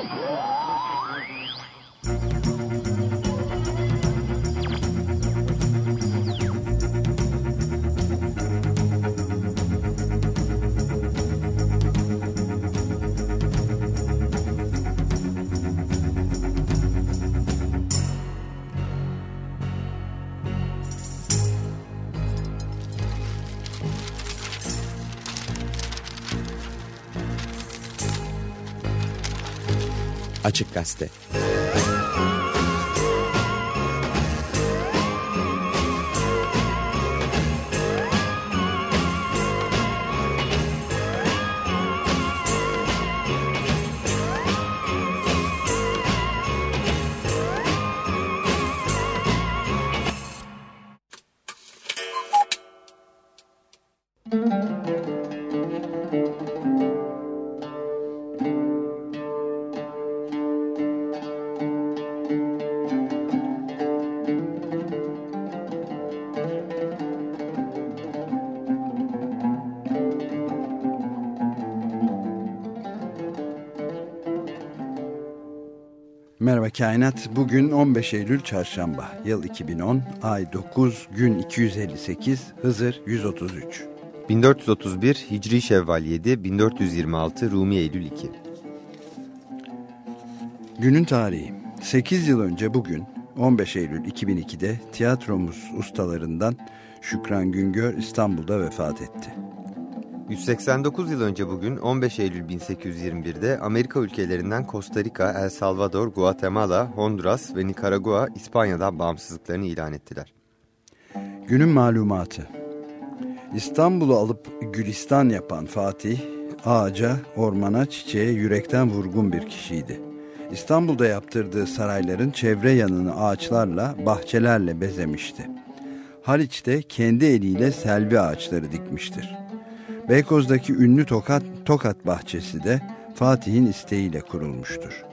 Whoa! Açık Gazete Merhaba Kainat. Bugün 15 Eylül Çarşamba. Yıl 2010, ay 9, gün 258, Hızır 133. 1431 Hicri Şevval 7, 1426 Rumi Eylül 2. Günün tarihi. 8 yıl önce bugün 15 Eylül 2002'de tiyatromuz ustalarından Şükran Güngör İstanbul'da vefat etti. 189 yıl önce bugün 15 Eylül 1821'de Amerika ülkelerinden Costa Rica, El Salvador, Guatemala, Honduras ve Nikaragua İspanya'dan bağımsızlıklarını ilan ettiler. Günün malumatı. İstanbul'u alıp Gülistan yapan Fatih, ağaca, ormana, çiçeğe yürekten vurgun bir kişiydi. İstanbul'da yaptırdığı sarayların çevre yanını ağaçlarla, bahçelerle bezemişti. Haliç'te kendi eliyle selvi ağaçları dikmiştir. Beykoz'daki ünlü Tokat, Tokat bahçesi de Fatih'in isteğiyle kurulmuştur.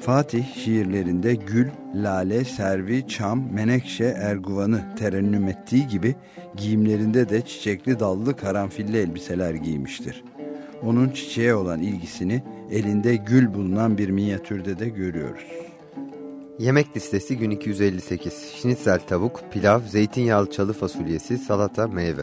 Fatih şiirlerinde gül, lale, servi, çam, menekşe, erguvanı terennüm ettiği gibi giyimlerinde de çiçekli dallı karanfilli elbiseler giymiştir. Onun çiçeğe olan ilgisini elinde gül bulunan bir minyatürde de görüyoruz. Yemek listesi gün 258. Şnitzel tavuk, pilav, zeytinyağlı çalı fasulyesi, salata, meyve.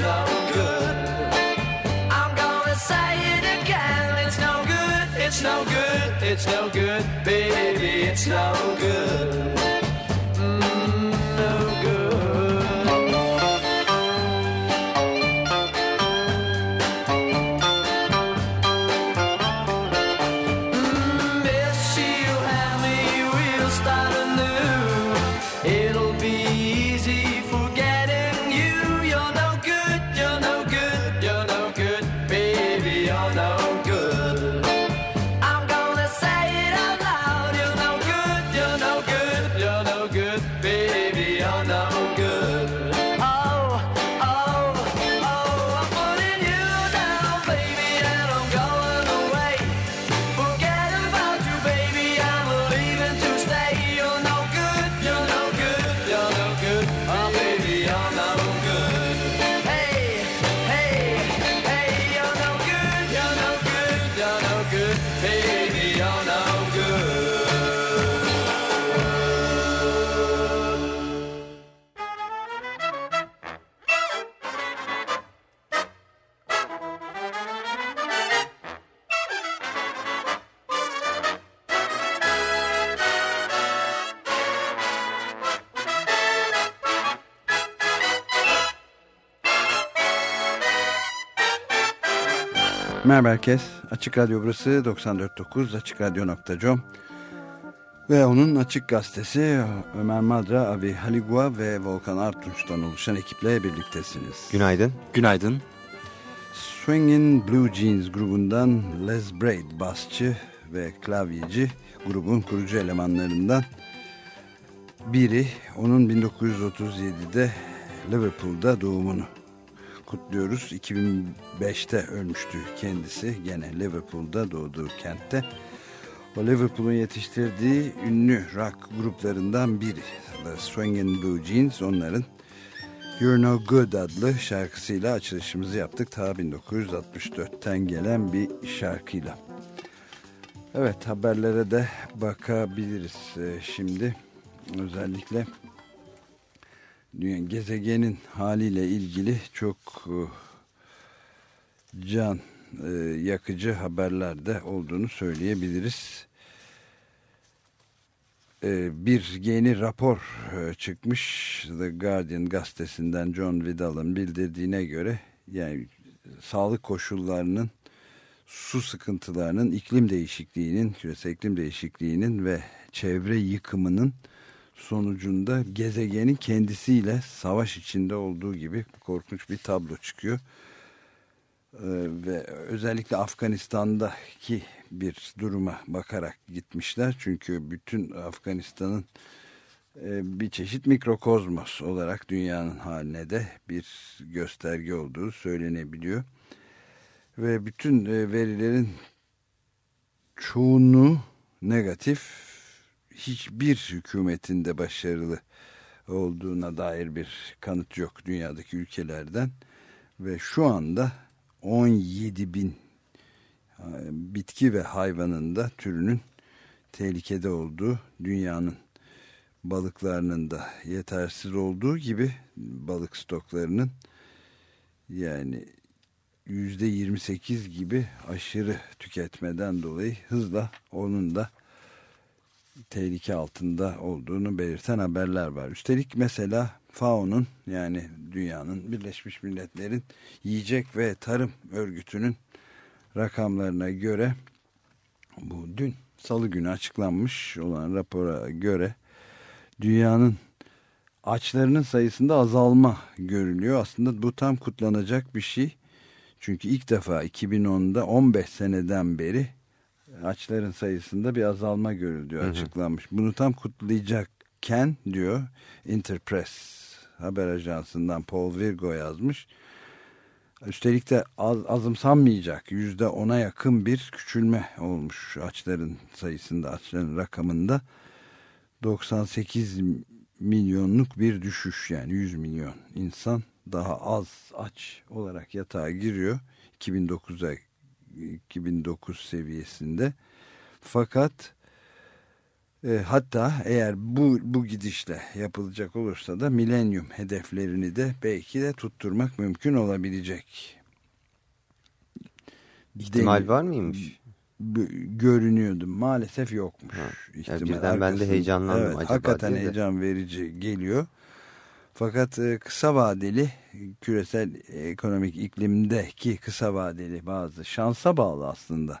It's no good, I'm gonna say it again. It's no good, it's no good, it's no good, baby. It's no good. Herkes. Açık Radyo burası 94.9 AçıkRadyo.com ve onun Açık Gazetesi Ömer Madra, Abi Haligua ve Volkan Artunç'tan oluşan ekiple birliktesiniz. Günaydın. Günaydın. Swingin' Blue Jeans grubundan Les Braid basçı ve klavyeci grubun kurucu elemanlarından biri. Onun 1937'de Liverpool'da doğumunu kutluyoruz. 2005'te ölmüştü kendisi. Gene Liverpool'da doğduğu kentte. O Liverpool'un yetiştirdiği ünlü rock gruplarından biri. The Swingin' Blue Jeans onların You're No Good adlı şarkısıyla açılışımızı yaptık. Ta 1964'ten gelen bir şarkıyla. Evet haberlere de bakabiliriz ee, şimdi. Özellikle dünya gezegenin haliyle ilgili çok e, can e, yakıcı haberler de olduğunu söyleyebiliriz. E, bir yeni rapor çıkmış The Guardian gazetesinden John Vidal'ın bildirdiğine göre yani sağlık koşullarının su sıkıntılarının iklim değişikliğinin küresel iklim değişikliğinin ve çevre yıkımının sonucunda gezegenin kendisiyle savaş içinde olduğu gibi korkunç bir tablo çıkıyor. Ee, ve özellikle Afganistan'daki bir duruma bakarak gitmişler. Çünkü bütün Afganistan'ın e, bir çeşit mikrokozmos olarak dünyanın haline de bir gösterge olduğu söylenebiliyor. Ve bütün e, verilerin çoğunu negatif hiçbir hükümetin de başarılı olduğuna dair bir kanıt yok dünyadaki ülkelerden. Ve şu anda 17 bin e, bitki ve hayvanın da türünün tehlikede olduğu dünyanın balıklarının da yetersiz olduğu gibi balık stoklarının yani yüzde 28 gibi aşırı tüketmeden dolayı hızla onun da tehlike altında olduğunu belirten haberler var. Üstelik mesela FAO'nun yani dünyanın Birleşmiş Milletler'in yiyecek ve tarım örgütünün rakamlarına göre bu dün salı günü açıklanmış olan rapora göre dünyanın açlarının sayısında azalma görülüyor. Aslında bu tam kutlanacak bir şey. Çünkü ilk defa 2010'da 15 seneden beri açların sayısında bir azalma görüldüğü açıklanmış. Bunu tam kutlayacakken diyor Interpress haber ajansından Paul Virgo yazmış. Üstelik de az, azımsanmayacak yüzde ona yakın bir küçülme olmuş açların sayısında, açların rakamında 98 milyonluk bir düşüş yani 100 milyon insan daha az aç olarak yatağa giriyor 2009'a 2009 seviyesinde. Fakat e, hatta eğer bu, bu gidişle yapılacak olursa da milenyum hedeflerini de belki de tutturmak mümkün olabilecek. İhtimal var mıymış? Görünüyordu. Maalesef yokmuş. Ha, İhtimal. birden ben de heyecanlandım evet, acaba Hakikaten heyecan verici geliyor. Fakat e, kısa vadeli küresel ekonomik iklimdeki kısa vadeli bazı şansa bağlı aslında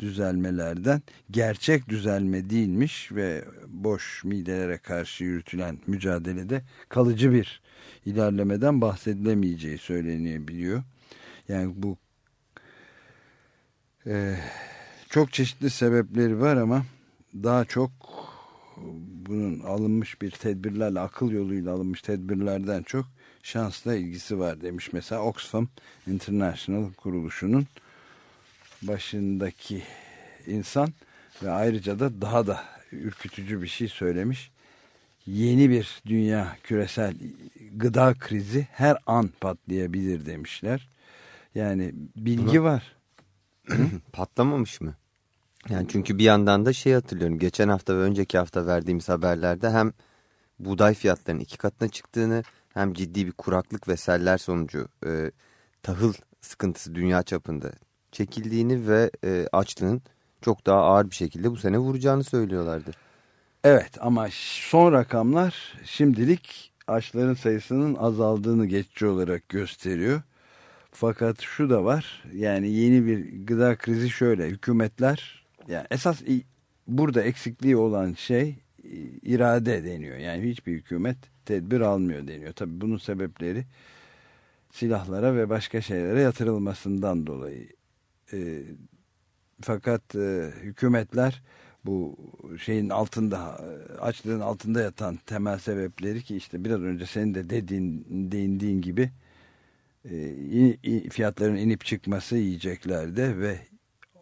düzelmelerden gerçek düzelme değilmiş ve boş midelere karşı yürütülen mücadelede kalıcı bir ilerlemeden bahsedilemeyeceği söylenebiliyor. Yani bu e, çok çeşitli sebepleri var ama daha çok bunun alınmış bir tedbirlerle akıl yoluyla alınmış tedbirlerden çok şansla ilgisi var demiş. Mesela Oxfam International kuruluşunun başındaki insan ve ayrıca da daha da ürkütücü bir şey söylemiş. Yeni bir dünya küresel gıda krizi her an patlayabilir demişler. Yani bilgi Bunu- var. Patlamamış mı? Yani çünkü bir yandan da şey hatırlıyorum. Geçen hafta ve önceki hafta verdiğimiz haberlerde hem buğday fiyatlarının iki katına çıktığını hem ciddi bir kuraklık ve seller sonucu e, tahıl sıkıntısı dünya çapında çekildiğini ve e, açlığın çok daha ağır bir şekilde bu sene vuracağını söylüyorlardı. Evet ama son rakamlar şimdilik açların sayısının azaldığını geçici olarak gösteriyor. Fakat şu da var yani yeni bir gıda krizi şöyle hükümetler yani esas burada eksikliği olan şey irade deniyor. Yani hiçbir hükümet tedbir almıyor deniyor. Tabii bunun sebepleri silahlara ve başka şeylere yatırılmasından dolayı. E, fakat e, hükümetler bu şeyin altında açlığın altında yatan temel sebepleri ki işte biraz önce senin de dediğin değindiğin gibi e, fiyatların inip çıkması yiyeceklerde ve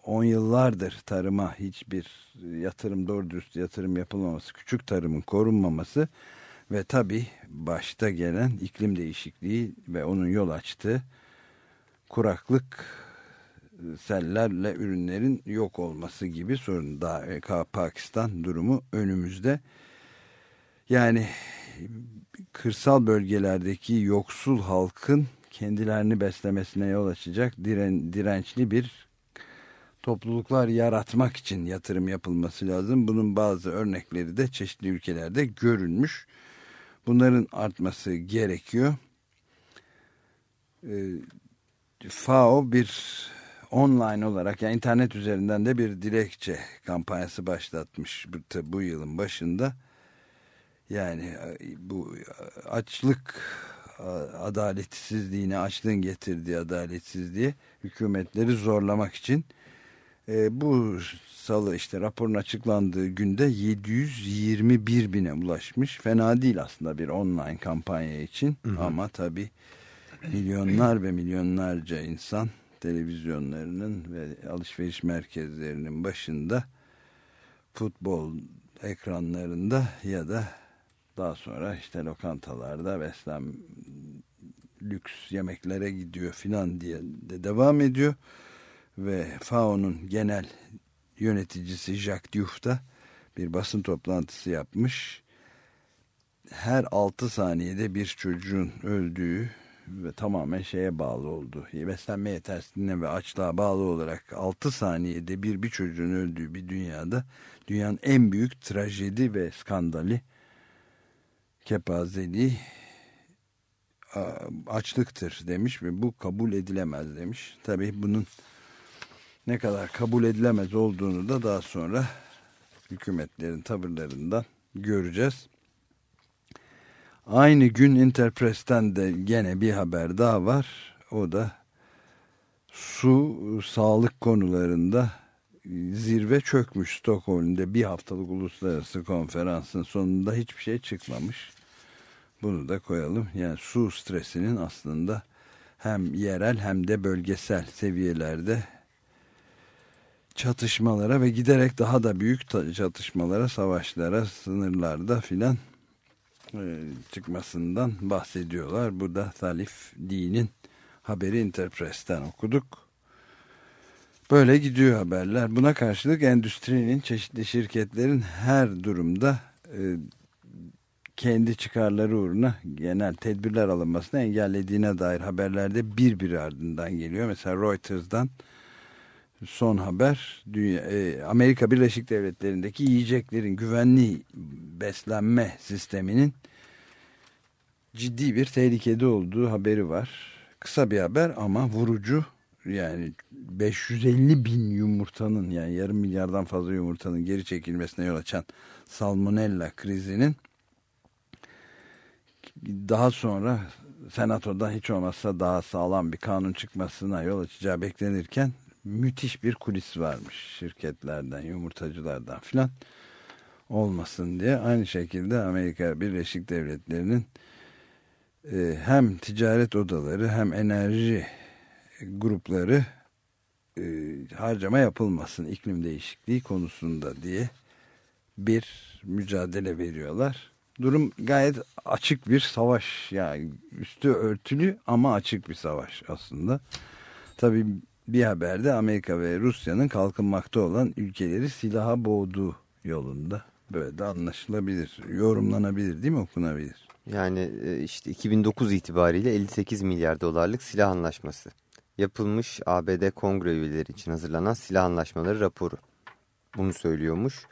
10 yıllardır tarıma hiçbir yatırım doğru dürüst yatırım yapılmaması, küçük tarımın korunmaması ve tabi başta gelen iklim değişikliği ve onun yol açtığı kuraklık sellerle ürünlerin yok olması gibi sorun. Daha e, Pakistan durumu önümüzde. Yani kırsal bölgelerdeki yoksul halkın kendilerini beslemesine yol açacak diren, dirençli bir topluluklar yaratmak için yatırım yapılması lazım. Bunun bazı örnekleri de çeşitli ülkelerde görülmüş. Bunların artması gerekiyor. Ee, FAO bir online olarak yani internet üzerinden de bir dilekçe kampanyası başlatmış bu, yılın başında. Yani e, bu açlık adaletsizliğini, açlığın getirdiği adaletsizliği hükümetleri zorlamak için e, bu salı işte raporun açıklandığı günde 721 bine ulaşmış. Fena değil aslında bir online kampanya için hı hı. ama tabi milyonlar ve milyonlarca insan televizyonlarının ve alışveriş merkezlerinin başında futbol ekranlarında ya da daha sonra işte lokantalarda beslen lüks yemeklere gidiyor filan diye de devam ediyor ve FAO'nun genel yöneticisi Jacques Diouf da bir basın toplantısı yapmış. Her 6 saniyede bir çocuğun öldüğü ve tamamen şeye bağlı olduğu, beslenme yetersizliğine ve açlığa bağlı olarak 6 saniyede bir bir çocuğun öldüğü bir dünyada dünyanın en büyük trajedi ve skandali kepazeliği açlıktır demiş ve bu kabul edilemez demiş. Tabii bunun ne kadar kabul edilemez olduğunu da daha sonra hükümetlerin tavırlarından göreceğiz. Aynı gün Interpress'ten de gene bir haber daha var. O da su sağlık konularında zirve çökmüş Stockholm'de bir haftalık uluslararası konferansın sonunda hiçbir şey çıkmamış. Bunu da koyalım. Yani su stresinin aslında hem yerel hem de bölgesel seviyelerde çatışmalara ve giderek daha da büyük çatışmalara, savaşlara, sınırlarda filan e, çıkmasından bahsediyorlar. Bu da Salif Din'in haberi Interpress'ten okuduk. Böyle gidiyor haberler. Buna karşılık endüstrinin, çeşitli şirketlerin her durumda e, kendi çıkarları uğruna genel tedbirler alınmasını engellediğine dair haberlerde bir bir ardından geliyor. Mesela Reuters'dan son haber dünya, e, Amerika Birleşik Devletleri'ndeki yiyeceklerin güvenli beslenme sisteminin ciddi bir tehlikede olduğu haberi var. Kısa bir haber ama vurucu yani 550 bin yumurtanın yani yarım milyardan fazla yumurtanın geri çekilmesine yol açan salmonella krizinin daha sonra senatoda hiç olmazsa daha sağlam bir kanun çıkmasına yol açacağı beklenirken müthiş bir kulis varmış şirketlerden, yumurtacılardan filan olmasın diye. Aynı şekilde Amerika Birleşik Devletleri'nin e, hem ticaret odaları hem enerji grupları e, harcama yapılmasın iklim değişikliği konusunda diye bir mücadele veriyorlar. Durum gayet açık bir savaş yani üstü örtülü ama açık bir savaş aslında. Tabii bir haberde Amerika ve Rusya'nın kalkınmakta olan ülkeleri silaha boğduğu yolunda. Böyle de anlaşılabilir, yorumlanabilir değil mi okunabilir? Yani e, işte 2009 itibariyle 58 milyar dolarlık silah anlaşması. Yapılmış ABD kongre üyeleri için hazırlanan silah anlaşmaları raporu. Bunu söylüyormuş.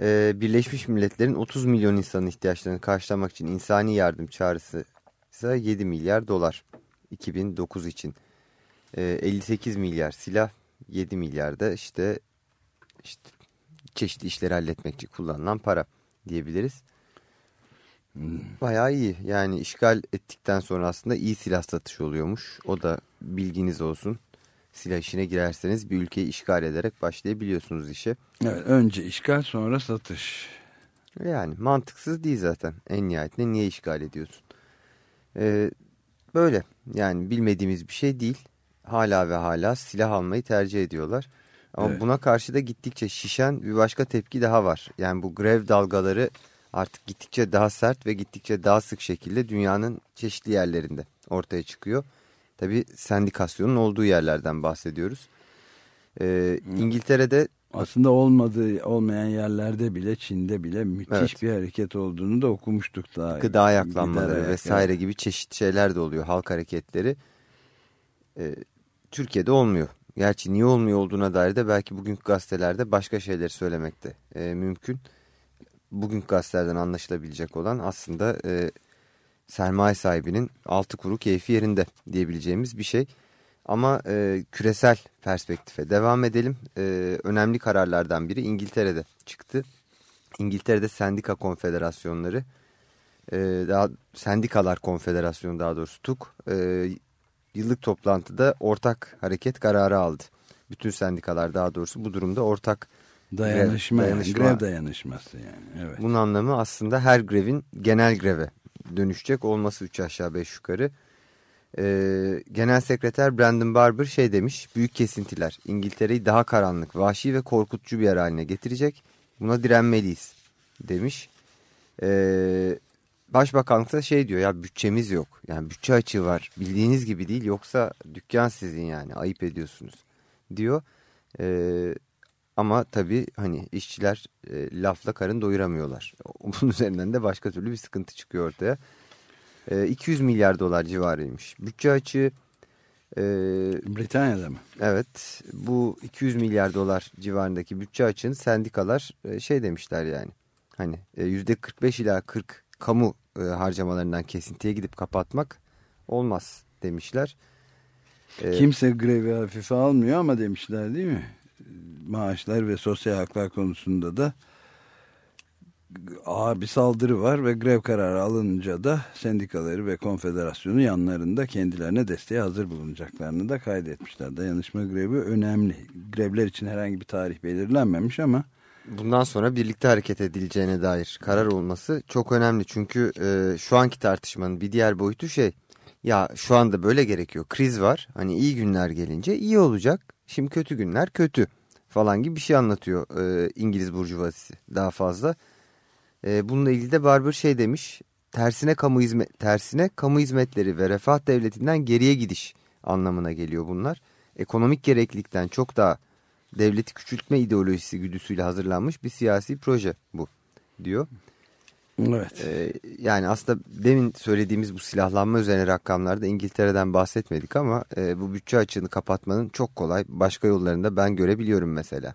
Ee, Birleşmiş Milletler'in 30 milyon insanın ihtiyaçlarını karşılamak için insani yardım çağrısı ise 7 milyar dolar. 2009 için. E, 58 milyar silah, 7 milyar da işte, işte çeşitli işleri halletmek için kullanılan para diyebiliriz. Hmm. Bayağı iyi. Yani işgal ettikten sonra aslında iyi silah satışı oluyormuş. O da bilginiz olsun. Silah işine girerseniz bir ülkeyi işgal ederek başlayabiliyorsunuz işe. Evet, önce işgal sonra satış. Yani mantıksız değil zaten. En nihayetinde niye işgal ediyorsun? Ee, böyle yani bilmediğimiz bir şey değil. Hala ve hala silah almayı tercih ediyorlar. Ama Evet. buna karşı da gittikçe şişen bir başka tepki daha var. Yani bu grev dalgaları artık gittikçe daha sert ve gittikçe daha sık şekilde dünyanın çeşitli yerlerinde ortaya çıkıyor. Tabi sendikasyonun olduğu yerlerden bahsediyoruz. Ee, İngiltere'de Aslında olmadığı olmayan yerlerde bile Çin'de bile müthiş Evet. bir hareket olduğunu da okumuştuk daha. gıda ayak, vesaire evet. gibi çeşitli şeyler de oluyor. Halk hareketleri. Ee, Türkiye'de olmuyor. Gerçi niye olmuyor olduğuna dair de belki bugünkü gazetelerde başka şeyleri söylemek de e, mümkün. Bugünkü gazetelerden anlaşılabilecek olan aslında e, sermaye sahibinin altı kuru keyfi yerinde diyebileceğimiz bir şey. Ama e, küresel perspektife devam edelim. E, önemli kararlardan biri İngiltere'de çıktı. İngiltere'de sendika konfederasyonları, e, daha sendikalar konfederasyonu daha doğrusu TUK, e, yıllık toplantıda ortak hareket kararı aldı. Bütün sendikalar daha doğrusu bu durumda ortak Dayanışma, grev, yani, dayanışma. grev dayanışması yani. Evet. Bunun anlamı aslında her grevin genel greve dönüşecek olması 3 aşağı 5 yukarı. Ee, Genel Sekreter Brandon Barber şey demiş, büyük kesintiler İngiltere'yi daha karanlık, vahşi ve korkutucu bir yer haline getirecek. Buna direnmeliyiz demiş. Ee, Başbakanlık da şey diyor ya bütçemiz yok. Yani bütçe açığı var. Bildiğiniz gibi değil yoksa dükkan sizin yani ayıp ediyorsunuz diyor. Ee, ama tabii hani işçiler e, lafla karın doyuramıyorlar. Bunun üzerinden de başka türlü bir sıkıntı çıkıyor ortaya. E, 200 milyar dolar civarıymış. Bütçe açığı e, Britanya'da mı? evet bu 200 milyar dolar civarındaki bütçe açığını sendikalar e, şey demişler yani. Hani e, %45 ila 40 kamu e, harcamalarından kesintiye gidip kapatmak olmaz demişler. E, Kimse grevi hafife almıyor ama demişler değil mi? Maaşlar ve sosyal haklar konusunda da ağır bir saldırı var ve grev kararı alınınca da sendikaları ve konfederasyonu yanlarında kendilerine desteğe hazır bulunacaklarını da kaydetmişler. Dayanışma grevi önemli. Grevler için herhangi bir tarih belirlenmemiş ama bundan sonra birlikte hareket edileceğine dair karar olması çok önemli. Çünkü e, şu anki tartışmanın bir diğer boyutu şey ya şu anda böyle gerekiyor kriz var hani iyi günler gelince iyi olacak şimdi kötü günler kötü falan gibi bir şey anlatıyor e, İngiliz burjuvazisi daha fazla. E, bununla ilgili de Barber şey demiş tersine kamu, hizmet, tersine kamu hizmetleri ve refah devletinden geriye gidiş anlamına geliyor bunlar. Ekonomik gereklilikten çok daha devleti küçültme ideolojisi güdüsüyle hazırlanmış bir siyasi proje bu diyor. evet. Ee, yani aslında demin söylediğimiz bu silahlanma üzerine rakamlarda İngiltere'den bahsetmedik ama e, bu bütçe açığını kapatmanın çok kolay başka yollarında ben görebiliyorum mesela.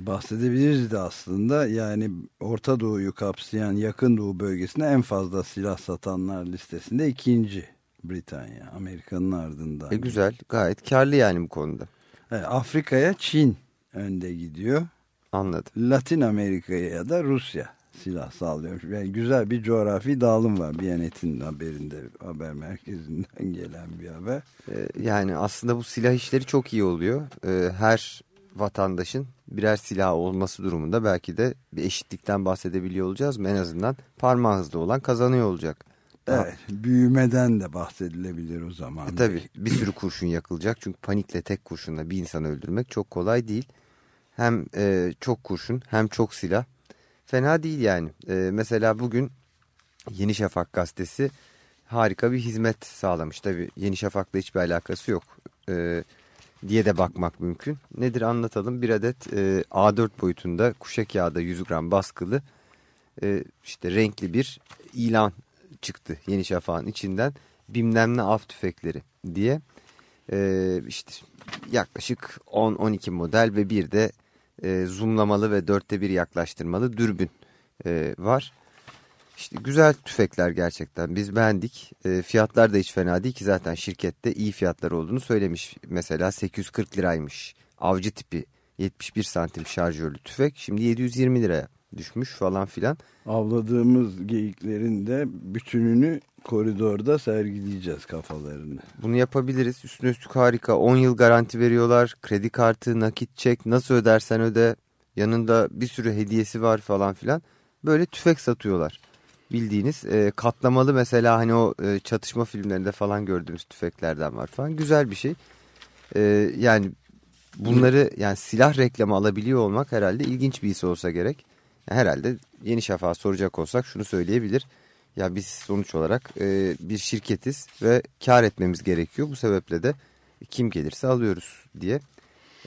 Bahsedebiliriz de aslında yani Orta Doğu'yu kapsayan Yakın Doğu bölgesine en fazla silah satanlar listesinde ikinci Britanya. Amerika'nın ardından. E, güzel gayet karlı yani bu konuda Evet, Afrika'ya Çin önde gidiyor. anladım. Latin Amerika'ya da Rusya silah sağlıyormuş. Yani güzel bir coğrafi dağılım var. Biyanet'in haberinde haber merkezinden gelen bir haber. Ee, yani aslında bu silah işleri çok iyi oluyor. Ee, her vatandaşın birer silah olması durumunda belki de bir eşitlikten bahsedebiliyor olacağız? En azından parmağı hızlı olan kazanıyor olacak. Evet, büyümeden de bahsedilebilir o zaman. E tabii bir sürü kurşun yakılacak çünkü panikle tek kurşunla bir insanı öldürmek çok kolay değil. Hem e, çok kurşun hem çok silah fena değil yani. E, mesela bugün Yeni Şafak gazetesi harika bir hizmet sağlamış. Tabii Yeni Şafak'la hiçbir alakası yok e, diye de bakmak mümkün. Nedir anlatalım bir adet e, A4 boyutunda kuşak kağıda 100 gram baskılı e, işte renkli bir ilan çıktı Yeni Şafak'ın içinden bilmem ne av tüfekleri diye e, işte yaklaşık 10-12 model ve bir de e, zoomlamalı ve dörtte bir yaklaştırmalı dürbün e, var. İşte güzel tüfekler gerçekten. Biz beğendik. E, fiyatlar da hiç fena değil ki zaten şirkette iyi fiyatlar olduğunu söylemiş. Mesela 840 liraymış. Avcı tipi 71 santim şarjörlü tüfek. Şimdi 720 liraya düşmüş falan filan. Avladığımız geyiklerin de bütününü koridorda sergileyeceğiz kafalarını. Bunu yapabiliriz. Üstüne üstlük harika. 10 yıl garanti veriyorlar. Kredi kartı, nakit çek. Nasıl ödersen öde. Yanında bir sürü hediyesi var falan filan. Böyle tüfek satıyorlar. Bildiğiniz e, katlamalı mesela hani o e, çatışma filmlerinde falan gördüğümüz tüfeklerden var falan. Güzel bir şey. E, yani bunları yani silah reklamı alabiliyor olmak herhalde ilginç bir his olsa gerek. Herhalde Yeni Şafak'a soracak olsak şunu söyleyebilir. Ya biz sonuç olarak e, bir şirketiz ve kar etmemiz gerekiyor. Bu sebeple de kim gelirse alıyoruz diye.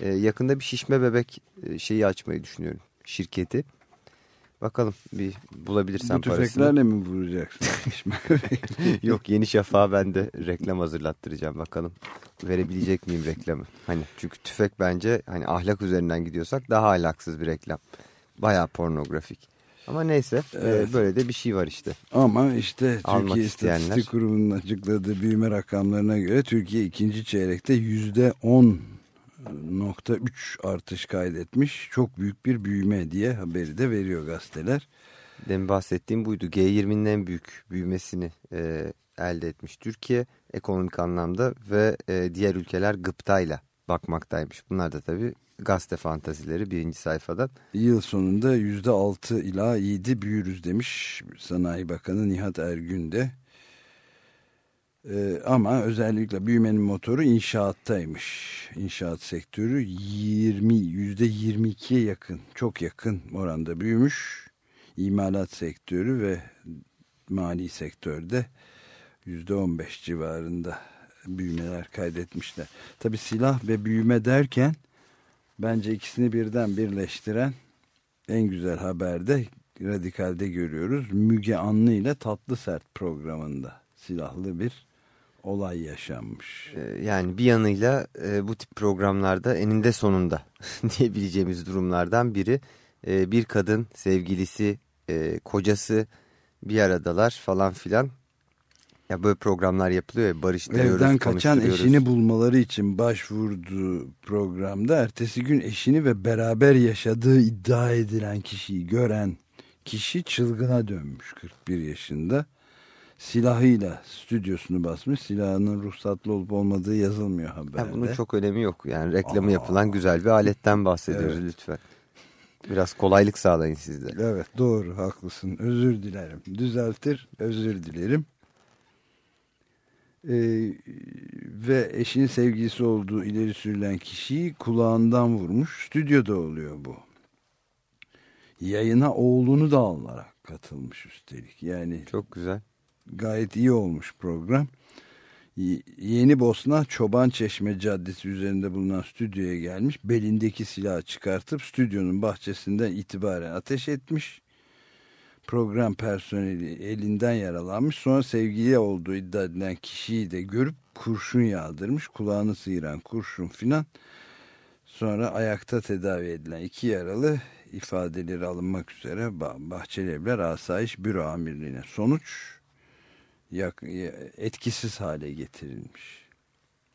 E, yakında bir şişme bebek e, şeyi açmayı düşünüyorum. Şirketi. Bakalım bir bulabilirsem Bu tüfeklerle parasını. mi vuracaksın? Yok Yeni Şafak'a ben de reklam hazırlattıracağım bakalım. Verebilecek miyim reklamı? Hani çünkü tüfek bence hani ahlak üzerinden gidiyorsak daha ahlaksız bir reklam. Bayağı pornografik. Ama neyse e, Evet. böyle de bir şey var işte. Ama işte Almak Türkiye isteyenler. İstatistik Kurumu'nun açıkladığı büyüme rakamlarına göre Türkiye ikinci çeyrekte yüzde 10.3 artış kaydetmiş. Çok büyük bir büyüme diye haberi de veriyor gazeteler. Demin bahsettiğim buydu. G20'nin en büyük büyümesini e, elde etmiş Türkiye ekonomik anlamda ve e, diğer ülkeler gıptayla bakmaktaymış. Bunlar da tabii gazete fantazileri birinci sayfadan. Yıl sonunda yüzde 6 ila 7 büyürüz demiş Sanayi Bakanı Nihat Ergün de. Ee, ama özellikle büyümenin motoru inşaattaymış. İnşaat sektörü 20 yüzde 22'ye yakın, çok yakın oranda büyümüş. İmalat sektörü ve mali sektörde yüzde 15 civarında büyümeler kaydetmişler. Tabi silah ve büyüme derken bence ikisini birden birleştiren en güzel haberde Radikal'de görüyoruz. Müge Anlı ile Tatlı Sert programında silahlı bir olay yaşanmış. E, yani bir yanıyla e, bu tip programlarda eninde sonunda diyebileceğimiz durumlardan biri e, bir kadın sevgilisi, e, kocası bir aradalar falan filan. Ya böyle programlar yapılıyor ya barıştırıyoruz, Evden kaçan eşini bulmaları için başvurduğu programda ertesi gün eşini ve beraber yaşadığı iddia edilen kişiyi gören kişi çılgına dönmüş 41 yaşında. Silahıyla stüdyosunu basmış. Silahının ruhsatlı olup olmadığı yazılmıyor haberde. Ya bunun çok önemi yok. Yani reklamı Aa. yapılan güzel bir aletten bahsediyoruz Evet. lütfen. Biraz kolaylık sağlayın siz de. Evet doğru haklısın. Özür dilerim. Düzeltir özür dilerim. Ee, ve eşinin sevgilisi olduğu ileri sürülen kişiyi kulağından vurmuş. Stüdyoda oluyor bu. Yayına oğlunu da alarak katılmış üstelik. Yani Çok güzel. gayet iyi olmuş program. Yeni Bosna Çoban Çeşme Caddesi üzerinde bulunan stüdyoya gelmiş. Belindeki silahı çıkartıp stüdyonun bahçesinden itibaren ateş etmiş. Program personeli elinden yaralanmış. Sonra sevgili olduğu iddia edilen kişiyi de görüp kurşun yağdırmış. Kulağını sıyıran kurşun filan. Sonra ayakta tedavi edilen iki yaralı ifadeleri alınmak üzere Bah- Bahçeli Evler Asayiş Büro Amirliğine sonuç etkisiz hale getirilmiş.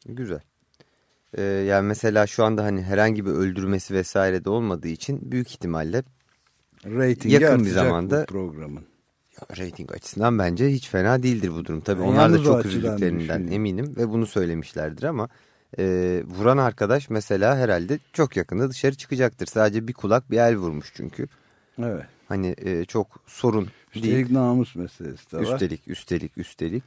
Güzel. Ee, yani mesela şu anda hani herhangi bir öldürmesi vesaire de olmadığı için büyük ihtimalle Ratingi Yakın bir zamanda- programın. ya, reyting açısından bence hiç fena değildir bu durum. Tabii onlar da çok üzüldüklerinden eminim ve bunu söylemişlerdir ama e, vuran arkadaş mesela herhalde çok yakında dışarı çıkacaktır. Sadece bir kulak bir el vurmuş çünkü. Evet. Hani e, çok sorun değil. Üstelik namus meselesi de var. Üstelik, üstelik, üstelik.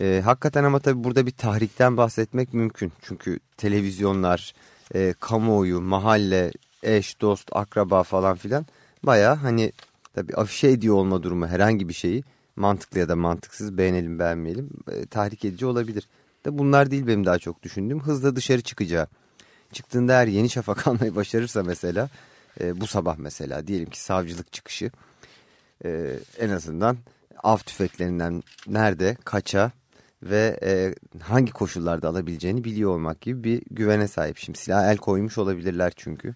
Ee, hakikaten ama tabii burada bir tahrikten bahsetmek mümkün. Çünkü televizyonlar, e, kamuoyu, mahalle, eş, dost, akraba falan filan bayağı hani tabii afişe ediyor olma durumu herhangi bir şeyi mantıklı ya da mantıksız beğenelim beğenmeyelim e, tahrik edici olabilir. De bunlar değil benim daha çok düşündüğüm hızla dışarı çıkacağı. Çıktığında eğer yeni şafak almayı başarırsa mesela e, bu sabah mesela diyelim ki savcılık çıkışı e, en azından av tüfeklerinden nerede, kaça ve e, hangi koşullarda alabileceğini biliyor olmak gibi bir güvene sahip. Şimdi silah el koymuş olabilirler çünkü.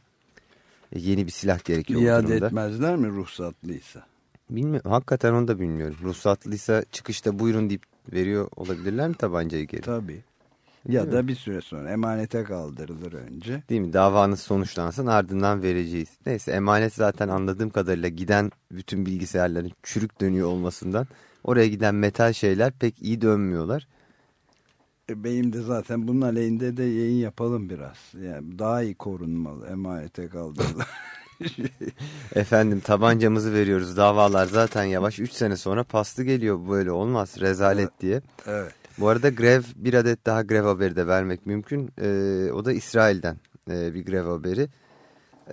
E, yeni bir silah gerekiyor İade etmezler mi ruhsatlıysa? Bilmiyorum. Hakikaten onu da bilmiyorum. Ruhsatlıysa çıkışta buyurun deyip veriyor olabilirler mi tabancayı geri? Tabii. Ya da bir süre sonra emanete kaldırılır önce. Değil mi? Davanız sonuçlansın ardından vereceğiz. Neyse emanet zaten anladığım kadarıyla giden bütün bilgisayarların çürük dönüyor olmasından oraya giden metal şeyler pek iyi dönmüyorlar. E, Benim de zaten bunun aleyhinde de yayın yapalım biraz. Yani daha iyi korunmalı emanete kaldırılır. Efendim tabancamızı veriyoruz davalar zaten yavaş 3 sene sonra paslı geliyor böyle olmaz rezalet diye. evet. Bu arada grev bir adet daha grev haberi de vermek mümkün. Ee, o da İsrail'den ee, bir grev haberi.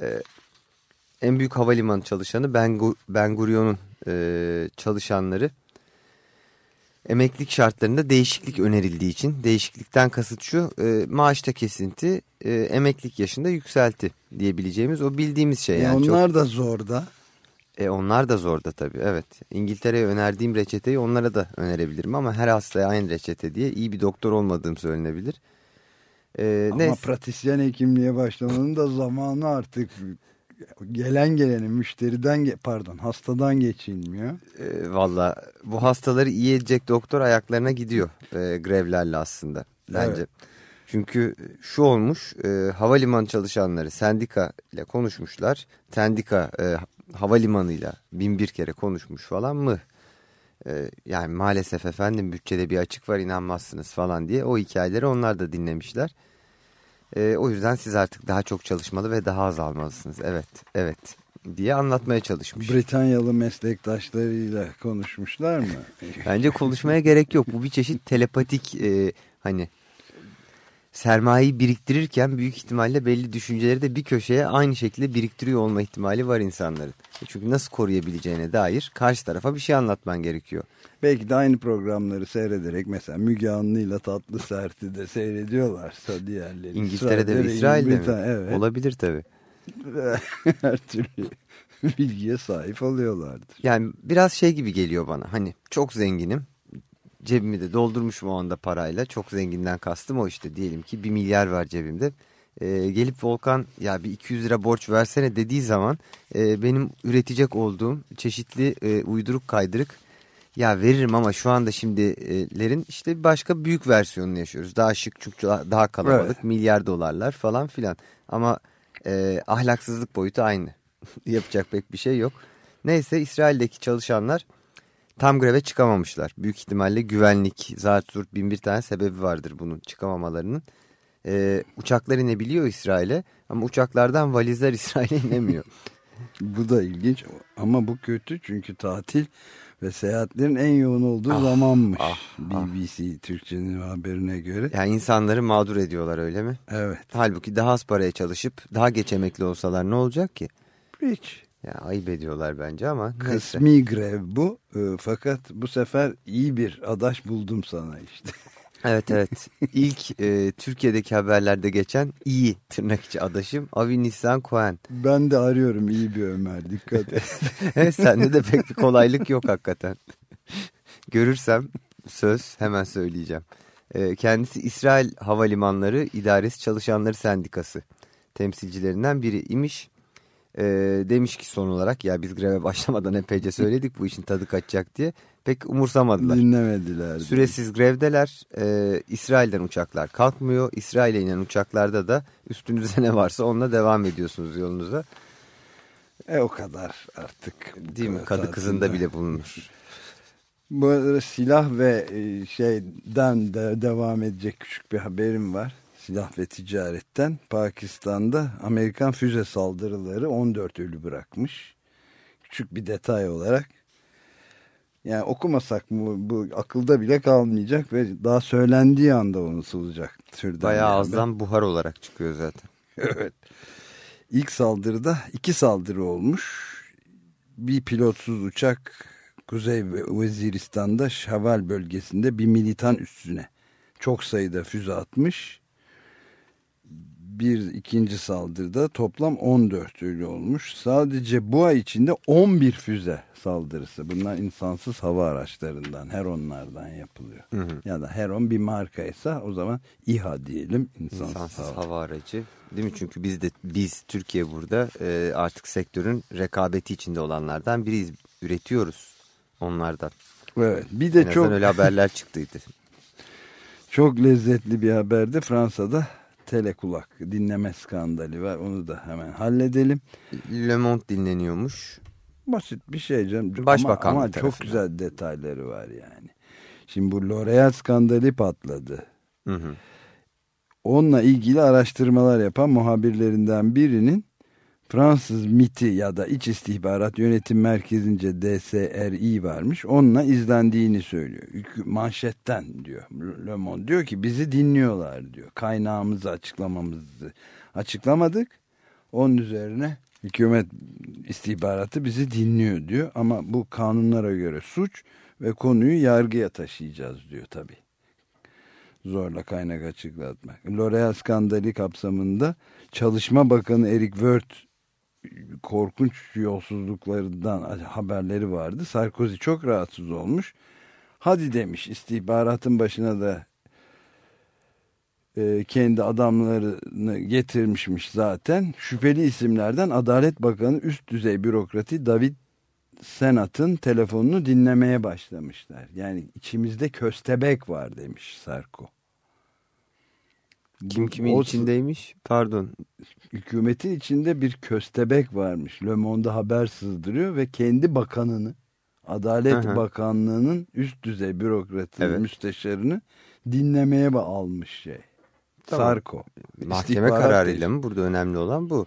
Ee, en büyük havalimanı çalışanı Ben, ben Gurion'un e, çalışanları emeklilik şartlarında değişiklik önerildiği için değişiklikten kasıt şu e, maaşta kesinti e, emeklilik yaşında yükselti diyebileceğimiz o bildiğimiz şey. E, Yani çok- onlar da zor da. e onlar da zorda tabii evet. İngiltere'ye önerdiğim reçeteyi onlara da önerebilirim ama her hastaya aynı reçete diye iyi bir doktor olmadığım söylenebilir. E, Ama neyse. pratisyen hekimliğe başlamanın da zamanı artık gelen geleni müşteriden pardon hastadan geçilmiyor. E, Valla bu hastaları iyi edecek doktor ayaklarına gidiyor e, grevlerle aslında bence. Evet. Çünkü şu olmuş e, havalimanı çalışanları sendika ile konuşmuşlar. Sendika e, havalimanıyla bin bir kere konuşmuş falan mı? E, yani maalesef efendim bütçede bir açık var inanmazsınız falan diye o hikayeleri onlar da dinlemişler. E, o yüzden siz artık daha çok çalışmalı ve daha az almalısınız. Evet, evet diye anlatmaya çalışmış. Britanyalı meslektaşlarıyla konuşmuşlar mı? Bence konuşmaya gerek yok. Bu bir çeşit telepatik e, hani sermayeyi biriktirirken büyük ihtimalle belli düşünceleri de bir köşeye aynı şekilde biriktiriyor olma ihtimali var insanların. E, Çünkü nasıl koruyabileceğine dair karşı tarafa bir şey anlatman gerekiyor. Belki de aynı programları seyrederek mesela Müge Anlı'yla Tatlı Sert'i de seyrediyorlarsa diğerleri. İngiltere'de ve İsrail'de İsrail'de mi? Evet. Olabilir tabii. Her türlü bilgiye sahip oluyorlardır. Yani biraz şey gibi geliyor bana. Hani çok zenginim. Cebimi de doldurmuşum o anda parayla. Çok zenginden kastım o işte. Diyelim ki bir milyar var cebimde. Ee, gelip Volkan ya bir 200 lira borç versene dediği zaman e, benim üretecek olduğum çeşitli e, uyduruk kaydırık ya veririm ama şu anda şimdilerin işte başka büyük versiyonunu yaşıyoruz. Daha şık çünkü daha kalabalık Evet. milyar dolarlar falan filan. Ama e, ahlaksızlık boyutu aynı. Yapacak pek bir şey yok. Neyse İsrail'deki çalışanlar tam greve çıkamamışlar. Büyük ihtimalle güvenlik, zart zurt bin bir tane sebebi vardır bunun çıkamamalarının. E, uçaklar inebiliyor İsrail'e ama uçaklardan valizler İsrail'e inemiyor. Bu da ilginç ama bu kötü çünkü tatil ve seyahatlerin en yoğun olduğu Ah, zamanmış. ah, BBC Türkçe'nin haberine göre. Yani insanları mağdur ediyorlar öyle mi? Evet. Halbuki daha az paraya çalışıp daha geç emekli olsalar ne olacak ki? Hiç. Ya ayıp ediyorlar bence ama neyse. Kısmi grev bu. Ee, fakat bu sefer iyi bir adaş buldum sana işte. Evet evet. İlk e, Türkiye'deki haberlerde geçen iyi tırnak içi adaşım Avi Nissan Cohen. Ben de arıyorum iyi bir Ömer dikkat et. Evet sende de pek bir kolaylık yok hakikaten. Görürsem söz hemen söyleyeceğim. E, kendisi İsrail Havalimanları İdaresi Çalışanları Sendikası temsilcilerinden biri imiş. E, demiş ki son olarak ya biz greve başlamadan epeyce söyledik bu işin tadı kaçacak diye. Pek umursamadılar. Dinlemediler. Süresiz grevdeler. Ee, İsrail'den uçaklar kalkmıyor. İsrail'e inen uçaklarda da üstünüzde ne varsa onunla devam ediyorsunuz yolunuza. E o kadar artık. Değil mi? Kadı kızında bile bulunur. Bu silah ve e, şeyden de devam edecek küçük bir haberim var. Silah ve ticaretten Pakistan'da Amerikan füze saldırıları 14 ölü bırakmış. Küçük bir detay olarak. Yani okumasak mı bu akılda bile kalmayacak ve daha söylendiği anda unutulacak türden. Bayağı haber. ağızdan buhar olarak çıkıyor zaten. Evet. İlk saldırıda iki saldırı olmuş. Bir pilotsuz uçak Kuzey Veziristan'da Şaval bölgesinde bir militan üstüne çok sayıda füze atmış. Bir ikinci saldırıda toplam 14 ölü olmuş. Sadece bu ay içinde 11 füze saldırısı. Bunlar insansız hava araçlarından, Heronlardan yapılıyor. Hı hı. Ya da Heron bir markaysa o zaman İHA diyelim. insansız, İnsansız hava. hava aracı. Değil mi? Çünkü biz de biz Türkiye burada e, artık sektörün rekabeti içinde olanlardan biriyiz. üretiyoruz onlardan. Evet. Bir de en çok öyle haberler çıktıydı. çok lezzetli bir haberde Fransa'da telekulak dinleme skandali var. Onu da hemen halledelim. Le Monde dinleniyormuş. Basit bir şey canım. Başbakanlık ama, ama çok güzel detayları var yani. Şimdi bu L'Oreal skandali patladı. Hı hı. Onunla ilgili araştırmalar yapan muhabirlerinden birinin Fransız MIT'i ya da İç İstihbarat Yönetim Merkezi'nce DSRI varmış. Onunla izlendiğini söylüyor. Manşetten diyor. Le Monde diyor ki bizi dinliyorlar diyor. Kaynağımızı açıklamamızı açıklamadık. Onun üzerine hükümet istihbaratı bizi dinliyor diyor. Ama bu kanunlara göre suç ve konuyu yargıya taşıyacağız diyor tabii zorla kaynak açıklatmak. L'Oreal skandali kapsamında Çalışma Bakanı Eric Woerth korkunç yolsuzluklarından haberleri vardı. Sarkozy çok rahatsız olmuş. Hadi demiş istihbaratın başına da e, kendi adamlarını getirmişmiş zaten. Şüpheli isimlerden Adalet Bakanı üst düzey bürokrati David Senat'ın telefonunu dinlemeye başlamışlar. Yani içimizde köstebek var demiş Sarko. Kim kimin O- içindeymiş? Pardon. Hükümetin içinde bir köstebek varmış. Le Monde haber sızdırıyor ve kendi bakanını Adalet hı. Bakanlığı'nın üst düzey bürokratını, Evet. müsteşarını dinlemeye almış şey. Tamam. Sarko. Mahkeme kararıyla mı? Burada önemli olan bu.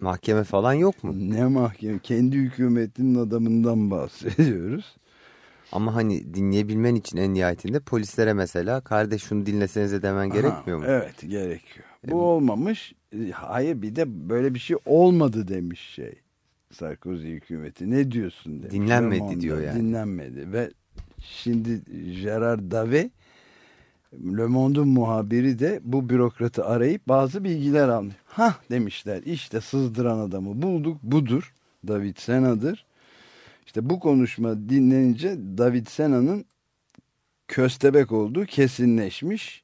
Mahkeme falan yok mu? Ne mahkeme? Kendi hükümetinin adamından bahsediyoruz. Ama hani dinleyebilmen için en nihayetinde polislere mesela kardeş şunu dinlesenize demen gerekmiyor mu? Aha, evet gerekiyor. Bu olmamış. E, Hayır bir de böyle bir şey olmadı demiş şey. Sarkozy hükümeti. Ne diyorsun demiş. Dinlenmedi Le Monde'a. diyor yani. Dinlenmedi ve şimdi Gerard Dave Le Monde'un muhabiri de bu bürokratı arayıp bazı bilgiler almış. Hah demişler işte sızdıran adamı bulduk budur. David Sena'dır. İşte bu konuşma dinlenince David Sena'nın köstebek olduğu kesinleşmiş.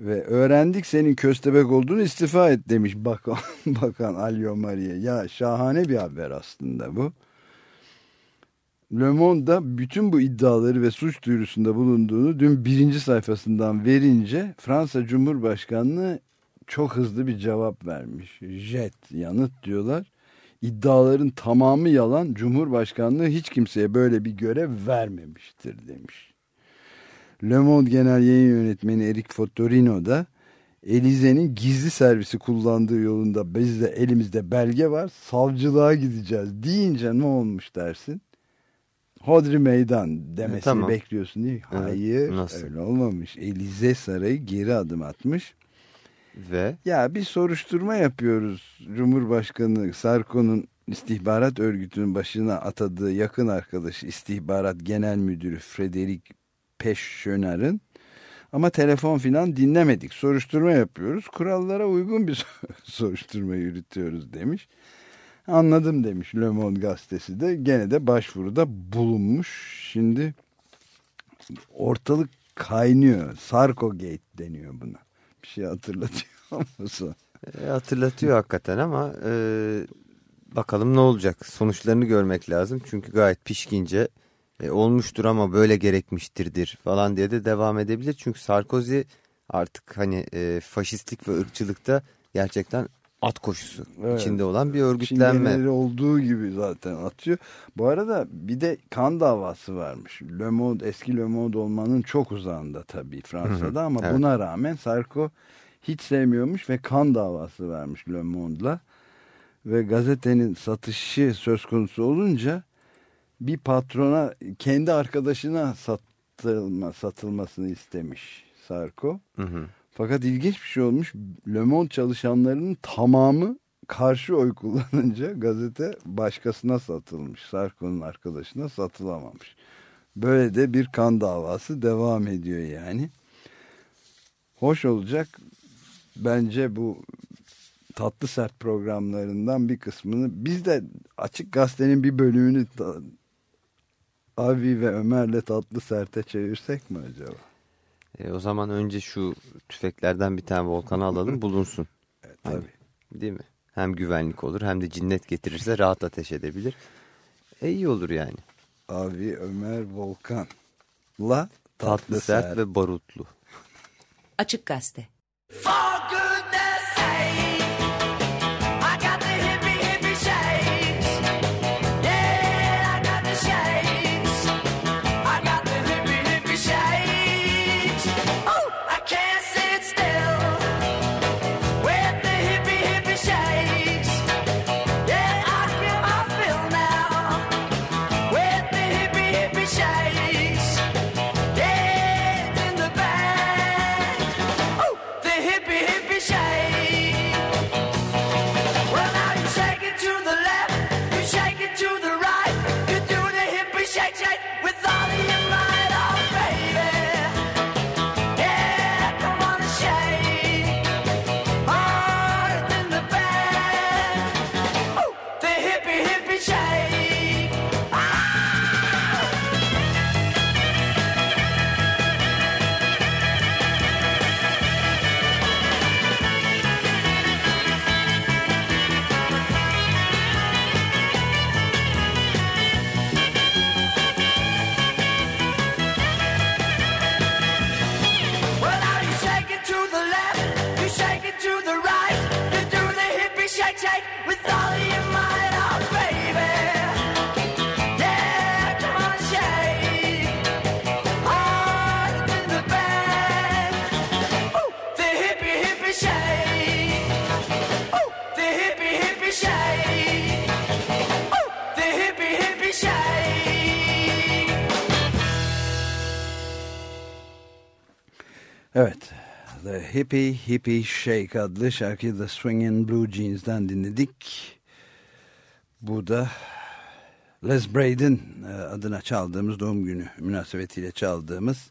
Ve öğrendik senin köstebek olduğunu istifa et demiş bakan, bakan Alyo Maria. Ya şahane bir haber aslında bu. Le Monde'da bütün bu iddiaları ve suç duyurusunda bulunduğunu dün birinci sayfasından verince Fransa Cumhurbaşkanlığı çok hızlı bir cevap vermiş. Jet yanıt diyorlar. İddiaların tamamı yalan. Cumhurbaşkanlığı hiç kimseye böyle bir görev vermemiştir demiş. Le Monde Genel Yayın Yönetmeni Eric Fotorino da Elize'nin gizli servisi kullandığı yolunda bizde elimizde belge var savcılığa gideceğiz deyince ne olmuş dersin? Hodri meydan demesini E, tamam. bekliyorsun değil mi? Evet, Hayır nasıl? öyle olmamış. Elize Sarayı geri adım atmış. Ve Ya bir soruşturma yapıyoruz. Cumhurbaşkanı Sarko'nun istihbarat örgütünün başına atadığı yakın arkadaşı istihbarat genel müdürü Frederic Peşşöner'in ama telefon filan dinlemedik. Soruşturma yapıyoruz. Kurallara uygun bir soruşturma yürütüyoruz demiş. Anladım demiş Le Monde gazetesi de. Gene de başvuruda bulunmuş. Şimdi ortalık kaynıyor. Sarko Gate deniyor buna. Bir şey hatırlatıyor musun? e, hatırlatıyor hakikaten ama e, bakalım ne olacak. Sonuçlarını görmek lazım. Çünkü gayet pişkince e, olmuştur ama böyle gerekmiştirdir falan diye de devam edebilir. Çünkü Sarkozy artık hani e, faşistlik ve ırkçılıkta gerçekten at koşusu Evet. içinde olan bir örgütlenme. Çingeneleri olduğu gibi zaten atıyor. Bu arada bir de kan davası varmış. Le Monde, eski Le Monde olmanın çok uzağında tabii Fransa'da ama evet. buna rağmen Sarko hiç sevmiyormuş ve kan davası vermiş Le Monde'la. Ve gazetenin satışı söz konusu olunca bir patrona kendi arkadaşına satılma, satılmasını istemiş Sarko. Hı hı. Fakat ilginç bir şey olmuş. Le Monde çalışanlarının tamamı karşı oy kullanınca gazete başkasına satılmış. Sarko'nun arkadaşına satılamamış. Böyle de bir kan davası devam ediyor yani. Hoş olacak. Bence bu tatlı sert programlarından bir kısmını biz de Açık Gazete'nin bir bölümünü Avi ve Ömer'le tatlı serte çevirsek mi acaba? E, o zaman önce şu tüfeklerden bir tane volkanı alalım bulunsun. Tabii. Değil mi? Hem güvenlik olur hem de cinnet getirirse rahat ateş edebilir. E iyi olur yani. Abi Ömer Volkan'la Tatlı, tatlı, sert sert. ve barutlu. Açık Gazete. For Hippie Hippie Shake adlı şarkıyı The Swingin' Blue Jeans'den dinledik. Bu da Les Braid'in e, adına çaldığımız doğum günü münasebetiyle çaldığımız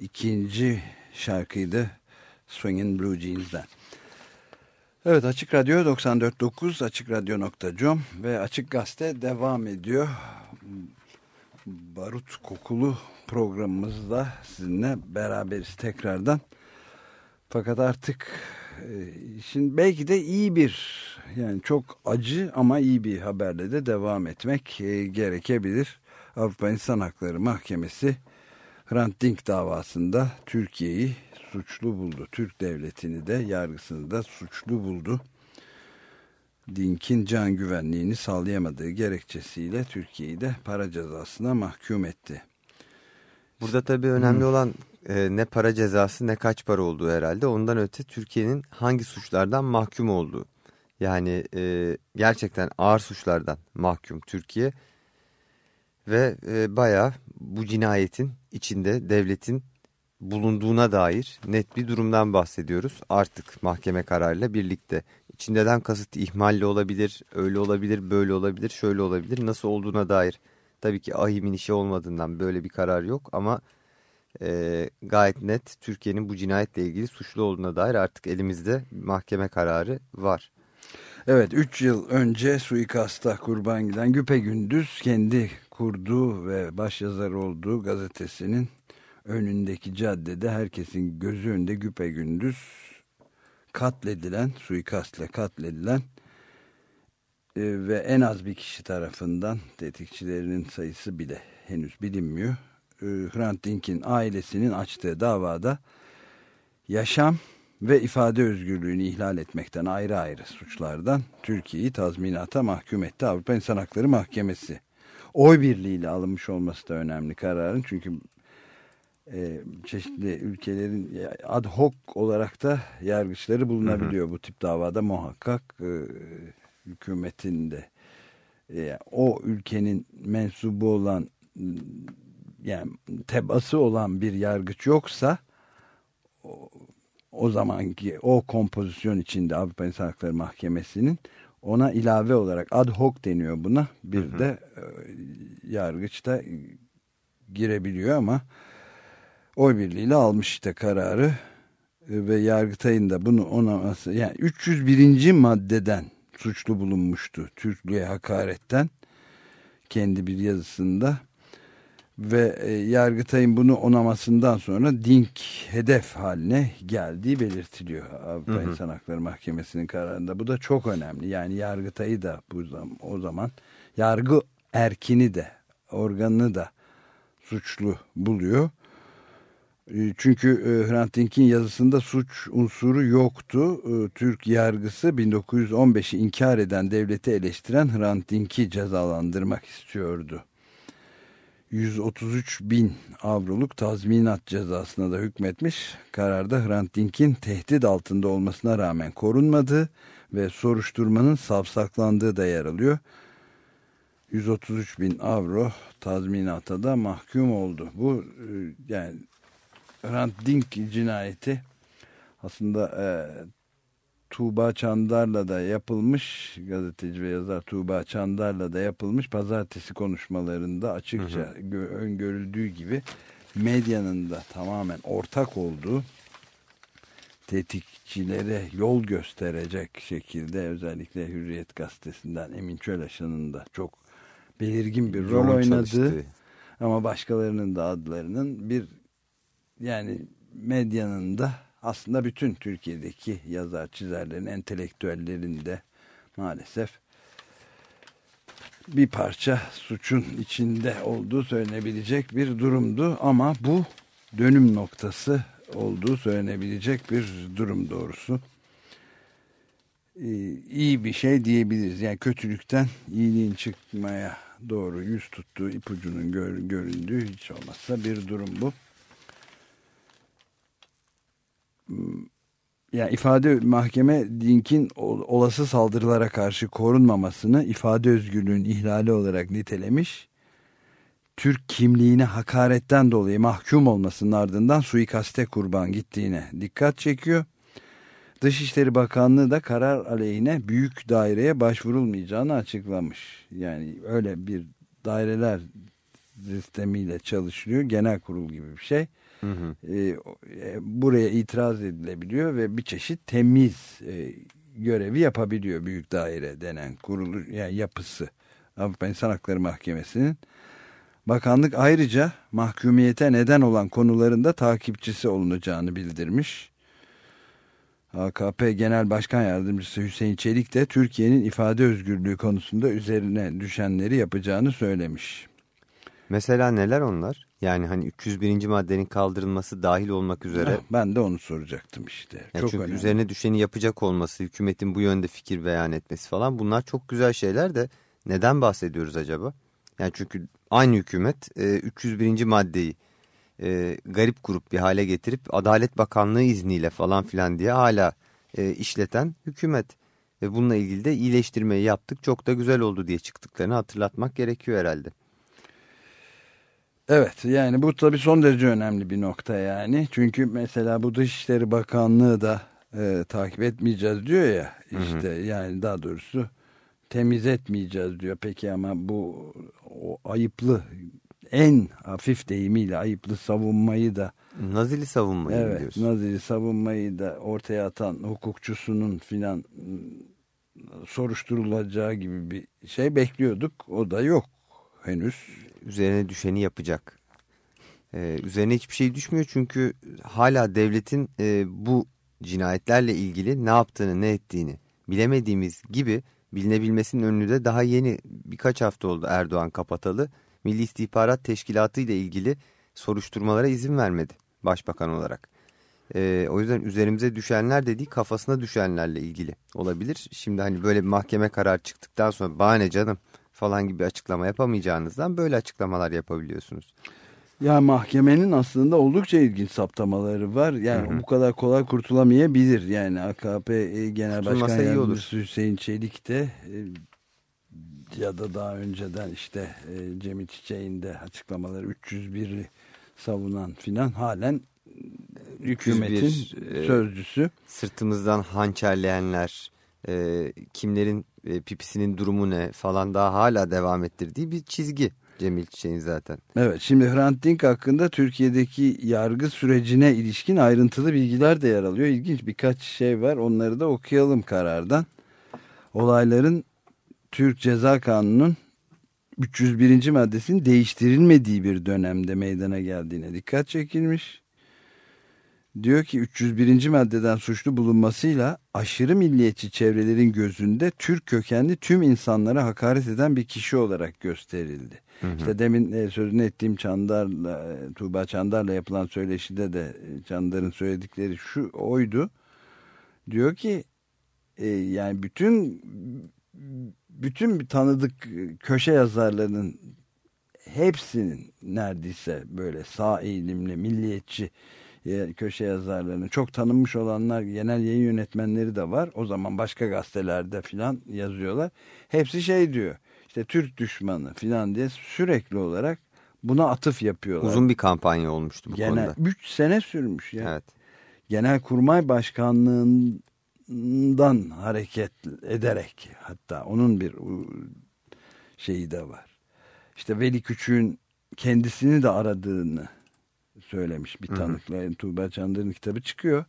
ikinci şarkıydı Swingin' Blue Jeans'den. Evet Açık Radyo 94.9 AçıkRadyo.com ve Açık Gazete devam ediyor. Barut kokulu programımızda sizinle beraberiz tekrardan. Fakat artık e, şimdi belki de iyi bir yani çok acı ama iyi bir haberle de devam etmek e, gerekebilir. Avrupa İnsan Hakları Mahkemesi Hrant Dink davasında Türkiye'yi suçlu buldu. Türk devletini de yargısını da suçlu buldu. Dink'in can güvenliğini sağlayamadığı gerekçesiyle Türkiye'yi de para cezasına mahkum etti. Burada tabii önemli olan e, ne para cezası ne kaç para olduğu herhalde. Ondan öte Türkiye'nin hangi suçlardan mahkum olduğu. Yani e, gerçekten ağır suçlardan mahkum Türkiye. Ve e, bayağı bu cinayetin içinde devletin bulunduğuna dair net bir durumdan bahsediyoruz. Artık mahkeme kararıyla birlikte. İçindeden kasıt ihmalle olabilir, öyle olabilir, böyle olabilir, şöyle olabilir. Nasıl olduğuna dair tabii ki ahimin işi olmadığından böyle bir karar yok ama e, gayet net Türkiye'nin bu cinayetle ilgili suçlu olduğuna dair artık elimizde mahkeme kararı var. Evet 3 yıl önce suikasta kurban giden Güpegündüz kendi kurduğu ve başyazar olduğu gazetesinin önündeki caddede herkesin gözü önünde Güpegündüz katledilen, suikastle katledilen e, ve en az bir kişi tarafından tetikçilerinin sayısı bile henüz bilinmiyor. E, Hrant Dink'in ailesinin açtığı davada yaşam ve ifade özgürlüğünü ihlal etmekten ayrı ayrı suçlardan Türkiye'yi tazminata mahkum etti. Avrupa İnsan Hakları Mahkemesi. Oy birliğiyle alınmış olması da önemli kararın. Çünkü e, çeşitli ülkelerin ad hoc olarak da yargıçları bulunabiliyor bu tip davada. Muhakkak e, hükümetin de e, o ülkenin mensubu olan yani tebası olan bir yargıç yoksa o, o zamanki o kompozisyon içinde Avrupa İnsan Hakları Mahkemesi'nin ona ilave olarak ad hoc deniyor buna. Bir Hı hı. de e, yargıç da girebiliyor ama oy birliğiyle almış işte kararı E, ve Yargıtay'ın da bunu onaması yani 301. maddeden suçlu bulunmuştu Türklüğe hakaretten kendi bir yazısında ve e, Yargıtay'ın bunu onamasından sonra Dink hedef haline geldiği belirtiliyor Avrupa Hı hı. İnsan Hakları Mahkemesi'nin kararında. Bu da çok önemli. Yani Yargıtay'ı da bu zaman, o zaman yargı erkini de organını da suçlu buluyor. E, çünkü e, Hrant Dink'in yazısında suç unsuru yoktu. Türk yargısı 1915'i inkar eden devleti eleştiren Hrant Dink'i cezalandırmak istiyordu. 133 bin avroluk tazminat cezasına da hükmetmiş. Kararda Hrant Dink'in tehdit altında olmasına rağmen korunmadığı ve soruşturmanın savsaklandığı da yer alıyor. 133 bin avro tazminata da mahkum oldu. Bu yani Hrant Dink cinayeti aslında e, Tuğba Çandar'la da yapılmış gazeteci ve yazar Tuğba Çandar'la da yapılmış pazartesi konuşmalarında açıkça hı hı. öngörüldüğü gibi medyanın da tamamen ortak olduğu tetikçilere yol gösterecek şekilde özellikle Hürriyet gazetesinden Emin Çölaşan'ın da çok belirgin bir rol oynadığı çalıştı. ama başkalarının da adlarının bir yani medyanın da aslında bütün Türkiye'deki yazar çizerlerin, entelektüellerin de maalesef bir parça suçun içinde olduğu söylenebilecek bir durumdu ama bu dönüm noktası olduğu söylenebilecek bir durum doğrusu. Ee, iyi bir şey diyebiliriz. Yani kötülükten iyiliğin çıkmaya doğru yüz tuttuğu ipucunun gör, göründüğü hiç olmazsa bir durum bu. Yani ifade mahkeme Dink'in olası saldırılara karşı korunmamasını ifade özgürlüğün ihlali olarak nitelemiş. Türk kimliğine hakaretten dolayı mahkum olmasının ardından suikaste kurban gittiğine dikkat çekiyor. Dışişleri Bakanlığı da karar aleyhine büyük daireye başvurulmayacağını açıklamış. Yani öyle bir daireler sistemiyle çalışılıyor. Genel kurul gibi bir şey. Hı hı. E, buraya itiraz edilebiliyor ve bir çeşit temiz e, görevi yapabiliyor büyük daire denen kurulu yani yapısı Avrupa İnsan Hakları Mahkemesi'nin bakanlık ayrıca mahkumiyete neden olan konularında takipçisi olunacağını bildirmiş. AKP Genel Başkan Yardımcısı Hüseyin Çelik de Türkiye'nin ifade özgürlüğü konusunda üzerine düşenleri yapacağını söylemiş. Mesela neler onlar? Yani hani 301. maddenin kaldırılması dahil olmak üzere. Ben de onu soracaktım işte. Yani çok çünkü önemli. üzerine düşeni yapacak olması, hükümetin bu yönde fikir beyan etmesi falan bunlar çok güzel şeyler de neden bahsediyoruz acaba? Yani çünkü aynı hükümet e, 301. maddeyi e, garip grup bir hale getirip Adalet Bakanlığı izniyle falan filan diye hala e, işleten hükümet. Ve bununla ilgili de iyileştirmeyi yaptık çok da güzel oldu diye çıktıklarını hatırlatmak gerekiyor herhalde. Evet yani bu tabii son derece önemli bir nokta yani. Çünkü mesela bu Dışişleri Bakanlığı da e, takip etmeyeceğiz diyor ya işte hı hı. yani daha doğrusu temiz etmeyeceğiz diyor. Peki ama bu o ayıplı en hafif deyimiyle ayıplı savunmayı da Nazili savunmayı evet, diyorsun. Nazili savunmayı da ortaya atan hukukçusunun filan soruşturulacağı gibi bir şey bekliyorduk. O da yok henüz üzerine düşeni yapacak. Ee, üzerine hiçbir şey düşmüyor çünkü hala devletin e, bu cinayetlerle ilgili ne yaptığını ne ettiğini bilemediğimiz gibi bilinebilmesinin önünü de daha yeni birkaç hafta oldu Erdoğan kapatalı. Milli İstihbarat Teşkilatı ile ilgili soruşturmalara izin vermedi başbakan olarak. Ee, o yüzden üzerimize düşenler dediği kafasına düşenlerle ilgili olabilir. Şimdi hani böyle bir mahkeme karar çıktıktan sonra bahane canım falan gibi açıklama yapamayacağınızdan böyle açıklamalar yapabiliyorsunuz. Ya mahkemenin aslında oldukça ilginç saptamaları var. Yani hı hı. bu kadar kolay kurtulamayabilir. Yani AKP e, Genel Başkan Yardımcısı Hüseyin Çelik de e, ya da daha önceden işte e, Cemil Çiçek'in de açıklamaları 301'i savunan filan halen hükümetin sözcüsü. Sırtımızdan hançerleyenler, e, kimlerin e, pipisinin durumu ne falan daha hala devam ettirdiği bir çizgi Cemil Çiçek'in zaten. Evet şimdi Hrant Dink hakkında Türkiye'deki yargı sürecine ilişkin ayrıntılı bilgiler de yer alıyor. İlginç birkaç şey var onları da okuyalım karardan. Olayların Türk Ceza Kanunu'nun 301. maddesinin değiştirilmediği bir dönemde meydana geldiğine dikkat çekilmiş. Diyor ki 301. maddeden suçlu bulunmasıyla aşırı milliyetçi çevrelerin gözünde Türk kökenli tüm insanlara hakaret eden bir kişi olarak gösterildi. Hı hı. İşte demin e, sözünü ettiğim Çandar'la, e, Tuğba Çandar'la yapılan söyleşide de e, Çandar'ın söyledikleri şu oydu. Diyor ki e, yani bütün bütün bir tanıdık köşe yazarlarının hepsinin neredeyse böyle sağ eğilimli, milliyetçi köşe yazarlarının çok tanınmış olanlar genel yayın yönetmenleri de var. O zaman başka gazetelerde filan yazıyorlar. Hepsi şey diyor işte Türk düşmanı filan diye sürekli olarak buna atıf yapıyorlar. Uzun bir kampanya olmuştu bu genel, konuda. 3 sene sürmüş ya. Evet. Genel Kurmay Başkanlığından hareket ederek hatta onun bir şeyi de var. İşte Veli Küçük'ün kendisini de aradığını söylemiş bir tanıkla. Yani Tuğba Çandır'ın kitabı çıkıyor.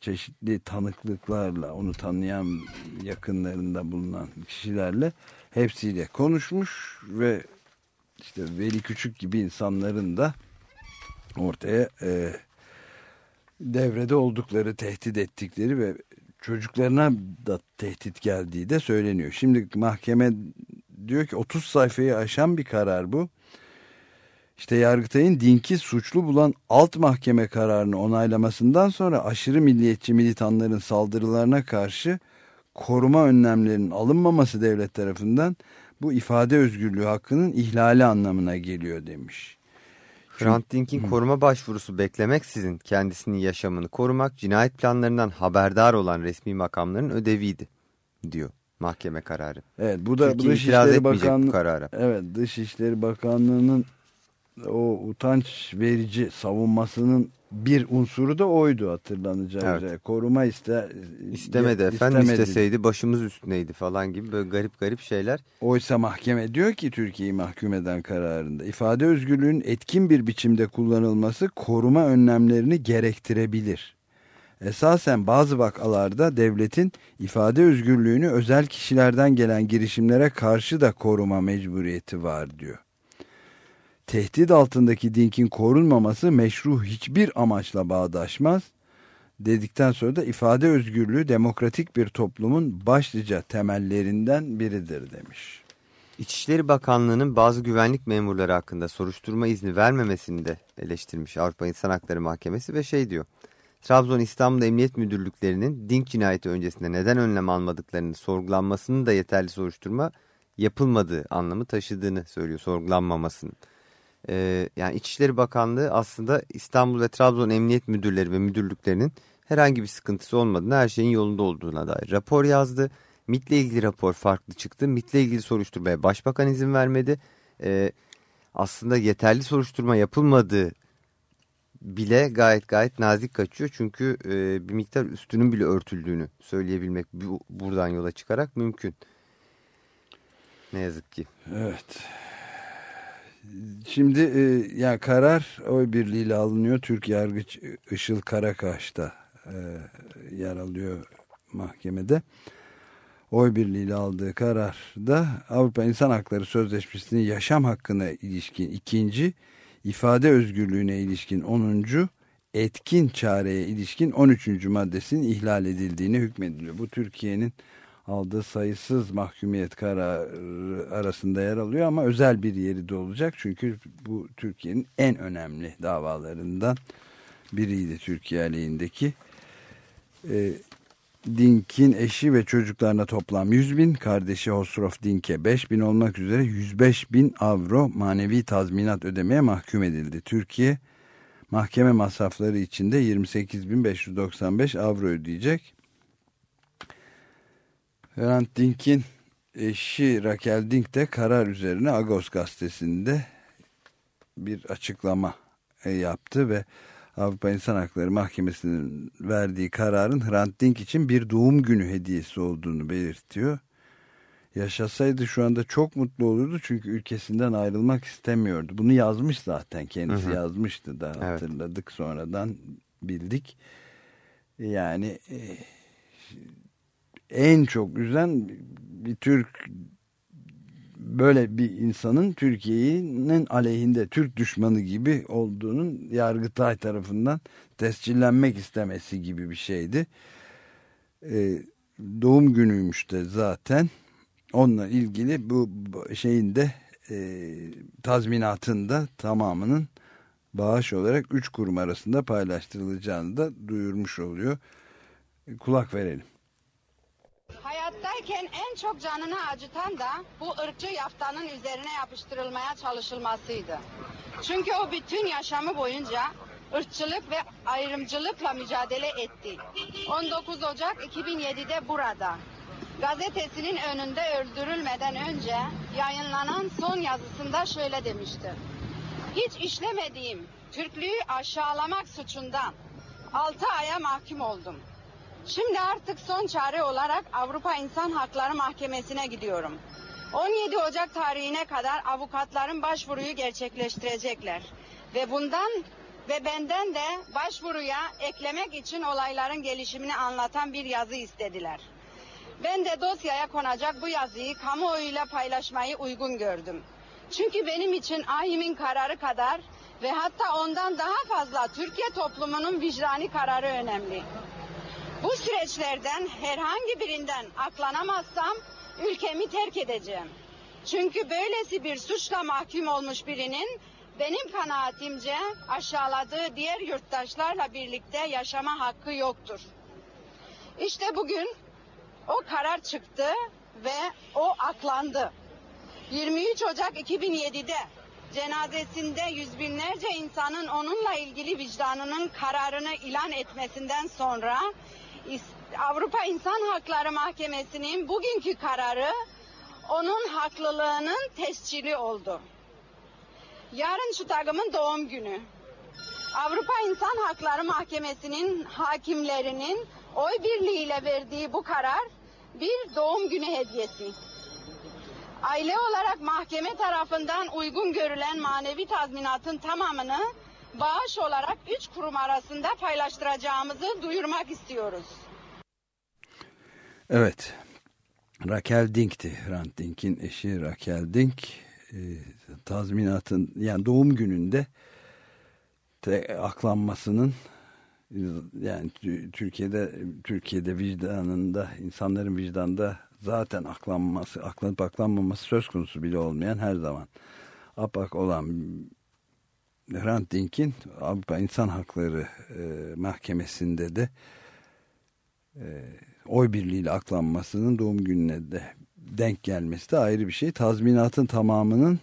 Çeşitli tanıklıklarla onu tanıyan yakınlarında bulunan kişilerle hepsiyle konuşmuş ve işte Veli Küçük gibi insanların da ortaya e, devrede oldukları, tehdit ettikleri ve çocuklarına da tehdit geldiği de söyleniyor. Şimdi mahkeme diyor ki 30 sayfayı aşan bir karar bu. İşte Yargıtay'ın dinki suçlu bulan alt mahkeme kararını onaylamasından sonra aşırı milliyetçi militanların saldırılarına karşı koruma önlemlerinin alınmaması devlet tarafından bu ifade özgürlüğü hakkının ihlali anlamına geliyor demiş. Hrant Dink'in koruma başvurusu beklemeksizin kendisinin yaşamını korumak cinayet planlarından haberdar olan resmi makamların ödeviydi diyor mahkeme kararı. Evet bu da Türkiye Dışişleri Bakanlığı karara. Evet Dışişleri Bakanlığı'nın o utanç verici savunmasının bir unsuru da oydu hatırlanacağı evet. üzere. Koruma iste, istemedi efendim istemedi. isteseydi başımız üstüneydi falan gibi böyle garip garip şeyler. Oysa mahkeme diyor ki Türkiye'yi mahkum eden kararında ifade özgürlüğünün etkin bir biçimde kullanılması koruma önlemlerini gerektirebilir. Esasen bazı vakalarda devletin ifade özgürlüğünü özel kişilerden gelen girişimlere karşı da koruma mecburiyeti var diyor tehdit altındaki dinkin korunmaması meşru hiçbir amaçla bağdaşmaz dedikten sonra da ifade özgürlüğü demokratik bir toplumun başlıca temellerinden biridir demiş. İçişleri Bakanlığı'nın bazı güvenlik memurları hakkında soruşturma izni vermemesini de eleştirmiş Avrupa İnsan Hakları Mahkemesi ve şey diyor. Trabzon İstanbul Emniyet Müdürlüklerinin Dink cinayeti öncesinde neden önlem almadıklarını sorgulanmasının da yeterli soruşturma yapılmadığı anlamı taşıdığını söylüyor sorgulanmamasının e, yani İçişleri Bakanlığı aslında İstanbul ve Trabzon Emniyet Müdürleri ve müdürlüklerinin herhangi bir sıkıntısı olmadığını, her şeyin yolunda olduğuna dair rapor yazdı. MIT'le ilgili rapor farklı çıktı. MIT'le ilgili soruşturmaya başbakan izin vermedi. E, aslında yeterli soruşturma yapılmadığı bile gayet gayet nazik kaçıyor. Çünkü e, bir miktar üstünün bile örtüldüğünü söyleyebilmek bu, buradan yola çıkarak mümkün. Ne yazık ki. Evet. Şimdi e, ya karar oy birliğiyle alınıyor. Türk yargıç Işıl Karakaş'ta e, yer alıyor mahkemede. Oy birliğiyle aldığı kararda Avrupa İnsan Hakları Sözleşmesi'nin yaşam hakkına ilişkin ikinci, ifade özgürlüğüne ilişkin onuncu, etkin çareye ilişkin 13. maddesinin ihlal edildiğine hükmediliyor. Bu Türkiye'nin aldığı sayısız mahkumiyet kararı arasında yer alıyor ama özel bir yeri de olacak. Çünkü bu Türkiye'nin en önemli davalarından biriydi Türkiye aleyhindeki. E, Dink'in eşi ve çocuklarına toplam 100 bin, kardeşi Hosrof Dink'e 5 bin olmak üzere 105 bin avro manevi tazminat ödemeye mahkum edildi. Türkiye mahkeme masrafları içinde 28.595 avro ödeyecek. Hrant Dink'in eşi Raquel Dink de karar üzerine Agos gazetesinde bir açıklama e, yaptı ve Avrupa İnsan Hakları Mahkemesi'nin verdiği kararın Hrant Dink için bir doğum günü hediyesi olduğunu belirtiyor. Yaşasaydı şu anda çok mutlu olurdu çünkü ülkesinden ayrılmak istemiyordu. Bunu yazmış zaten kendisi hı hı. yazmıştı da hatırladık evet. sonradan bildik. Yani e, en çok üzen bir Türk böyle bir insanın Türkiye'nin aleyhinde Türk düşmanı gibi olduğunun Yargıtay tarafından tescillenmek istemesi gibi bir şeydi. Ee, doğum günüymüş de zaten onunla ilgili bu şeyin de e, tazminatında tamamının bağış olarak 3 kurum arasında paylaştırılacağını da duyurmuş oluyor. Kulak verelim. Hayattayken en çok canını acıtan da bu ırkçı yaftanın üzerine yapıştırılmaya çalışılmasıydı. Çünkü o bütün yaşamı boyunca ırkçılık ve ayrımcılıkla mücadele etti. 19 Ocak 2007'de burada gazetesinin önünde öldürülmeden önce yayınlanan son yazısında şöyle demişti. Hiç işlemediğim Türklüğü aşağılamak suçundan 6 aya mahkum oldum. Şimdi artık son çare olarak Avrupa İnsan Hakları Mahkemesi'ne gidiyorum. 17 Ocak tarihine kadar avukatların başvuruyu gerçekleştirecekler. Ve bundan ve benden de başvuruya eklemek için olayların gelişimini anlatan bir yazı istediler. Ben de dosyaya konacak bu yazıyı kamuoyuyla paylaşmayı uygun gördüm. Çünkü benim için AYİM'in kararı kadar ve hatta ondan daha fazla Türkiye toplumunun vicdani kararı önemli. Bu süreçlerden herhangi birinden aklanamazsam ülkemi terk edeceğim. Çünkü böylesi bir suçla mahkum olmuş birinin benim kanaatimce aşağıladığı diğer yurttaşlarla birlikte yaşama hakkı yoktur. İşte bugün o karar çıktı ve o aklandı. 23 Ocak 2007'de cenazesinde yüz binlerce insanın onunla ilgili vicdanının kararını ilan etmesinden sonra Avrupa İnsan Hakları Mahkemesi'nin bugünkü kararı onun haklılığının tescili oldu. Yarın şu takımın doğum günü. Avrupa İnsan Hakları Mahkemesi'nin hakimlerinin oy birliğiyle verdiği bu karar bir doğum günü hediyesi. Aile olarak mahkeme tarafından uygun görülen manevi tazminatın tamamını bağış olarak üç kurum arasında paylaştıracağımızı duyurmak istiyoruz. Evet. Raquel Dink'ti. Hrant Dink'in eşi Raquel Dink e, tazminatın yani doğum gününde te, aklanmasının yani Türkiye'de Türkiye'de vicdanında insanların vicdanda zaten aklanması aklanıp aklanmaması söz konusu bile olmayan her zaman apak olan Hrant Dink'in Avrupa İnsan Hakları e, Mahkemesi'nde de e, oy birliğiyle aklanmasının doğum gününe de denk gelmesi de ayrı bir şey. Tazminatın tamamının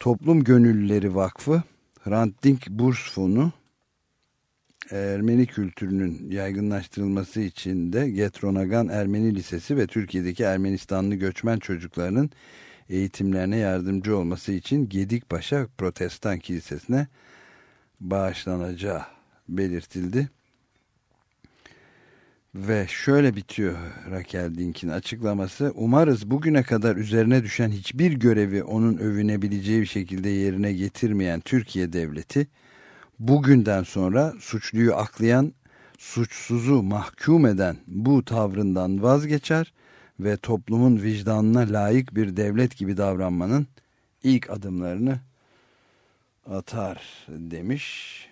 Toplum Gönüllüleri Vakfı, Hrant Dink Burs Fonu, Ermeni kültürünün yaygınlaştırılması için de Getronagan Ermeni Lisesi ve Türkiye'deki Ermenistanlı göçmen çocuklarının eğitimlerine yardımcı olması için Gedikpaşa Protestan Kilisesi'ne bağışlanacağı belirtildi. Ve şöyle bitiyor Raquel Dink'in açıklaması. Umarız bugüne kadar üzerine düşen hiçbir görevi onun övünebileceği bir şekilde yerine getirmeyen Türkiye Devleti bugünden sonra suçluyu aklayan, suçsuzu mahkum eden bu tavrından vazgeçer ve toplumun vicdanına layık bir devlet gibi davranmanın ilk adımlarını atar demiş.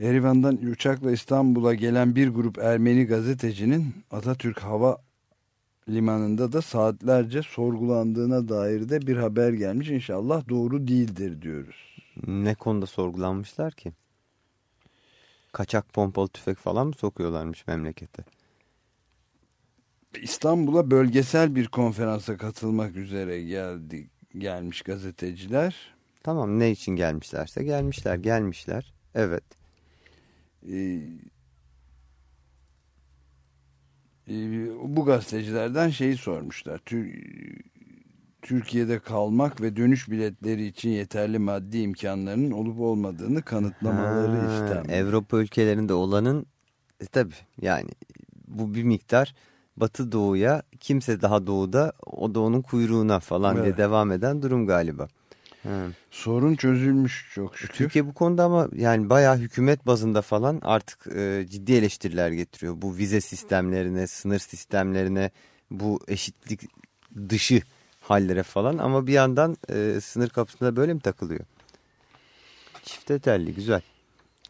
Erivan'dan uçakla İstanbul'a gelen bir grup Ermeni gazetecinin Atatürk Hava Limanı'nda da saatlerce sorgulandığına dair de bir haber gelmiş. İnşallah doğru değildir diyoruz. Ne konuda sorgulanmışlar ki? Kaçak pompalı tüfek falan mı sokuyorlarmış memlekete? İstanbul'a bölgesel bir konferansa katılmak üzere geldi gelmiş gazeteciler. Tamam ne için gelmişlerse gelmişler gelmişler. Evet. Ee, e, bu gazetecilerden şeyi sormuşlar. Tür Türkiye'de kalmak ve dönüş biletleri için yeterli maddi imkanlarının olup olmadığını kanıtlamaları istenmiş. Avrupa ülkelerinde olanın e, tabii yani bu bir miktar Batı Doğu'ya kimse daha doğuda o doğunun kuyruğuna falan evet. diye devam eden durum galiba. Ha. Sorun çözülmüş çok şükür. Türkiye bu konuda ama yani bayağı hükümet bazında falan artık e, ciddi eleştiriler getiriyor. Bu vize sistemlerine, sınır sistemlerine, bu eşitlik dışı hallere falan ama bir yandan e, sınır kapısında böyle mi takılıyor? Çifte telli güzel.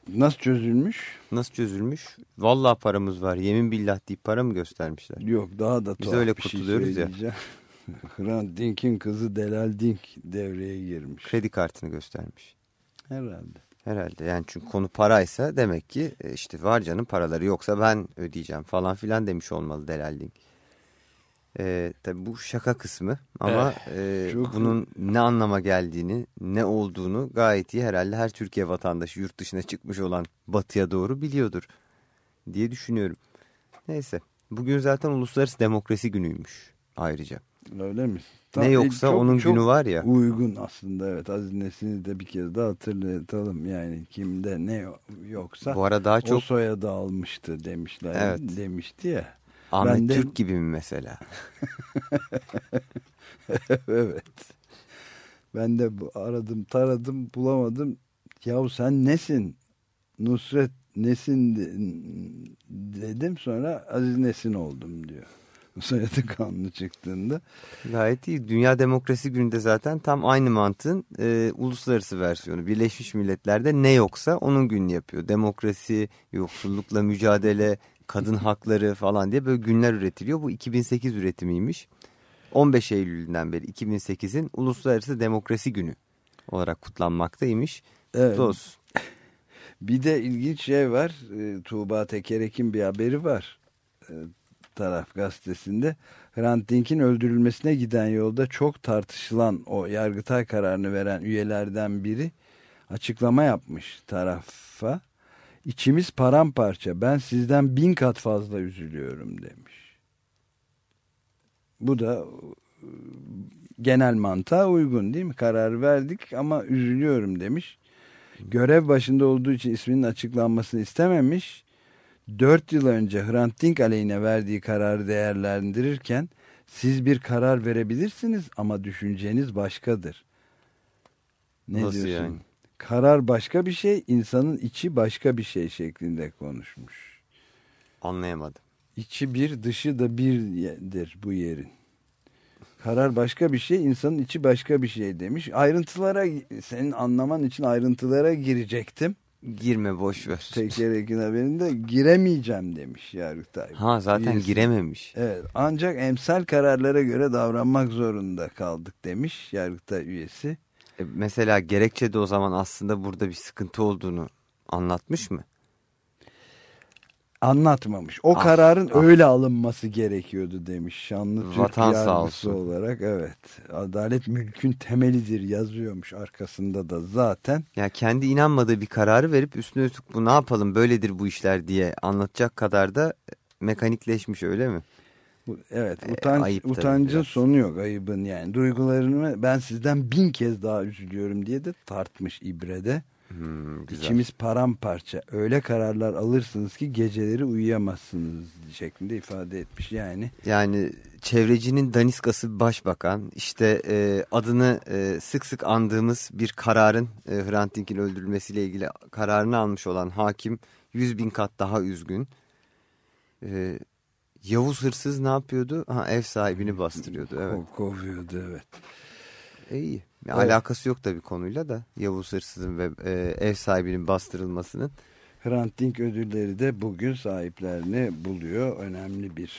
Nasıl çözülmüş? Nasıl çözülmüş? Vallahi paramız var yemin billah deyip para mı göstermişler? Yok daha da Biz tuhaf öyle bir şey kurtuluyoruz ya. söyleyeceğim. Hrant Dink'in kızı Delal Dink devreye girmiş. Kredi kartını göstermiş. Herhalde. Herhalde yani çünkü konu paraysa demek ki e, işte var canım paraları yoksa ben ödeyeceğim falan filan demiş olmalı Delalling. Ee, tabii bu şaka kısmı ama e, çok- bunun ne anlama geldiğini ne olduğunu gayet iyi herhalde her Türkiye vatandaşı yurt dışına çıkmış olan batıya doğru biliyordur diye düşünüyorum. Neyse bugün zaten Uluslararası Demokrasi Günü'ymüş ayrıca. Öyle mi? Ne yoksa çok- onun çok günü var ya. Uygun aslında evet. Aziz Nesin'i de bir kez daha hatırlatalım. Yani kimde ne yoksa Bu ara daha o çok soyadı almıştı demişler. Evet. Demişti ya. Ahmet ben de- Türk gibi mi mesela? evet. Ben de aradım taradım bulamadım. Yahu sen nesin? Nusret Nesin de- dedim sonra Aziz Nesin oldum diyor. Soyadı kanlı çıktığında. Gayet iyi. Dünya Demokrasi Günü'nde zaten tam aynı mantığın e, uluslararası versiyonu. Birleşmiş Milletler'de ne yoksa onun gününü yapıyor. Demokrasi, yoksullukla mücadele, kadın hakları falan diye böyle günler üretiliyor. Bu 2008 üretimiymiş. 15 Eylül'den beri 2008'in Uluslararası Demokrasi Günü olarak kutlanmaktaymış. Evet. Olsun. Bir de ilginç şey var. E, Tuğba Tekerek'in bir haberi var. E, taraf gazetesinde. Hrant Dink'in öldürülmesine giden yolda çok tartışılan o yargıtay kararını veren üyelerden biri açıklama yapmış tarafa. İçimiz paramparça. Ben sizden bin kat fazla üzülüyorum demiş. Bu da e, genel mantığa uygun değil mi? Karar verdik ama üzülüyorum demiş. Görev başında olduğu için isminin açıklanmasını istememiş. 4 yıl önce Hrant Dink aleyhine verdiği kararı değerlendirirken siz bir karar verebilirsiniz ama düşünceniz başkadır. Ne Nasıl diyorsun? yani? Karar başka bir şey, insanın içi başka bir şey şeklinde konuşmuş. Anlayamadım. İçi bir, dışı da birdir bu yerin. Karar başka bir şey, insanın içi başka bir şey demiş. Ayrıntılara, senin anlaman için ayrıntılara girecektim. Girme boş ver. Tekerek'in haberinde giremeyeceğim demiş Yargıtay. Ha zaten Üyesi. girememiş. Evet ancak emsal kararlara göre davranmak zorunda kaldık demiş Yargıtay üyesi. E, mesela gerekçede o zaman aslında burada bir sıkıntı olduğunu anlatmış mı? Anlatmamış. O Ah, kararın ah. öyle alınması gerekiyordu demiş. Şanlı Türk Vatan yargısı olarak evet. Adalet mülkün temelidir yazıyormuş arkasında da zaten. Ya kendi inanmadığı bir kararı verip üstüne üstlük bu ne yapalım böyledir bu işler diye anlatacak kadar da mekanikleşmiş öyle mi? Evet E, utanç, tabii utancın biraz. sonu yok ayıbın yani. Duygularımı ben sizden bin kez daha üzülüyorum diye de tartmış İbre'de. Hmm, güzel. İçimiz paramparça. Öyle kararlar alırsınız ki geceleri uyuyamazsınız şeklinde ifade etmiş. Yani Yani çevrecinin daniskası başbakan işte e, adını e, sık sık andığımız bir kararın e, Hrant Dink'in öldürülmesiyle ilgili kararını almış olan hakim 100 bin kat daha üzgün. E, Yavuz hırsız ne yapıyordu? Ha, ev sahibini bastırıyordu evet. kov- kovuyordu evet. E, iyi. Evet. Alakası yok tabii konuyla da Yavuz hırsızın ve e, ev sahibinin bastırılmasının. Hrant Dink ödülleri de bugün sahiplerini buluyor. Önemli bir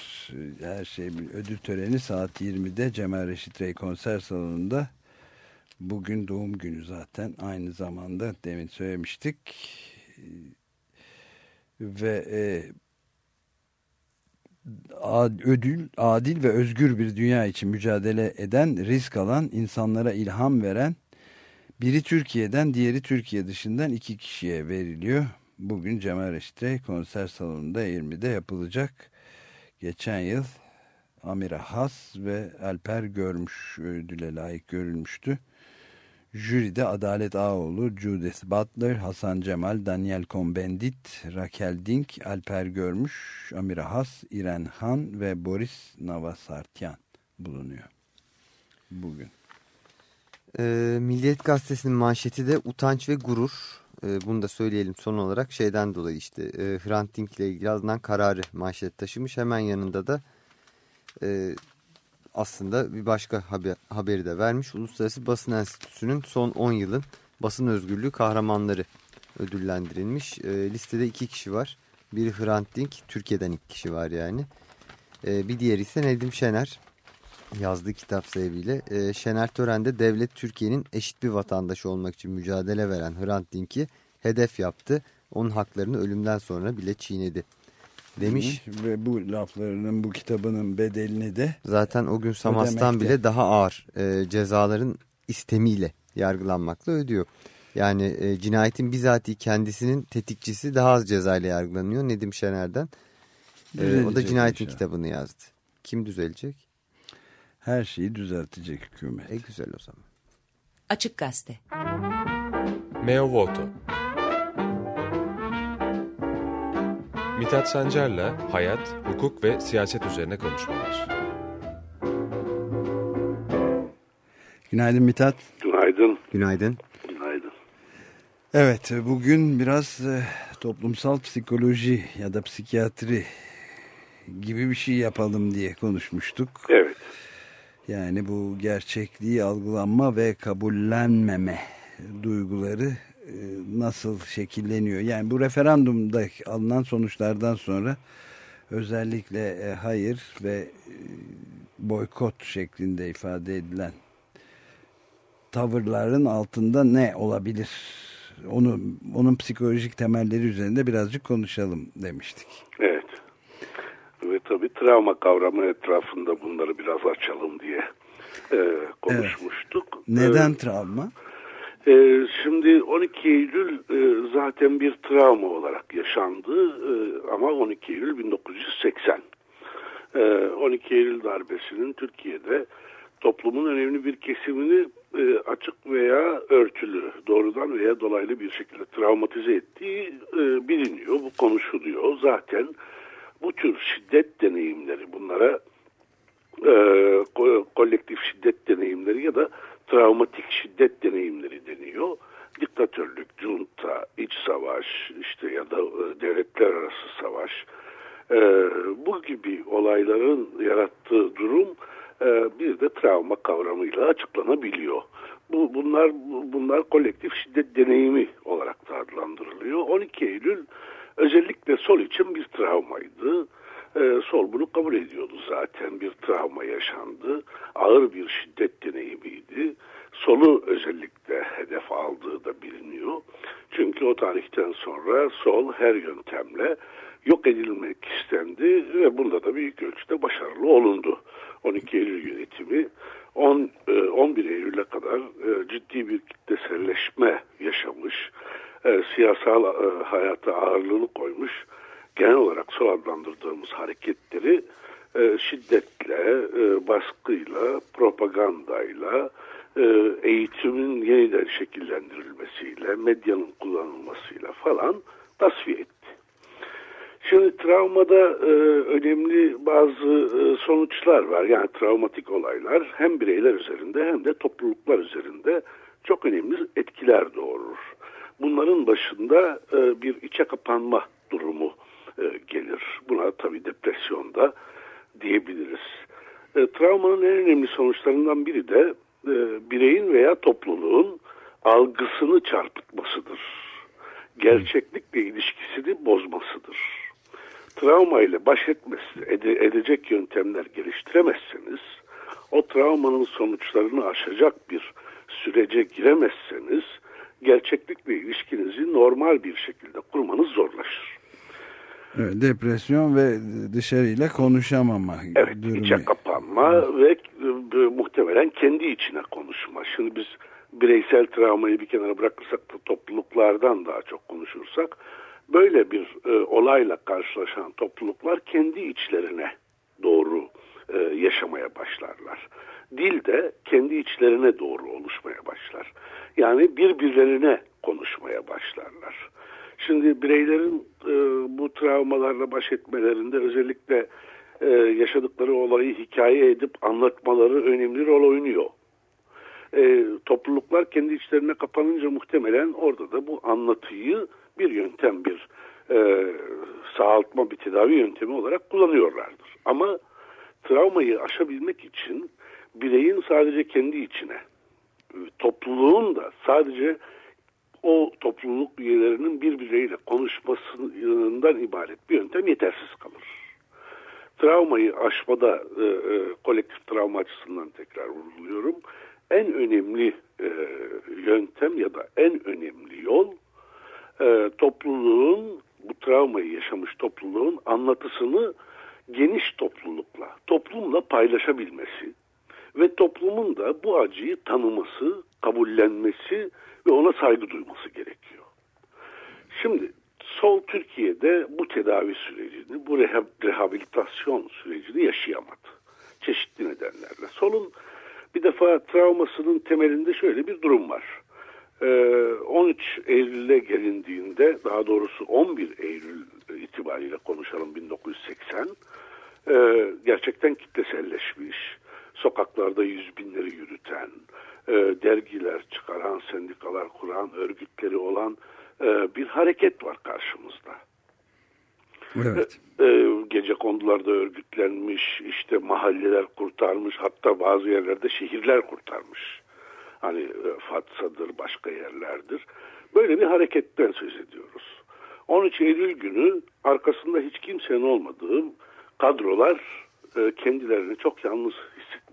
e, her şey ödül töreni saat 20'de Cemal Reşit Rey konser salonunda. Bugün doğum günü zaten aynı zamanda demin söylemiştik. E, Ve e, ödül adil ve özgür bir dünya için mücadele eden, risk alan, insanlara ilham veren biri Türkiye'den, diğeri Türkiye dışından iki kişiye veriliyor. Bugün Cemal Reşit Rey konser salonunda 20'de yapılacak. Geçen yıl Amira Has ve Alper Görmüş ödüle layık görülmüştü. Jüride Adalet Ağoğlu, Judith Butler, Hasan Cemal, Daniel Cohn-Bendit, Raquel Dink, Alper Görmüş, Amira Has, İren Han ve Boris Navasartyan bulunuyor. Bugün. E, Milliyet Gazetesi'nin manşeti de utanç ve gurur. E, bunu da söyleyelim son olarak şeyden dolayı işte e, Hrant Dink ile ilgili alınan kararı manşet taşımış. Hemen yanında da e, aslında bir başka haber, haberi de vermiş. Uluslararası Basın Enstitüsü'nün son 10 yılın basın özgürlüğü kahramanları ödüllendirilmiş. E, listede iki kişi var. Biri Hrant Dink, Türkiye'den iki kişi var yani. E, bir diğeri ise Nedim Şener yazdığı kitap sebebiyle. E, Şener Tören'de devlet Türkiye'nin eşit bir vatandaşı olmak için mücadele veren Hrant Dink'i hedef yaptı. Onun haklarını ölümden sonra bile çiğnedi demiş. Ve bu laflarının bu kitabının bedelini de Zaten o gün Samas'tan Ödemekte. bile daha ağır e, cezaların istemiyle yargılanmakla ödüyor. Yani e, cinayetin bizatihi kendisinin tetikçisi daha az cezayla yargılanıyor Nedim Şener'den. E, o da cinayetin inşallah. kitabını yazdı. Kim düzelecek? her şeyi düzeltecek hükümet. E güzel o zaman. Açık Gazete. Meo Voto Mithat Sancar'la hayat, hukuk ve siyaset üzerine konuşmalar. Günaydın Mithat. Günaydın. Günaydın. Günaydın. Evet bugün biraz e, toplumsal psikoloji ya da psikiyatri gibi bir şey yapalım diye konuşmuştuk. Evet. Yani bu gerçekliği algılanma ve kabullenmeme duyguları nasıl şekilleniyor? Yani bu referandumda alınan sonuçlardan sonra özellikle e, hayır ve e, boykot şeklinde ifade edilen tavırların altında ne olabilir? Onu onun psikolojik temelleri üzerinde birazcık konuşalım demiştik. Evet. Ve tabii travma kavramı etrafında bunları biraz açalım diye e, konuşmuştuk. Neden travma? E, şimdi 12 Eylül e, zaten bir travma olarak yaşandı e, ama 12 Eylül 1980. E, 12 Eylül darbesinin Türkiye'de toplumun önemli bir kesimini e, açık veya örtülü, doğrudan veya dolaylı bir şekilde travmatize ettiği e, biliniyor. Bu konuşuluyor. Zaten bu tür şiddet deneyimleri bunlara e, ko- kolektif şiddet deneyimleri ya da travmatik şiddet deneyimleri deniyor. Diktatörlük, junta, iç savaş işte ya da e, devletler arası savaş e, bu gibi olayların yarattığı durum e, bir de travma kavramıyla açıklanabiliyor. Bu bunlar bunlar kolektif şiddet deneyimi olarak da adlandırılıyor. 12 Eylül özellikle sol için bir travmaydı. Ee, sol bunu kabul ediyordu zaten. Bir travma yaşandı. Ağır bir şiddet deneyimiydi. Solu özellikle hedef aldığı da biliniyor. Çünkü o tarihten sonra sol her yöntemle yok edilmek istendi ve bunda da büyük ölçüde başarılı olundu. 12 Eylül yönetimi 10, e, 11 Eylül'e kadar e, ciddi bir kitleselleşme yaşamış, e, siyasal e, hayata ağırlığını koymuş, genel olarak sol adlandırdığımız hareketleri e, şiddetle, e, baskıyla, propagandayla, e, eğitimin yeniden şekillendirilmesiyle, medyanın kullanılmasıyla falan tasfiye etti. Şimdi travmada e, önemli bazı e, sonuçlar var. Yani travmatik olaylar hem bireyler üzerinde hem de topluluklar üzerinde çok önemli etkiler doğurur. Bunların başında e, bir içe kapanma durumu e, gelir. Buna tabii depresyonda diyebiliriz. E, travmanın en önemli sonuçlarından biri de e, bireyin veya topluluğun algısını çarpıtmasıdır. Gerçeklikle ilişkisini bozmasıdır travma ile baş etmesi, ede- edecek yöntemler geliştiremezseniz, o travmanın sonuçlarını aşacak bir sürece giremezseniz, gerçeklikle ilişkinizi normal bir şekilde kurmanız zorlaşır. Evet, depresyon ve dışarıyla konuşamama Evet, durumu. içe kapanma ve e, muhtemelen kendi içine konuşma. Şimdi biz bireysel travmayı bir kenara bırakırsak da topluluklardan daha çok konuşursak, böyle bir e, olayla karşılaşan topluluklar kendi içlerine doğru e, yaşamaya başlarlar. Dil de kendi içlerine doğru oluşmaya başlar. Yani birbirlerine konuşmaya başlarlar. Şimdi bireylerin e, bu travmalarla baş etmelerinde özellikle e, yaşadıkları olayı hikaye edip anlatmaları önemli rol oynuyor. E, topluluklar kendi içlerine kapanınca muhtemelen orada da bu anlatıyı bir yöntem, bir e, sağaltma, bir tedavi yöntemi olarak kullanıyorlardır. Ama travmayı aşabilmek için bireyin sadece kendi içine, e, topluluğun da sadece o topluluk üyelerinin birbirleriyle konuşmasından ibaret bir yöntem yetersiz kalır. Travmayı aşmada e, e, kolektif travma açısından tekrar vurguluyorum. En önemli e, yöntem ya da en önemli yol e, topluluğun bu travmayı yaşamış topluluğun anlatısını geniş toplulukla, toplumla paylaşabilmesi ve toplumun da bu acıyı tanıması, kabullenmesi ve ona saygı duyması gerekiyor. Şimdi sol Türkiye'de bu tedavi sürecini, bu rehabilitasyon sürecini yaşayamadı. Çeşitli nedenlerle. Solun bir defa travmasının temelinde şöyle bir durum var. 13 ee, Eylül'e gelindiğinde daha doğrusu 11 Eylül itibariyle konuşalım 1980 ee, gerçekten kitleselleşmiş sokaklarda yüz binleri yürüten e, dergiler çıkaran sendikalar kuran örgütleri olan e, bir hareket var karşımızda. Evet. E, gece kondularda örgütlenmiş, işte mahalleler kurtarmış, hatta bazı yerlerde şehirler kurtarmış. Hani e, Fatsa'dır, başka yerlerdir. Böyle bir hareketten söz ediyoruz. 13 Eylül günü arkasında hiç kimsenin olmadığı kadrolar e, kendilerini çok yalnız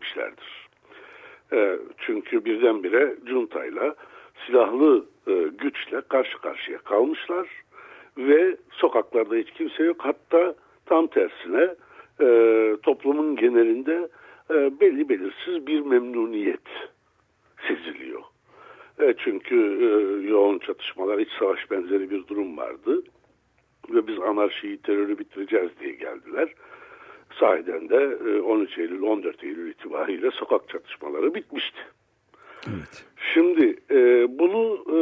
hissetmişlerdir. E, çünkü birdenbire Cunta'yla silahlı e, güçle karşı karşıya kalmışlar ve sokaklarda hiç kimse yok. Hatta tam tersine e, toplumun genelinde e, belli belirsiz bir memnuniyet seziliyor. E, çünkü e, yoğun çatışmalar, iç savaş benzeri bir durum vardı. Ve biz anarşiyi, terörü bitireceğiz diye geldiler. Sahiden de e, 13 Eylül, 14 Eylül itibariyle sokak çatışmaları bitmişti. Evet. Şimdi e, bunu e,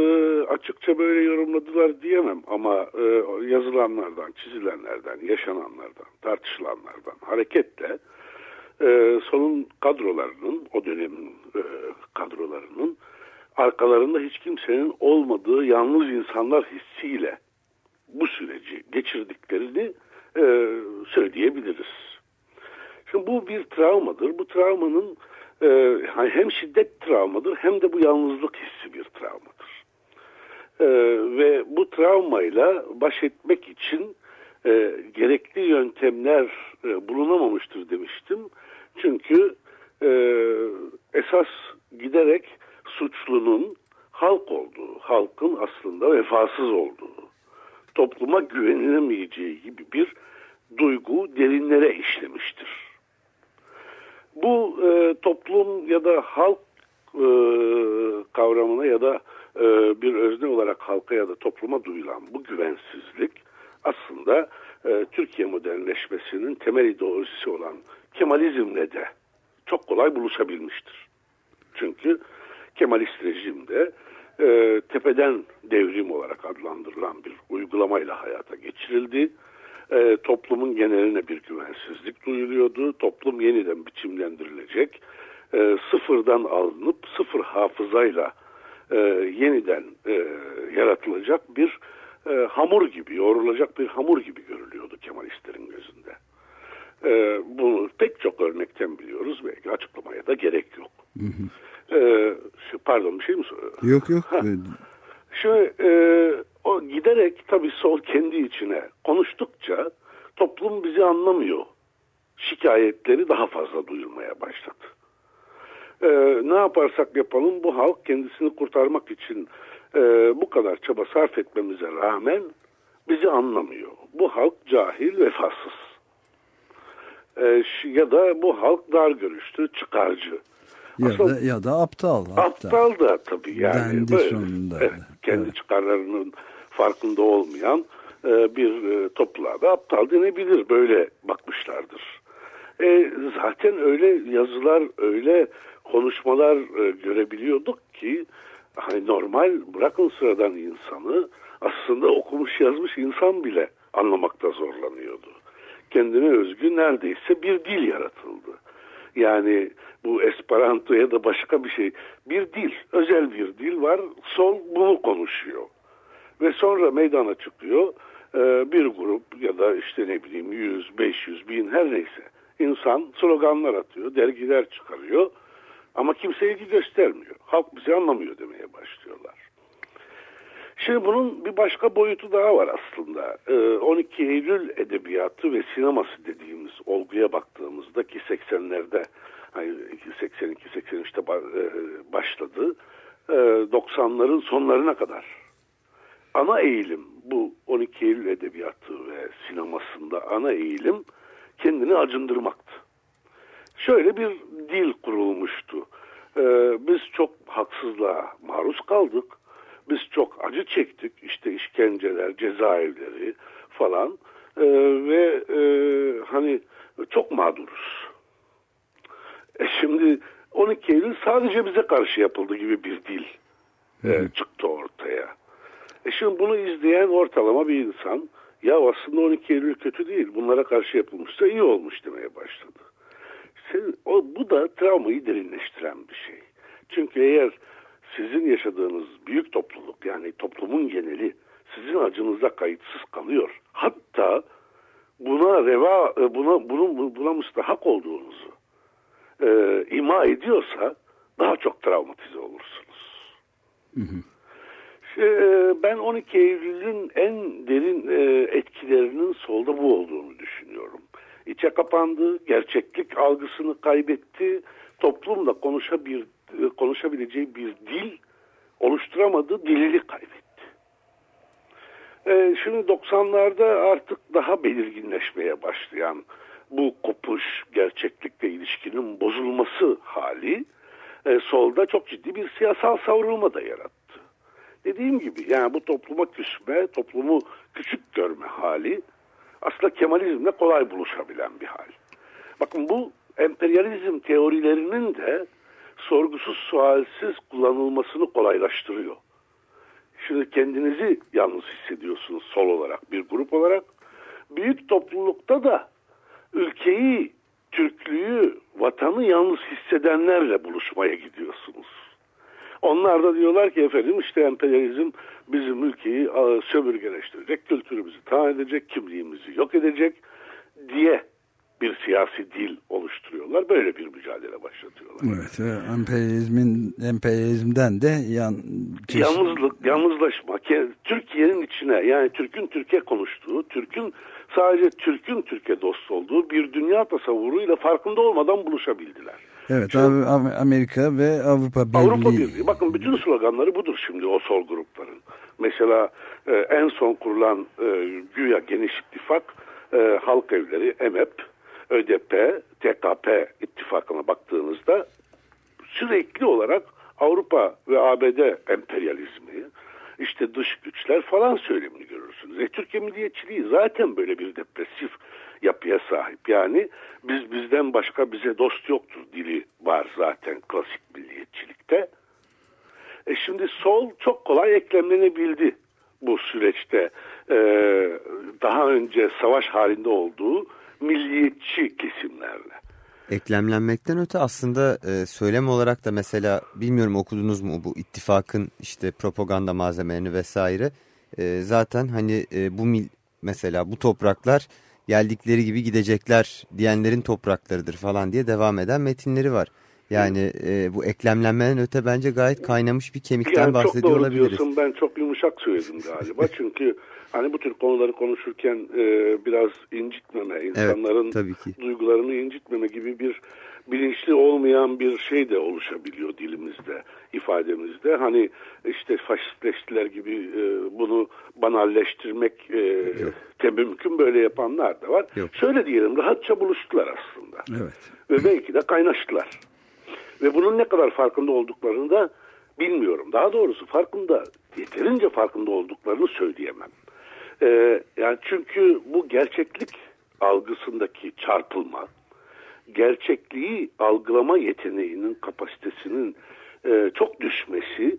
açıkça böyle yorumladılar diyemem ama e, yazılanlardan, çizilenlerden, yaşananlardan, tartışılanlardan hareketle e, sonun kadrolarının, o dönemin e, kadrolarının arkalarında hiç kimsenin olmadığı yalnız insanlar hissiyle bu süreci geçirdiklerini e, söyleyebiliriz. Şimdi bu bir travmadır. Bu travmanın e, hem şiddet travmadır hem de bu yalnızlık hissi bir travmadır. E, ve bu travmayla baş etmek için e, gerekli yöntemler e, bulunamamıştır demiştim. Çünkü e, esas giderek suçlunun halk olduğu, halkın aslında vefasız olduğu, topluma güvenilemeyeceği gibi bir duygu derinlere işlemiştir. Bu e, toplum ya da halk e, kavramına ya da e, bir özne olarak halka ya da topluma duyulan bu güvensizlik aslında e, Türkiye modernleşmesinin temel ideolojisi olan Kemalizmle de çok kolay buluşabilmiştir. Çünkü Kemalist rejimde e, tepeden devrim olarak adlandırılan bir uygulamayla hayata geçirildi e, toplumun geneline bir güvensizlik duyuluyordu. Toplum yeniden biçimlendirilecek. E, sıfırdan alınıp sıfır hafızayla e, yeniden e, yaratılacak bir e, hamur gibi, yoğrulacak bir hamur gibi görülüyordu Kemalistlerin gözünde. E, bunu pek çok örnekten biliyoruz ve açıklamaya da gerek yok. Hı hı. E, pardon bir şey mi soruyorsun? Yok yok. Şimdi e, o giderek tabii sol kendi içine konuştukça toplum bizi anlamıyor. Şikayetleri daha fazla duyulmaya başladı. E, ne yaparsak yapalım bu halk kendisini kurtarmak için e, bu kadar çaba sarf etmemize rağmen bizi anlamıyor. Bu halk cahil, vefasız. E, ya da bu halk dar görüşlü, çıkarcı. Ya Aslında, da ya da aptal. Aptal da tabii yani. Dendi böyle, sonunda. Evet, kendi evet. çıkarlarının farkında olmayan e, bir e, topluluğa da aptal denebilir. Böyle bakmışlardır. E, zaten öyle yazılar, öyle konuşmalar e, görebiliyorduk ki hani normal bırakın sıradan insanı aslında okumuş yazmış insan bile anlamakta zorlanıyordu. Kendine özgü neredeyse bir dil yaratıldı. Yani bu Esperanto ya da başka bir şey. Bir dil, özel bir dil var. Sol bunu konuşuyor. Ve sonra meydana çıkıyor. Ee, bir grup ya da işte ne bileyim 100, 500, bin her neyse insan sloganlar atıyor, dergiler çıkarıyor ama kimse ilgi göstermiyor. Halk bizi anlamıyor demeye başlıyorlar. Şimdi bunun bir başka boyutu daha var aslında. Ee, 12 Eylül edebiyatı ve sineması dediğimiz olguya baktığımızda ki 80'lerde hani 82-83'te ba- e, başladı. Ee, 90'ların sonlarına kadar ana eğilim bu 12 Eylül edebiyatı ve sinemasında ana eğilim kendini acındırmaktı. Şöyle bir dil kurulmuştu. Ee, biz çok haksızlığa maruz kaldık. Biz çok acı çektik. İşte işkenceler, cezaevleri falan. Ee, ve e, hani çok mağduruz. E şimdi 12 Eylül sadece bize karşı yapıldı gibi bir dil e, çıktı ortaya. E şimdi bunu izleyen ortalama bir insan ya aslında 12 Eylül kötü değil bunlara karşı yapılmışsa iyi olmuş demeye başladı. Sen, o, bu da travmayı derinleştiren bir şey. Çünkü eğer sizin yaşadığınız büyük topluluk yani toplumun geneli sizin acınıza kayıtsız kalıyor. Hatta buna reva e, buna bunun buna müstahak olduğunuzu e, ima ediyorsa daha çok travmatize olursunuz. Ee, Ben 12 Eylül'ün en derin e, etkilerinin solda bu olduğunu düşünüyorum. İçe kapandı, gerçeklik algısını kaybetti, toplumla konuşabil, e, konuşabileceği bir dil oluşturamadı, dilini kaybetti. Ee, Şimdi 90'larda artık daha belirginleşmeye başlayan bu kopuş, gerçeklikle ilişkinin bozulması hali e, solda çok ciddi bir siyasal savrulma da yarattı dediğim gibi yani bu topluma küsme, toplumu küçük görme hali aslında Kemalizmle kolay buluşabilen bir hal. Bakın bu emperyalizm teorilerinin de sorgusuz sualsiz kullanılmasını kolaylaştırıyor. Şimdi kendinizi yalnız hissediyorsunuz sol olarak bir grup olarak. Büyük toplulukta da ülkeyi, Türklüğü, vatanı yalnız hissedenlerle buluşmaya gidiyorsunuz. Onlar da diyorlar ki efendim işte emperyalizm bizim ülkeyi e, sömürgeleştirecek, kültürümüzü talan edecek, kimliğimizi yok edecek diye bir siyasi dil oluşturuyorlar. Böyle bir mücadele başlatıyorlar. Evet ve emperyalizmin emperyalizmden de yan, Yalnızlık, yalnızlaşma. Türkiye'nin içine yani Türk'ün Türkiye konuştuğu, Türk'ün sadece Türk'ün Türkiye dostu olduğu bir dünya tasavvuruyla farkında olmadan buluşabildiler. Evet Am- Amerika ve Avrupa Birliği. Avrupa Birliği. Bakın bütün sloganları budur şimdi o sol grupların. Mesela e, en son kurulan e, güya geniş ittifak e, halk evleri, EMEP, ÖDP, TKP ittifakına baktığınızda sürekli olarak Avrupa ve ABD emperyalizmi, işte dış güçler falan söylemini görürsünüz. E, Türkiye milliyetçiliği zaten böyle bir depresif yapıya sahip. Yani biz bizden başka bize dost yoktur dili var zaten klasik milliyetçilikte. E şimdi sol çok kolay eklemlenebildi bu süreçte. Ee, daha önce savaş halinde olduğu milliyetçi kesimlerle. Eklemlenmekten öte aslında e, söylem olarak da mesela bilmiyorum okudunuz mu bu ittifakın işte propaganda malzemelerini vesaire. E, zaten hani e, bu mil, mesela bu topraklar geldikleri gibi gidecekler diyenlerin topraklarıdır falan diye devam eden metinleri var. Yani e, bu eklemlenmeden öte bence gayet kaynamış bir kemikten Yani çok bahsediyor doğru olabiliriz. diyorsun ben çok yumuşak söyledim galiba. Çünkü hani bu tür konuları konuşurken e, biraz incitmeme, insanların ki. duygularını incitmeme gibi bir bilinçli olmayan bir şey de oluşabiliyor dilimizde, ifademizde. Hani işte faşistleştiler gibi e, bunu banalleştirmek e, de mümkün böyle yapanlar da var. Yok. Şöyle diyelim rahatça buluştular aslında. Evet. Ve belki de kaynaştılar. Ve bunun ne kadar farkında olduklarını da bilmiyorum. Daha doğrusu farkında, yeterince farkında olduklarını söyleyemem. Ee, yani çünkü bu gerçeklik algısındaki çarpılma, gerçekliği algılama yeteneğinin kapasitesinin e, çok düşmesi,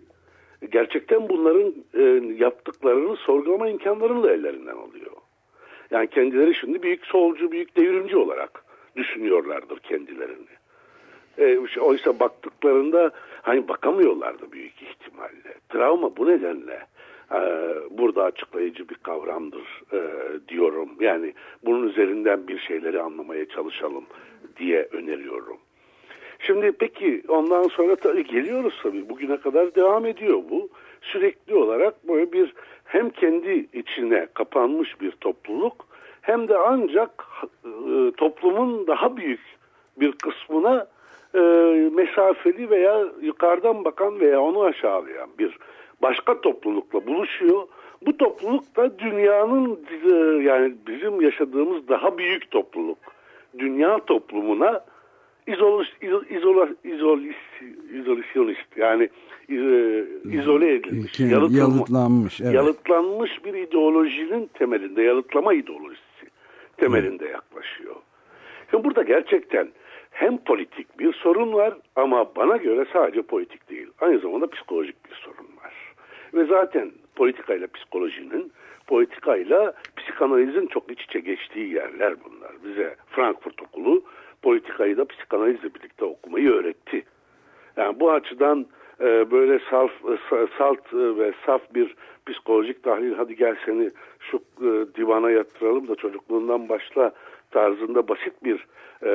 gerçekten bunların e, yaptıklarını sorgulama imkanlarını da ellerinden alıyor. Yani kendileri şimdi büyük solcu, büyük devrimci olarak düşünüyorlardır kendilerini. E, oysa baktıklarında hani bakamıyorlardı büyük ihtimalle. Travma bu nedenle burada açıklayıcı bir kavramdır e, diyorum. Yani bunun üzerinden bir şeyleri anlamaya çalışalım diye öneriyorum. Şimdi peki ondan sonra tabii geliyoruz tabii bugüne kadar devam ediyor bu. Sürekli olarak böyle bir hem kendi içine kapanmış bir topluluk hem de ancak e, toplumun daha büyük bir kısmına e, mesafeli veya yukarıdan bakan veya onu aşağılayan bir başka toplulukla buluşuyor. Bu topluluk da dünyanın e, yani bizim yaşadığımız daha büyük topluluk. Dünya toplumuna izol, izol, izol, izolasyonist yani e, izole edilmiş, yalıtlanmış, evet. yalıtlanmış bir ideolojinin temelinde, yalıtlama ideolojisi temelinde yaklaşıyor. Şimdi burada gerçekten hem politik bir sorun var ama bana göre sadece politik değil. Aynı zamanda psikolojik bir sorun. Ve zaten politikayla psikolojinin, politikayla psikanalizin çok iç içe geçtiği yerler bunlar. Bize Frankfurt Okulu politikayı da psikanalizle birlikte okumayı öğretti. Yani bu açıdan e, böyle salt, e, salt e, ve saf bir psikolojik tahlil hadi gel seni şu e, divana yatıralım da çocukluğundan başla tarzında basit bir e,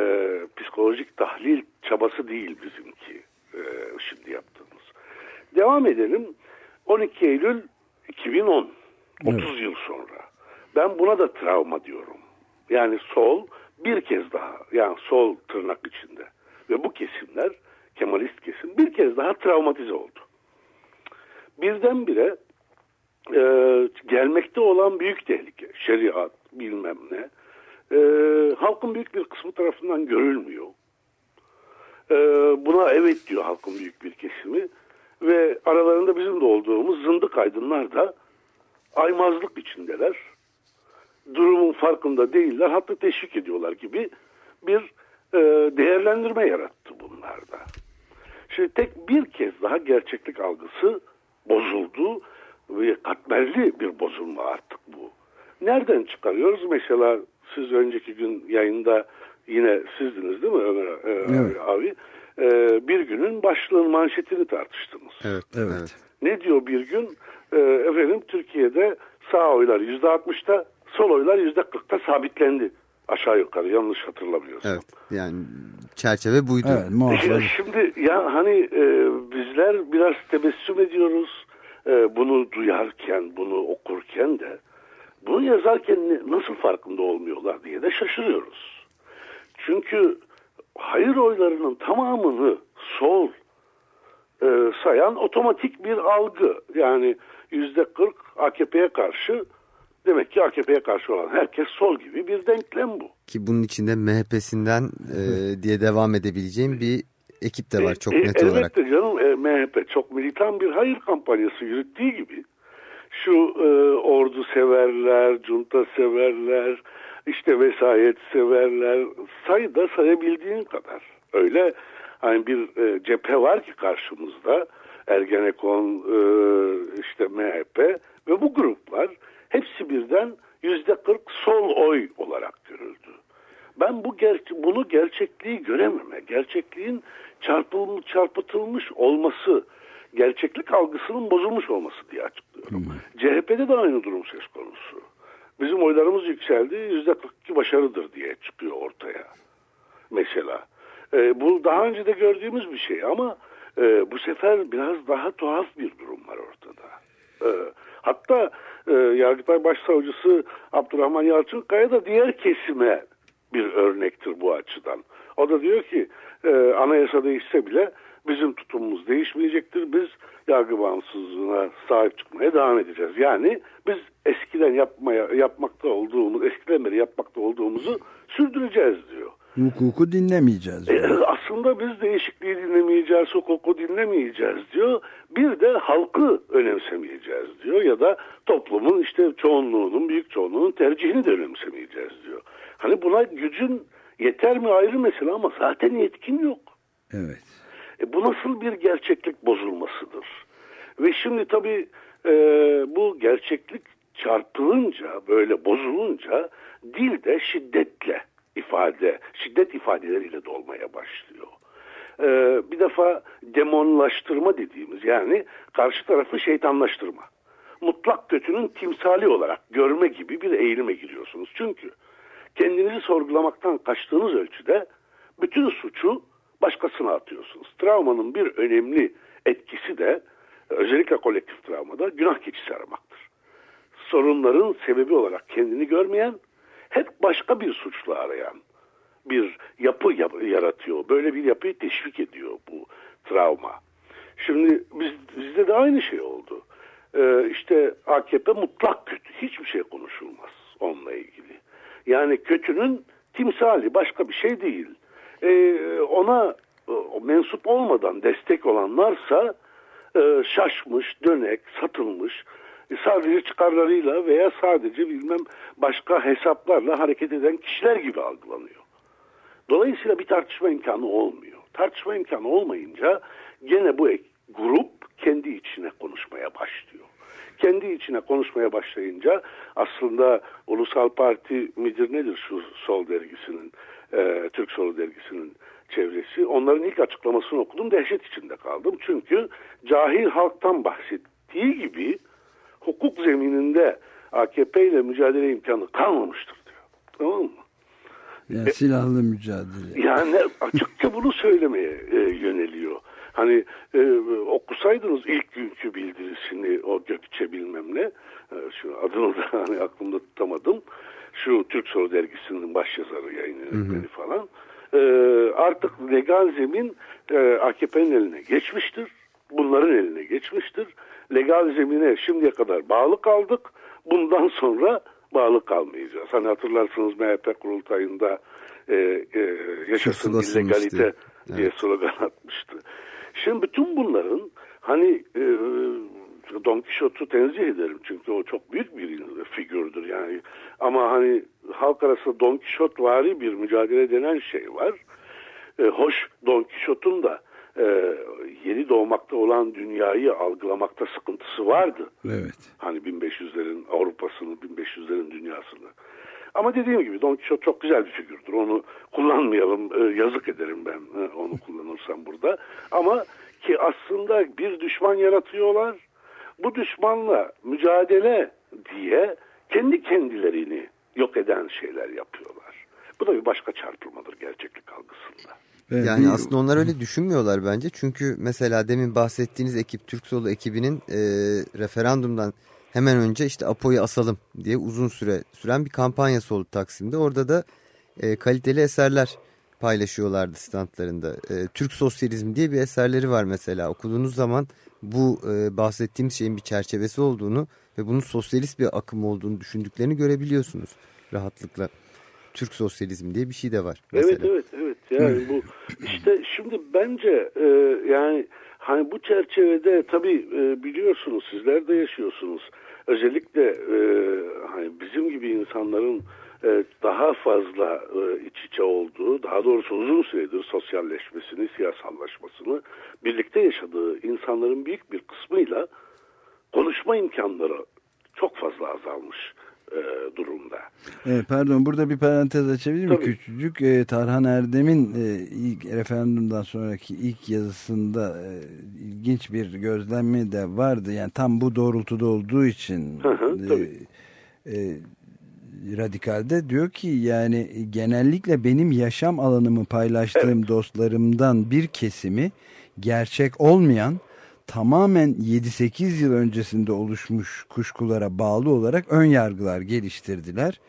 psikolojik tahlil çabası değil bizimki e, şimdi yaptığımız. Devam edelim. 12 Eylül 2010 30 evet. yıl sonra. Ben buna da travma diyorum. Yani sol bir kez daha yani sol tırnak içinde ve bu kesimler Kemalist kesim bir kez daha travmatize oldu. Birdenbire e, gelmekte olan büyük tehlike, şeriat bilmem ne, e, halkın büyük bir kısmı tarafından görülmüyor. E, buna evet diyor halkın büyük bir kesimi ve aralarında bizim de olduğumuz zındık aydınlar da aymazlık içindeler. Durumun farkında değiller hatta teşvik ediyorlar gibi bir e, değerlendirme yarattı bunlarda. Şimdi tek bir kez daha gerçeklik algısı bozuldu ve katmerli bir bozulma artık bu. Nereden çıkarıyoruz? Mesela siz önceki gün yayında yine sizdiniz değil mi Ömer e, evet. abi? E, bir günün başlığın manşetini tartıştınız. Evet, evet. Ne diyor bir gün? E, efendim Türkiye'de sağ oylar yüzde altmışta, sol oylar yüzde kırkta sabitlendi. Aşağı yukarı yanlış hatırlamıyorsam. Evet yani çerçeve buydu. Evet, şimdi ya hani e, bizler biraz tebessüm ediyoruz e, bunu duyarken bunu okurken de bunu yazarken nasıl farkında olmuyorlar diye de şaşırıyoruz. Çünkü hayır oylarının tamamını sol e, sayan otomatik bir algı. Yani yüzde 40 AKP'ye karşı demek ki AKP'ye karşı olan herkes sol gibi bir denklem bu. Ki bunun içinde MHP'sinden e, diye devam edebileceğim bir ekip de var çok e, net e, olarak. Elbette canım e, MHP çok militan bir hayır kampanyası yürüttüğü gibi şu e, ordu severler, junta severler, işte vesayet severler say da sayabildiğin kadar. Öyle hani bir e, cephe var ki karşımızda Ergenekon, e, işte MHP ve bu gruplar hepsi birden yüzde kırk sol oy olarak görüldü. Ben bu ger bunu gerçekliği görememe, gerçekliğin çarpılmış, çarpıtılmış olması, gerçeklik algısının bozulmuş olması diye açıklıyorum. Hmm. CHP'de de aynı durum söz konusu. Bizim oylarımız yükseldi, yüzde 42 başarıdır diye çıkıyor ortaya. Mesela. E, bu daha önce de gördüğümüz bir şey ama e, bu sefer biraz daha tuhaf bir durum var ortada. E, hatta e, Yargıtay Başsavcısı Abdurrahman Yalçınkaya da diğer kesime bir örnektir bu açıdan. O da diyor ki e, anayasa değişse bile bizim tutumumuz değişmeyecektir. Biz yargı bağımsızlığına sahip çıkmaya devam edeceğiz. Yani biz eskiden yapmaya yapmakta olduğumuz, eskiden beri yapmakta olduğumuzu sürdüreceğiz diyor. Hukuku dinlemeyeceğiz. E, aslında biz değişikliği dinlemeyeceğiz, hukuku dinlemeyeceğiz diyor. Bir de halkı önemsemeyeceğiz diyor ya da toplumun işte çoğunluğunun, büyük çoğunluğunun tercihini de önemsemeyeceğiz diyor. Hani buna gücün yeter mi ayrı mesele ama zaten yetkin yok. Evet. E, bu nasıl bir gerçeklik bozulmasıdır? Ve şimdi tabii e, bu gerçeklik çarpılınca, böyle bozulunca dil de şiddetle ifade, şiddet ifadeleriyle dolmaya başlıyor. Ee, bir defa demonlaştırma dediğimiz yani karşı tarafı şeytanlaştırma. mutlak kötünün timsali olarak görme gibi bir eğilime giriyorsunuz. Çünkü kendinizi sorgulamaktan kaçtığınız ölçüde bütün suçu başkasına atıyorsunuz. Travmanın bir önemli etkisi de özellikle kolektif travmada günah keçisi aramaktır. Sorunların sebebi olarak kendini görmeyen, hep başka bir suçlu arayan bir yapı yaratıyor. Böyle bir yapıyı teşvik ediyor bu travma. Şimdi biz, bizde de aynı şey oldu. Ee, işte AKP mutlak kötü. Hiçbir şey konuşulmaz onunla ilgili. Yani kötünün timsali başka bir şey değil. Ee, ona e, mensup olmadan destek olanlarsa e, şaşmış, dönek, satılmış, e, sadece çıkarlarıyla veya sadece bilmem başka hesaplarla hareket eden kişiler gibi algılanıyor. Dolayısıyla bir tartışma imkanı olmuyor. Tartışma imkanı olmayınca gene bu grup kendi içine konuşmaya başlıyor. Kendi içine konuşmaya başlayınca aslında Ulusal Parti midir nedir şu sol dergisinin, e, Türk Solu dergisinin çevresi. Onların ilk açıklamasını okudum dehşet içinde kaldım. Çünkü cahil halktan bahsettiği gibi hukuk zemininde AKP ile mücadele imkanı kalmamıştır diyor. Tamam mı? Yani silahlı mücadele. Yani açıkça bunu söylemeye e, yöneliyor. Hani e, okusaydınız ilk günkü bildirisini o Gökçe bilmem ne e, şu adını da hani aklımda tutamadım. Şu Türk Soru dergisinin başyazarı yayın yönetmeni falan. E, artık legal zemin e, AKP'nin eline geçmiştir. Bunların eline geçmiştir. Legal zemine şimdiye kadar bağlı kaldık. Bundan sonra bağlı kalmayacağız. Hani hatırlarsınız MHP kurultayında e, e, yaşasın illegalite diye evet. slogan atmıştı. Şimdi bütün bunların hani e, Don Quixote'u tenzih ederim çünkü o çok büyük bir figürdür yani. Ama hani halk arasında Don Quixote vari bir mücadele denen şey var. E, hoş Don Quixote'un da e, yeni doğmakta olan dünyayı algılamakta sıkıntısı vardı. Evet. Hani 1500'lerin Avrupa'sını, 1500'lerin dünyasını. Ama dediğim gibi Don Quixote çok güzel bir figürdür. Onu kullanmayalım, e, yazık ederim ben e, onu kullanırsam burada. Ama ki aslında bir düşman yaratıyorlar. Bu düşmanla mücadele diye kendi kendilerini yok eden şeyler yapıyorlar. Bu da bir başka çarpılmadır gerçeklik algısında. Evet, yani aslında onlar öyle düşünmüyorlar bence. Çünkü mesela demin bahsettiğiniz ekip Türk Solu ekibinin e, referandumdan hemen önce işte Apo'yu asalım diye uzun süre süren bir kampanyası oldu Taksim'de. Orada da e, kaliteli eserler paylaşıyorlardı standlarında. E, Türk Sosyalizmi diye bir eserleri var mesela. Okuduğunuz zaman bu e, bahsettiğimiz şeyin bir çerçevesi olduğunu ve bunun sosyalist bir akım olduğunu düşündüklerini görebiliyorsunuz rahatlıkla. Türk sosyalizmi diye bir şey de var. Mesela. Evet evet evet. Yani bu işte şimdi bence e, yani hani bu çerçevede tabii e, biliyorsunuz sizler de yaşıyorsunuz. Özellikle e, hani bizim gibi insanların daha fazla e, iç içe olduğu, daha doğrusu uzun süredir sosyalleşmesini, siyasallaşmasını birlikte yaşadığı insanların büyük bir kısmıyla konuşma imkanları çok fazla azalmış e, durumda. Evet, pardon burada bir parantez açabilir miyim? Küçücük e, Tarhan Erdem'in e, ilk referandumdan sonraki ilk yazısında e, ilginç bir gözlemi de vardı. Yani tam bu doğrultuda olduğu için hı hı, e, e, radikalde diyor ki yani genellikle benim yaşam alanımı paylaştığım evet. dostlarımdan bir kesimi gerçek olmayan tamamen 7-8 yıl öncesinde oluşmuş kuşkulara bağlı olarak ön yargılar geliştirdiler.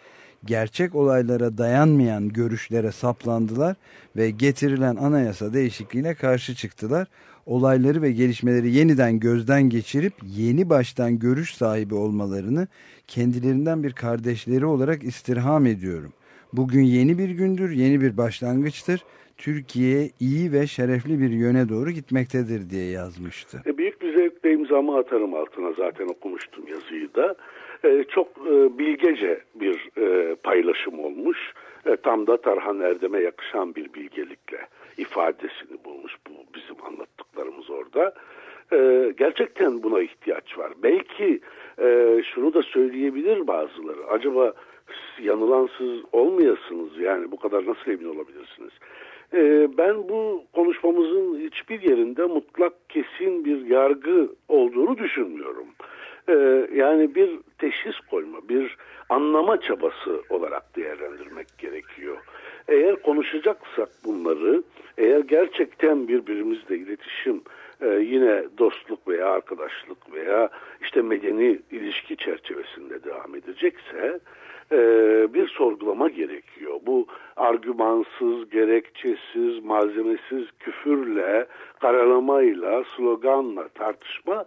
Gerçek olaylara dayanmayan görüşlere saplandılar ve getirilen anayasa değişikliğine karşı çıktılar. Olayları ve gelişmeleri yeniden gözden geçirip yeni baştan görüş sahibi olmalarını kendilerinden bir kardeşleri olarak istirham ediyorum. Bugün yeni bir gündür, yeni bir başlangıçtır. Türkiye iyi ve şerefli bir yöne doğru gitmektedir diye yazmıştı. E, büyük bir zevkle imzamı atarım altına zaten okumuştum yazıyı da. E, çok e, bilgece bir paylaşım olmuş. Tam da Tarhan Erdem'e yakışan bir bilgelikle ifadesini bulmuş bu bizim anlattıklarımız orada. E, gerçekten buna ihtiyaç var. Belki e, şunu da söyleyebilir bazıları. Acaba yanılansız olmayasınız yani bu kadar nasıl emin olabilirsiniz? Ee, ben bu konuşmamızın hiçbir yerinde mutlak kesin bir yargı olduğunu düşünmüyorum. e, yani bir teşhis koyma, bir anlama çabası olarak değerlendirmek gerekiyor. Eğer konuşacaksak bunları, eğer gerçekten birbirimizle iletişim, e, yine dostluk veya arkadaşlık veya işte medeni ilişki çerçevesinde devam edecekse e, bir sorgulama gerekiyor. Bu argümansız, gerekçesiz, malzemesiz küfürle, karalamayla, sloganla tartışma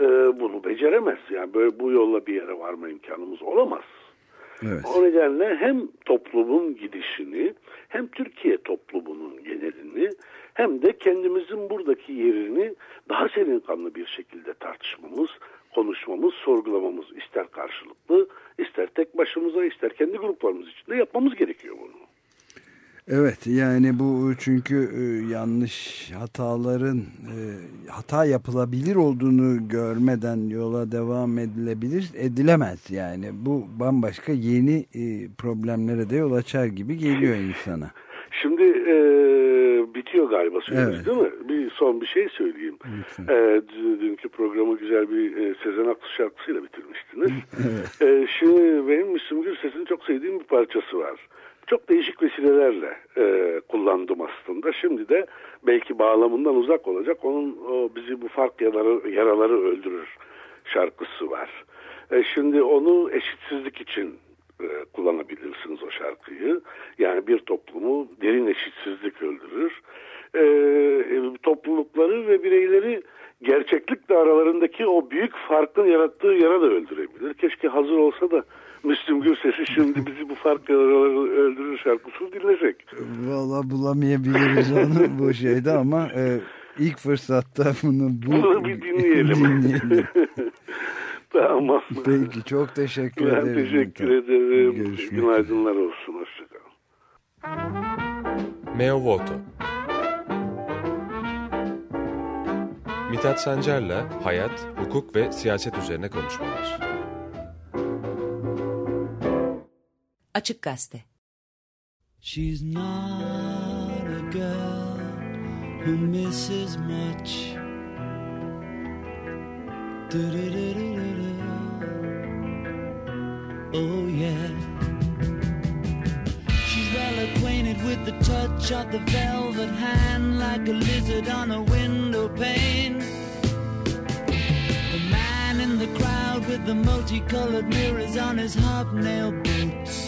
e, bunu beceremez. Yani böyle bu yolla bir yere varma imkanımız olamaz. Evet. O nedenle hem toplumun gidişini hem Türkiye toplumunun genelini hem de kendimizin buradaki yerini daha serin kanlı bir şekilde tartışmamız, konuşmamız, sorgulamamız ister karşılıklı, ister tek başımıza, ister kendi gruplarımız içinde yapmamız gerekiyor bunu. Evet yani bu çünkü e, yanlış hataların e, hata yapılabilir olduğunu görmeden yola devam edilebilir edilemez yani bu bambaşka yeni e, problemlere de yol açar gibi geliyor insana. Şimdi e, bitiyor galiba süremiz Evet. değil mi? Bir son bir şey söyleyeyim. E, dünkü programı güzel bir e, Sezen Aksu şarkısıyla bitirmiştiniz. E, şimdi benim Müslüm Gürses'in çok sevdiğim bir parçası var. Çok değişik vesilelerle e, kullandım aslında. Şimdi de belki bağlamından uzak olacak. Onun o bizi bu fark yaraları, yaraları öldürür şarkısı var. E, şimdi onu eşitsizlik için e, kullanabilirsiniz o şarkıyı. Yani bir toplumu derin eşitsizlik öldürür. E, toplulukları ve bireyleri gerçeklikle aralarındaki o büyük farkın yarattığı yara da öldürebilir. Keşke hazır olsa da Müslüm Gürses'i şimdi bizi bu fark yaraları öldürür şarkısını dinlesek. Valla bulamayabiliriz onu bu şeyde ama e, ilk fırsatta bunu bu, Bunu bir dinleyelim. dinleyelim. tamam. Peki çok teşekkür Ben ederim. teşekkür ederim. Görüşmek Günaydınlar olsun. Hoşçakalın. Meo Voto Mithat Sancar'la hayat, hukuk ve siyaset üzerine konuşmalar. Açık Gazete She's not a girl who misses much. Du-du-du-du-du-du. Oh, yeah. She's well acquainted with the touch of the velvet hand like a lizard on a window pane. The man in the crowd with the multicolored mirrors on his hobnail boots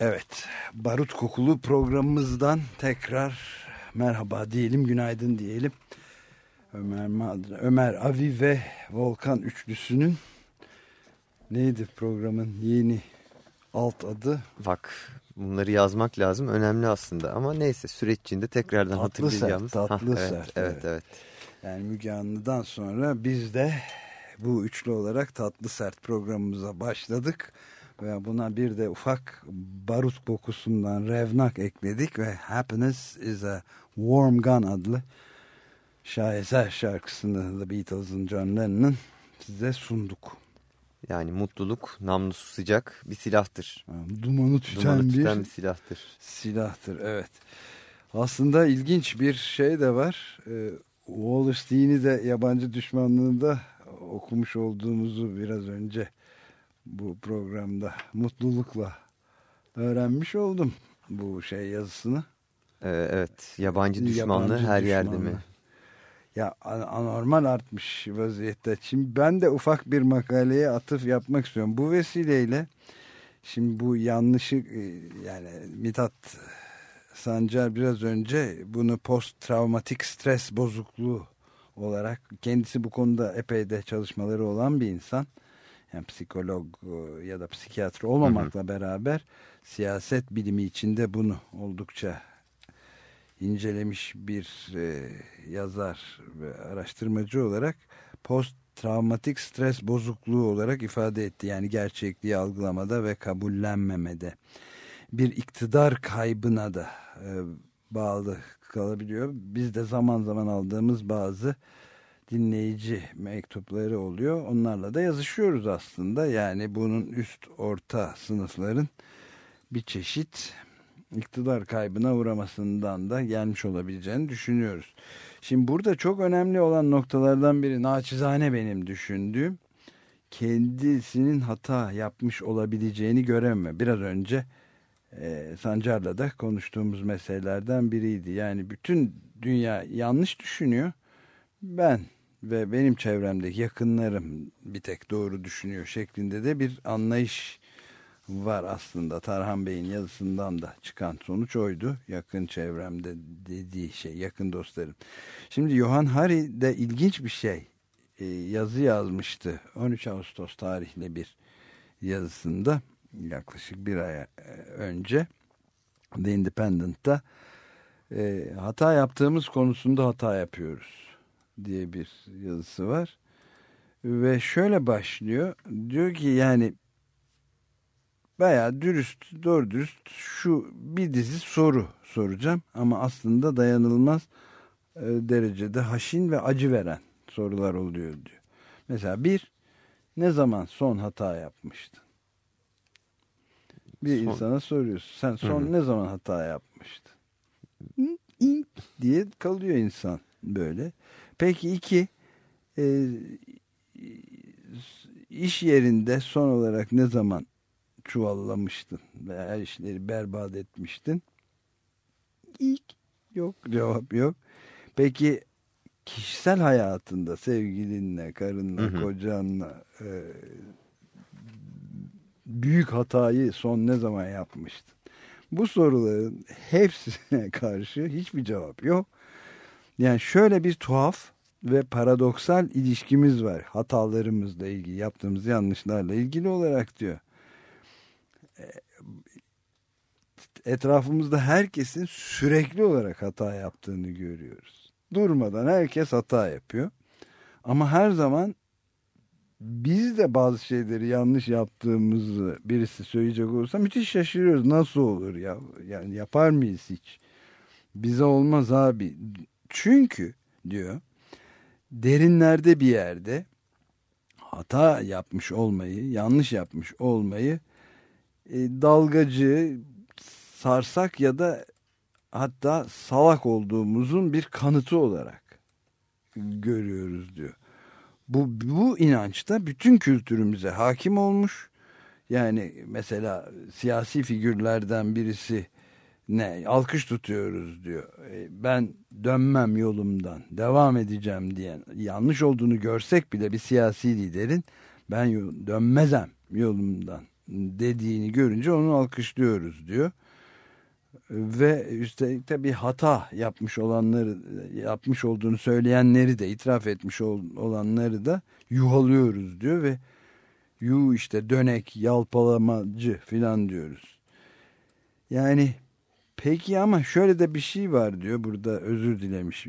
Evet, barut kokulu programımızdan tekrar merhaba diyelim, günaydın diyelim. Ömer, Madra, Ömer Avi ve Volkan üçlüsünün neydi programın yeni alt adı? Bak bunları yazmak lazım önemli aslında ama neyse süreç içinde tekrardan Tatlı hatırlayacağımız. sert, tatlı evet, sert, Evet, evet. evet. Yani Müge Anlı'dan sonra biz de bu üçlü olarak tatlı sert programımıza başladık. Ve buna bir de ufak barut kokusundan revnak ekledik ve Happiness is a Warm Gun adlı şaheser şarkısını The Beatles'ın John Lennon'ın size sunduk. Yani mutluluk namlusu sıcak bir silahtır. Dumanı tüten, Dumanı bir, tüten bir silahtır. silahtır. Evet. Aslında ilginç bir şey de var. Ee, Wallerstein'i de yabancı düşmanlığında okumuş olduğumuzu biraz önce bu programda mutlulukla öğrenmiş oldum bu şey yazısını. Ee, evet yabancı düşmanlığı Yabancı her yerde mi? Ya an- anormal artmış vaziyette. Şimdi ben de ufak bir makaleye atıf yapmak istiyorum. Bu vesileyle şimdi bu yanlışı e, yani Mithat Sancar biraz önce bunu post travmatik stres bozukluğu olarak kendisi bu konuda epey de çalışmaları olan bir insan. Yani psikolog e, ya da psikiyatr olmamakla beraber siyaset bilimi içinde bunu oldukça incelemiş bir e, yazar ve araştırmacı olarak post travmatik stres bozukluğu olarak ifade etti. Yani gerçekliği algılamada ve kabullenmemede. Bir iktidar kaybına da e, bağlı kalabiliyor. Biz de zaman zaman aldığımız bazı dinleyici mektupları oluyor. Onlarla da yazışıyoruz aslında. Yani bunun üst orta sınıfların bir çeşit iktidar kaybına uğramasından da gelmiş olabileceğini düşünüyoruz. Şimdi burada çok önemli olan noktalardan biri naçizane benim düşündüğüm kendisinin hata yapmış olabileceğini görememe. Biraz önce e, Sancar'la da konuştuğumuz meselelerden biriydi. Yani bütün dünya yanlış düşünüyor. Ben ve benim çevremdeki yakınlarım bir tek doğru düşünüyor şeklinde de bir anlayış var aslında. Tarhan Bey'in yazısından da çıkan sonuç oydu. Yakın çevremde dediği şey, yakın dostlarım. Şimdi Johan Hari de ilginç bir şey e, yazı yazmıştı. 13 Ağustos tarihli bir yazısında yaklaşık bir ay e, önce The Independent'ta e, hata yaptığımız konusunda hata yapıyoruz diye bir yazısı var. Ve şöyle başlıyor. Diyor ki yani bayağı dürüst, doğru dürüst şu bir dizi soru soracağım ama aslında dayanılmaz e, derecede haşin ve acı veren sorular oluyor diyor. Mesela bir, ne zaman son hata yapmıştın? Bir Son- insana soruyorsun. Sen son Hı hı. ne zaman hata yapmıştın? İnk diye kalıyor insan böyle. Peki iki, e, iş yerinde son olarak ne zaman çuvallamıştın ve her işleri berbat etmiştin? İlk yok cevap yok. Peki kişisel hayatında sevgilinle, karınla, Hı hı. kocanla e, büyük hatayı son ne zaman yapmıştın? Bu soruların hepsine karşı hiçbir cevap yok. Yani şöyle bir tuhaf ve paradoksal ilişkimiz var hatalarımızla ilgili, yaptığımız yanlışlarla ilgili olarak diyor. E, Etrafımızda herkesin sürekli olarak hata yaptığını görüyoruz. Durmadan herkes hata yapıyor. Ama her zaman biz de bazı şeyleri yanlış yaptığımızı birisi söyleyecek olursa müthiş şaşırıyoruz. Nasıl olur ya? Yani yapar mıyız hiç? Bize olmaz abi. Çünkü diyor derinlerde bir yerde hata yapmış olmayı, yanlış yapmış olmayı e, dalgacı, sarsak ya da hatta salak olduğumuzun bir kanıtı olarak görüyoruz diyor. Bu, bu inançta bütün kültürümüze hakim olmuş. Yani mesela siyasi figürlerden birisi ne alkış tutuyoruz diyor. E, Ben dönmem yolumdan devam edeceğim diyen yanlış olduğunu görsek bile bir siyasi liderin ben dönmezem yolumdan dediğini görünce onu alkışlıyoruz diyor. Ve üstelik tabii hata yapmış olanları yapmış olduğunu söyleyenleri de itiraf etmiş ol- olanları da yuhalıyoruz diyor ve yu işte dönek yalpalamacı filan diyoruz. Yani peki ama şöyle de bir şey var diyor burada özür dilemiş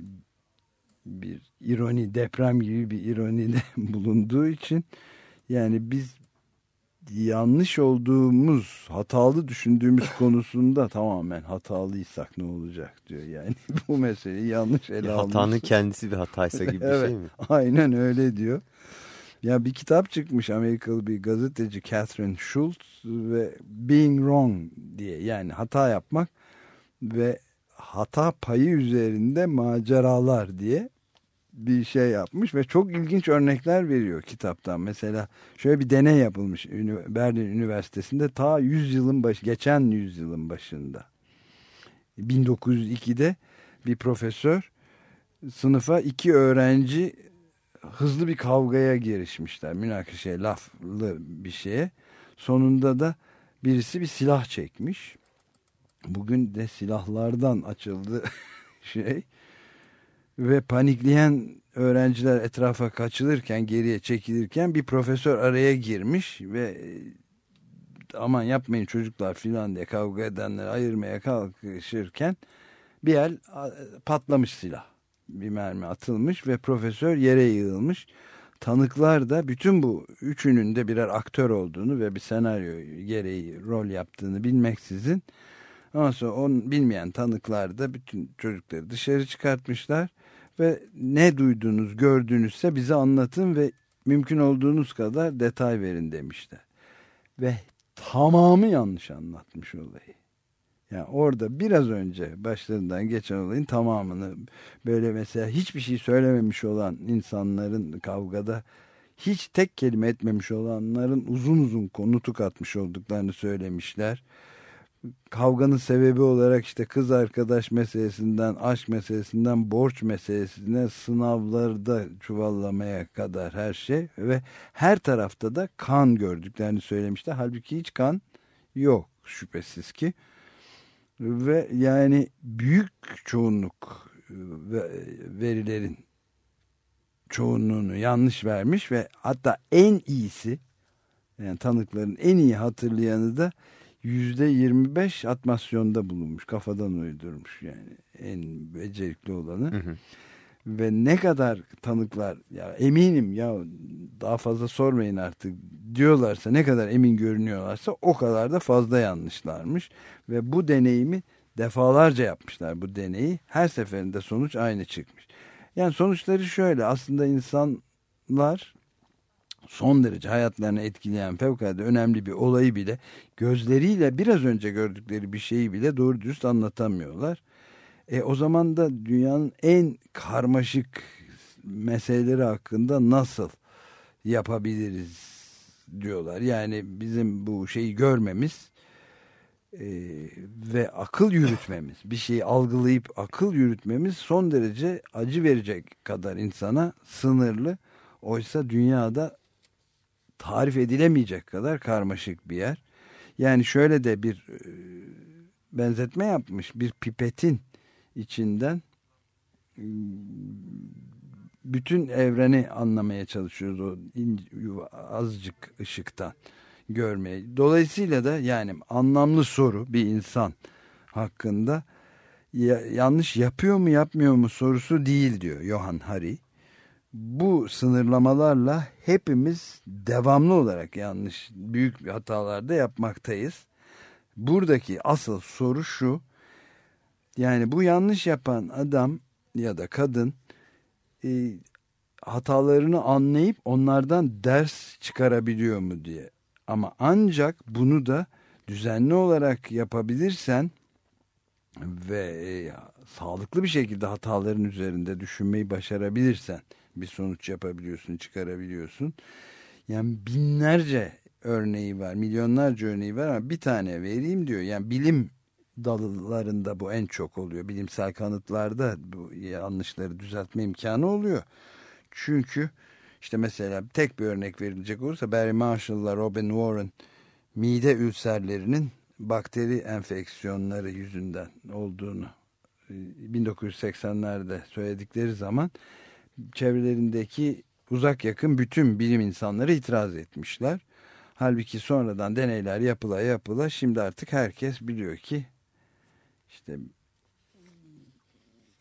bir ironi deprem gibi bir ironide bulunduğu için yani biz yanlış olduğumuz hatalı düşündüğümüz konusunda tamamen hatalıysak ne olacak diyor yani bu meseleyi yanlış ele almış. Hatanın kendisi bir hataysa gibi bir evet, şey mi? Aynen öyle diyor. Ya bir kitap çıkmış Amerikalı bir gazeteci Catherine Schultz ve Being Wrong diye yani hata yapmak ve hata payı üzerinde maceralar diye bir şey yapmış ve çok ilginç örnekler veriyor kitaptan. Mesela şöyle bir deney yapılmış Berlin Üniversitesi'nde ta 100 yılın baş geçen yüzyılın başında. 1902'de bir profesör sınıfa iki öğrenci hızlı bir kavgaya girişmişler. Münakaşaya, laflı bir şeye. Sonunda da birisi bir silah çekmiş. Bugün de silahlardan açıldı şey. Ve panikleyen öğrenciler etrafa kaçılırken, geriye çekilirken bir profesör araya girmiş ve aman yapmayın çocuklar filan diye kavga edenleri ayırmaya kalkışırken bir el patlamış silah bir mermi atılmış ve profesör yere yığılmış. Tanıklar da bütün bu üçünün de birer aktör olduğunu ve bir senaryo gereği rol yaptığını bilmeksizin ondan sonra onu bilmeyen tanıklar da bütün çocukları dışarı çıkartmışlar ve ne duydunuz gördüğünüzse bize anlatın ve mümkün olduğunuz kadar detay verin demişler. Ve tamamı yanlış anlatmış olayı. Yani orada biraz önce başlarından geçen olayın tamamını böyle mesela hiçbir şey söylememiş olan insanların kavgada hiç tek kelime etmemiş olanların uzun uzun konutuk atmış olduklarını söylemişler. Kavganın sebebi olarak işte kız arkadaş meselesinden, aşk meselesinden, borç meselesine, sınavlarda çuvallamaya kadar her şey ve her tarafta da kan gördüklerini söylemişler. Halbuki hiç kan yok şüphesiz ki ve yani büyük çoğunluk verilerin çoğunluğunu yanlış vermiş ve hatta en iyisi yani tanıkların en iyi hatırlayanı da 25 atmasyonda bulunmuş. Kafadan uydurmuş yani. En becerikli olanı. Hı hı. ve ne kadar tanıklar ya eminim ya daha fazla sormayın artık diyorlarsa ne kadar emin görünüyorlarsa o kadar da fazla yanlışlarmış. Ve bu deneyimi defalarca yapmışlar. Bu deneyi her seferinde sonuç aynı çıkmış. Yani sonuçları şöyle aslında insanlar son derece hayatlarını etkileyen fevkalade önemli bir olayı bile gözleriyle biraz önce gördükleri bir şeyi bile doğru dürüst anlatamıyorlar. E, o zaman da dünyanın en karmaşık meseleleri hakkında nasıl yapabiliriz diyorlar. Yani bizim bu şeyi görmemiz e, ve akıl yürütmemiz, bir şeyi algılayıp akıl yürütmemiz son derece acı verecek kadar insana sınırlı. Oysa dünyada tarif edilemeyecek kadar karmaşık bir yer. Yani şöyle de bir e, benzetme yapmış. Bir pipetin içinden e, bütün evreni anlamaya çalışıyoruz o azıcık ışıktan görmeye. Dolayısıyla da yani anlamlı soru bir insan hakkında ya, yanlış yapıyor mu yapmıyor mu sorusu değil diyor Johan Hari bu sınırlamalarla hepimiz devamlı olarak yanlış büyük hatalarda yapmaktayız. Buradaki asıl soru şu. Yani bu yanlış yapan adam ya da kadın e, hatalarını anlayıp onlardan ders çıkarabiliyor mu diye. Ama ancak bunu da düzenli olarak yapabilirsen ve e, sağlıklı bir şekilde hataların üzerinde düşünmeyi başarabilirsen bir sonuç yapabiliyorsun, çıkarabiliyorsun. Yani binlerce örneği var, milyonlarca örneği var ama bir tane vereyim diyor. Yani bilim dallarında bu en çok oluyor. Bilimsel kanıtlarda bu yanlışları düzeltme imkanı oluyor. Çünkü işte mesela tek bir örnek verilecek olursa Barry Marshall'la Robin Warren mide ülserlerinin bakteri enfeksiyonları yüzünden olduğunu e, 1980'lerde söyledikleri zaman çevrelerindeki uzak yakın bütün bilim insanları itiraz etmişler. Halbuki sonradan deneyler yapıla yapıla şimdi artık herkes biliyor ki işte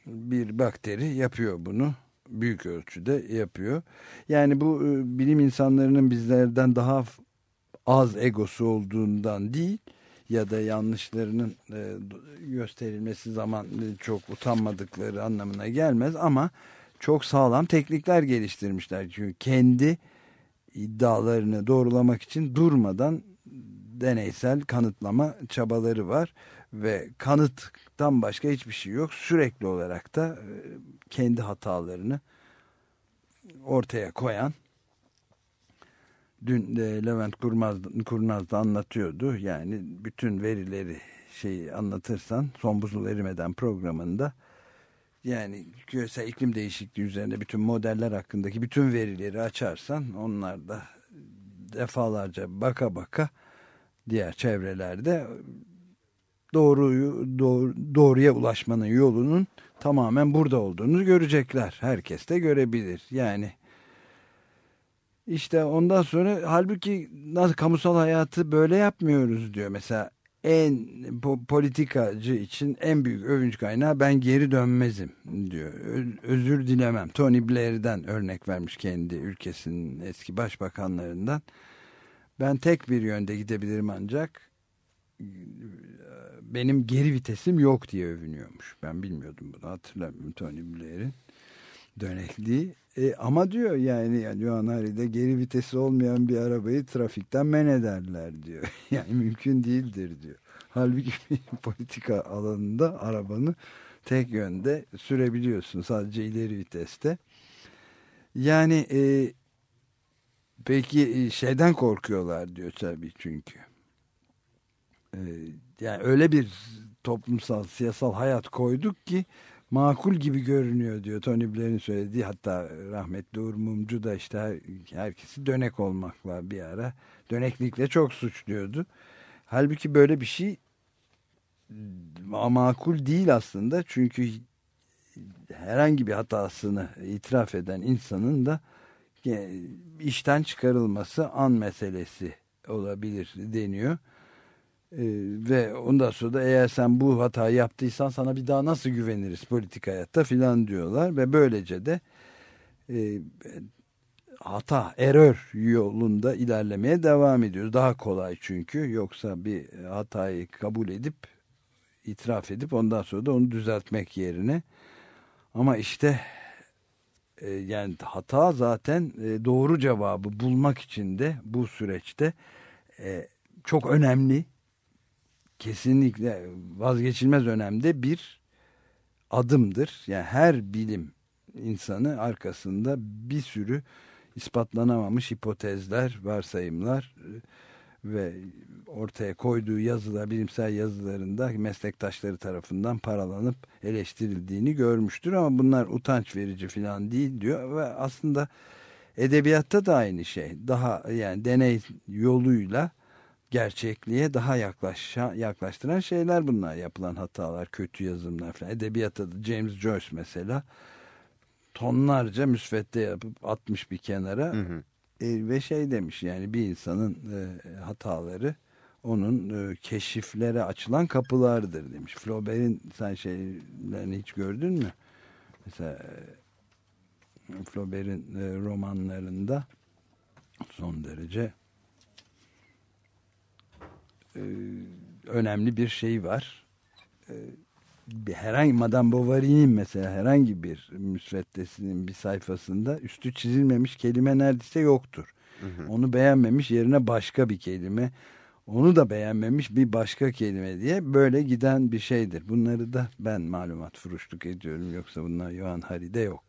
bir bakteri yapıyor bunu. Büyük ölçüde yapıyor. Yani bu e, bilim insanlarının bizlerden daha az egosu olduğundan değil ya da yanlışlarının e, gösterilmesi zaman e, çok utanmadıkları anlamına gelmez ama çok sağlam teknikler geliştirmişler. Çünkü kendi iddialarını doğrulamak için durmadan deneysel kanıtlama çabaları var ve kanıttan başka hiçbir şey yok. Sürekli olarak da e, kendi hatalarını ortaya koyan dün de Levent Kurnaz, da anlatıyordu. Yani bütün verileri şeyi anlatırsan son buzul erimeden programında yani küresel iklim değişikliği üzerinde bütün modeller hakkındaki bütün verileri açarsan onlar da defalarca baka baka diğer çevrelerde doğruyu doğru, doğruya ulaşmanın yolunun tamamen burada olduğunu görecekler. Herkes de görebilir. Yani işte ondan sonra halbuki nasıl kamusal hayatı böyle yapmıyoruz diyor. Mesela en po- politikacı için en büyük övünç kaynağı ben geri dönmezim diyor. Özür dilemem. Tony Blair'den örnek vermiş kendi ülkesinin eski başbakanlarından. Ben tek bir yönde gidebilirim ancak benim geri vitesim yok diye övünüyormuş. Ben bilmiyordum bunu hatırlamıyorum Tony Blair'in dönekliği. E, ama diyor yani, yani Johan Hari'de geri vitesi olmayan bir arabayı trafikten men ederler diyor. Yani mümkün değildir diyor. Halbuki politika alanında arabanı tek yönde sürebiliyorsun sadece ileri viteste. Yani e, peki şeyden korkuyorlar diyor tabii çünkü. E, yani öyle bir toplumsal siyasal hayat koyduk ki makul gibi görünüyor diyor Tony Blair'in söylediği hatta rahmetli Uğur Mumcu da işte her, herkesi dönek olmakla bir ara döneklikle çok suçluyordu. Halbuki böyle bir şey makul değil aslında çünkü herhangi bir hatasını itiraf eden insanın da işten çıkarılması an meselesi olabilir deniyor. Ee, ve ondan sonra da eğer sen bu hatayı yaptıysan sana bir daha nasıl güveniriz politik hayatta filan diyorlar. Ve böylece de e, hata, error yolunda ilerlemeye devam ediyoruz. Daha kolay çünkü. Yoksa bir hatayı kabul edip itiraf edip ondan sonra da onu düzeltmek yerine. Ama işte e, yani hata zaten e, doğru cevabı bulmak için de bu süreçte e, çok önemli kesinlikle vazgeçilmez önemde bir adımdır. Yani her bilim insanı arkasında bir sürü ispatlanamamış hipotezler, varsayımlar ve ortaya koyduğu yazılar, bilimsel yazılarında meslektaşları tarafından paralanıp eleştirildiğini görmüştür ama bunlar utanç verici falan değil diyor ve aslında edebiyatta da aynı şey. Daha yani deney yoluyla gerçekliğe daha yaklaşa, yaklaştıran şeyler bunlar. Yapılan hatalar, kötü yazımlar falan. Edebiyatta da James Joyce mesela tonlarca müsvedde yapıp atmış bir kenara Hı hı. E, ve şey demiş yani bir insanın e, hataları onun e, keşiflere açılan kapılardır demiş. Flaubert'in sen şeylerini hiç gördün mü? Mesela e, Flaubert'in e, romanlarında son derece e, önemli bir şey var. E, bir herhangi Madame Bovary'nin mesela herhangi bir müsveddesinin bir sayfasında üstü çizilmemiş kelime neredeyse yoktur. Hı hı. Onu beğenmemiş yerine başka bir kelime onu da beğenmemiş bir başka kelime diye böyle giden bir şeydir. Bunları da ben malumat furuşluk ediyorum yoksa bunlar Johan Hari'de yok.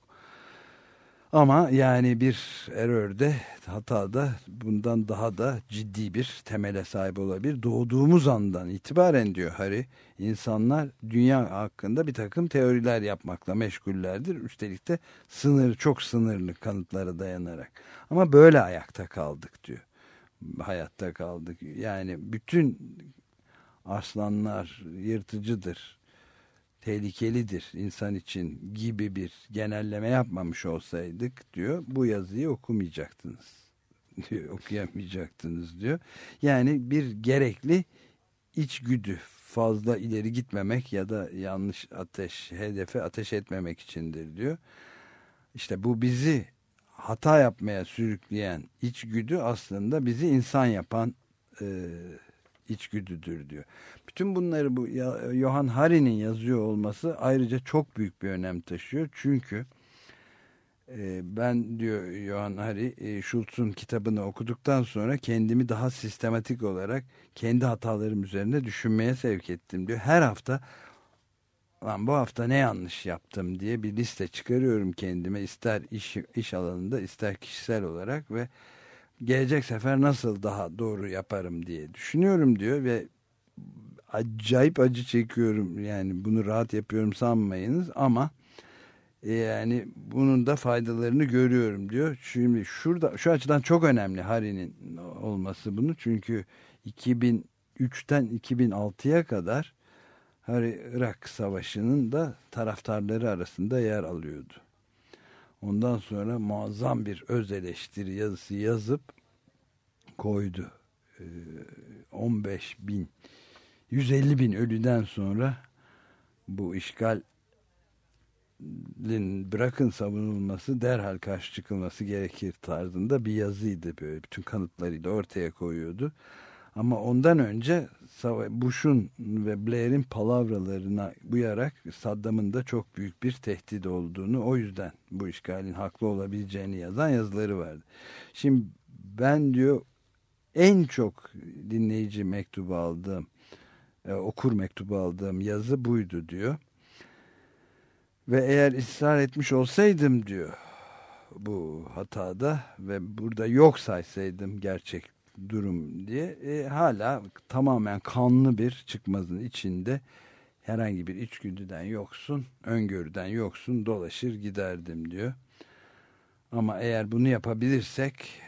Ama yani bir error'de hatada bundan daha da ciddi bir temele sahip olabilir. Doğduğumuz andan itibaren diyor Hari insanlar dünya hakkında bir takım teoriler yapmakla meşgullerdir. Üstelik de sınır çok sınırlı kanıtlara dayanarak. Ama böyle ayakta kaldık diyor. hayatta kaldık. Yani bütün aslanlar yırtıcıdır, tehlikelidir insan için gibi bir genelleme yapmamış olsaydık diyor bu yazıyı okumayacaktınız diyor okuyamayacaktınız diyor. Yani bir gerekli içgüdü fazla ileri gitmemek ya da yanlış ateş hedefe ateş etmemek içindir diyor. İşte bu bizi hata yapmaya sürükleyen içgüdü aslında bizi insan yapan e, içgüdüdür diyor. Bütün bunları bu Johan Hari'nin yazıyor olması ayrıca çok büyük bir önem taşıyor. Çünkü e, ben diyor Johan Hari e, Schultz'un kitabını okuduktan sonra kendimi daha sistematik olarak kendi hatalarım üzerinde düşünmeye sevk ettim diyor. Her hafta lan bu hafta ne yanlış yaptım diye bir liste çıkarıyorum kendime ister iş, iş alanında ister kişisel olarak ve gelecek sefer nasıl daha doğru yaparım diye düşünüyorum diyor ve acayip acı çekiyorum yani bunu rahat yapıyorum sanmayınız ama e, yani bunun da faydalarını görüyorum diyor. Şimdi şurada şu açıdan çok önemli Hari'nin olması bunu çünkü 2003'ten 2006'ya kadar Hari Irak Savaşı'nın da taraftarları arasında yer alıyordu. Ondan sonra muazzam bir öz eleştiri yazısı yazıp koydu. 15 ee, bin 150 bin ölüden sonra bu işgalin bırakın savunulması derhal karşı çıkılması gerekir tarzında bir yazıydı böyle bütün kanıtlarıyla ortaya koyuyordu. Ama ondan önce Bush'un ve Blair'in palavralarına uyarak Saddam'ın da çok büyük bir tehdit olduğunu o yüzden bu işgalin haklı olabileceğini yazan yazıları vardı. Şimdi ben diyor en çok dinleyici mektubu aldığım e, okur mektubu aldığım yazı buydu diyor. Ve eğer ısrar etmiş olsaydım diyor bu hatada ve burada yok saysaydım gerçek durum diye e, hala tamamen kanlı bir çıkmazın içinde herhangi bir içgüdüden yoksun, öngörüden yoksun dolaşır giderdim diyor. Ama eğer bunu yapabilirsek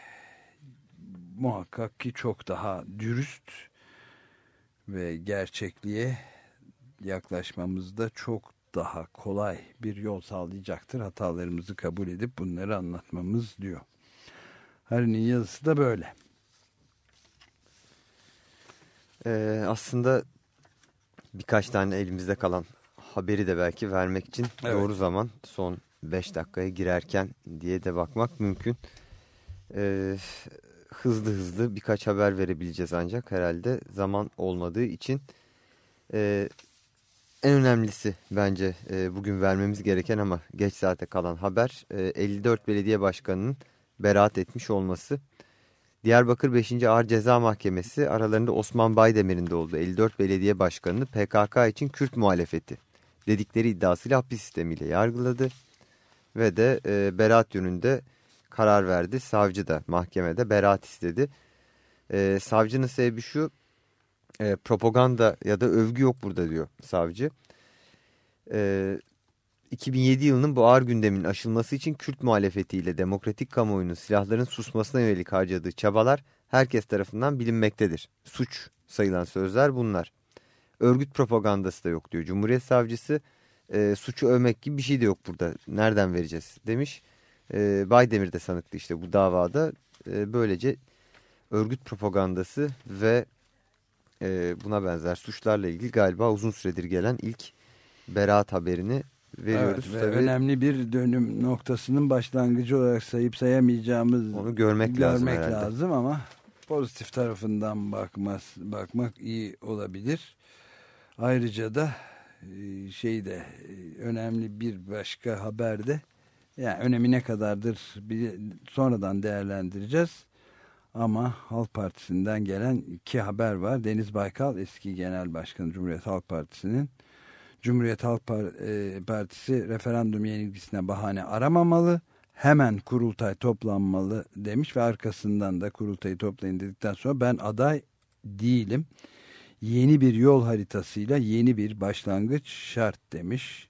muhakkak ki çok daha dürüst ve gerçekliğe yaklaşmamızda çok daha kolay bir yol sağlayacaktır. Hatalarımızı kabul edip bunları anlatmamız diyor. Harry'nin yazısı da böyle. Ee, aslında birkaç tane elimizde kalan haberi de belki vermek için evet. doğru zaman son 5 dakikaya girerken diye de bakmak mümkün. Ee, hızlı hızlı birkaç haber verebileceğiz ancak herhalde zaman olmadığı için e, en önemlisi bence e, bugün vermemiz gereken ama geç saate kalan haber e, 54 belediye başkanının beraat etmiş olması. Diyarbakır 5. Ağır Ceza Mahkemesi aralarında Osman Baydemir'in de olduğu 54 belediye başkanını PKK için Kürt muhalefeti dedikleri iddiasıyla hapis sistemiyle yargıladı. Ve de e, beraat yönünde karar verdi. Savcı da mahkemede beraat istedi. E, savcının sebebi şu e, propaganda ya da övgü yok burada diyor savcı. E, 2007 yılının bu ağır gündemin aşılması için Kürt muhalefetiyle demokratik kamuoyunun silahların susmasına yönelik harcadığı çabalar herkes tarafından bilinmektedir. Suç sayılan sözler bunlar. Örgüt propagandası da yok diyor. Cumhuriyet Savcısı e, suçu övmek gibi bir şey de yok burada. Nereden vereceğiz demiş. E, Baydemir de sanıktı işte bu davada. E, böylece örgüt propagandası ve e, buna benzer suçlarla ilgili galiba uzun süredir gelen ilk beraat haberini veriyoruz. Evet, Tabii, önemli bir dönüm noktasının başlangıcı olarak sayıp sayamayacağımız onu görmek, görmek lazım, lazım ama pozitif tarafından bakmaz, bakmak iyi olabilir. Ayrıca da e, şey de e, önemli bir başka haberde yani önemi ne kadardır bir, sonradan değerlendireceğiz. Ama Halk Partisi'nden gelen iki haber var. Deniz Baykal eski genel başkanı Cumhuriyet Halk Partisi'nin Cumhuriyet Halk e, Partisi referandum yenilgisine bahane aramamalı. Hemen kurultay toplanmalı demiş ve arkasından da kurultayı toplayın dedikten sonra ben aday değilim. Yeni bir yol haritasıyla yeni bir başlangıç şart demiş.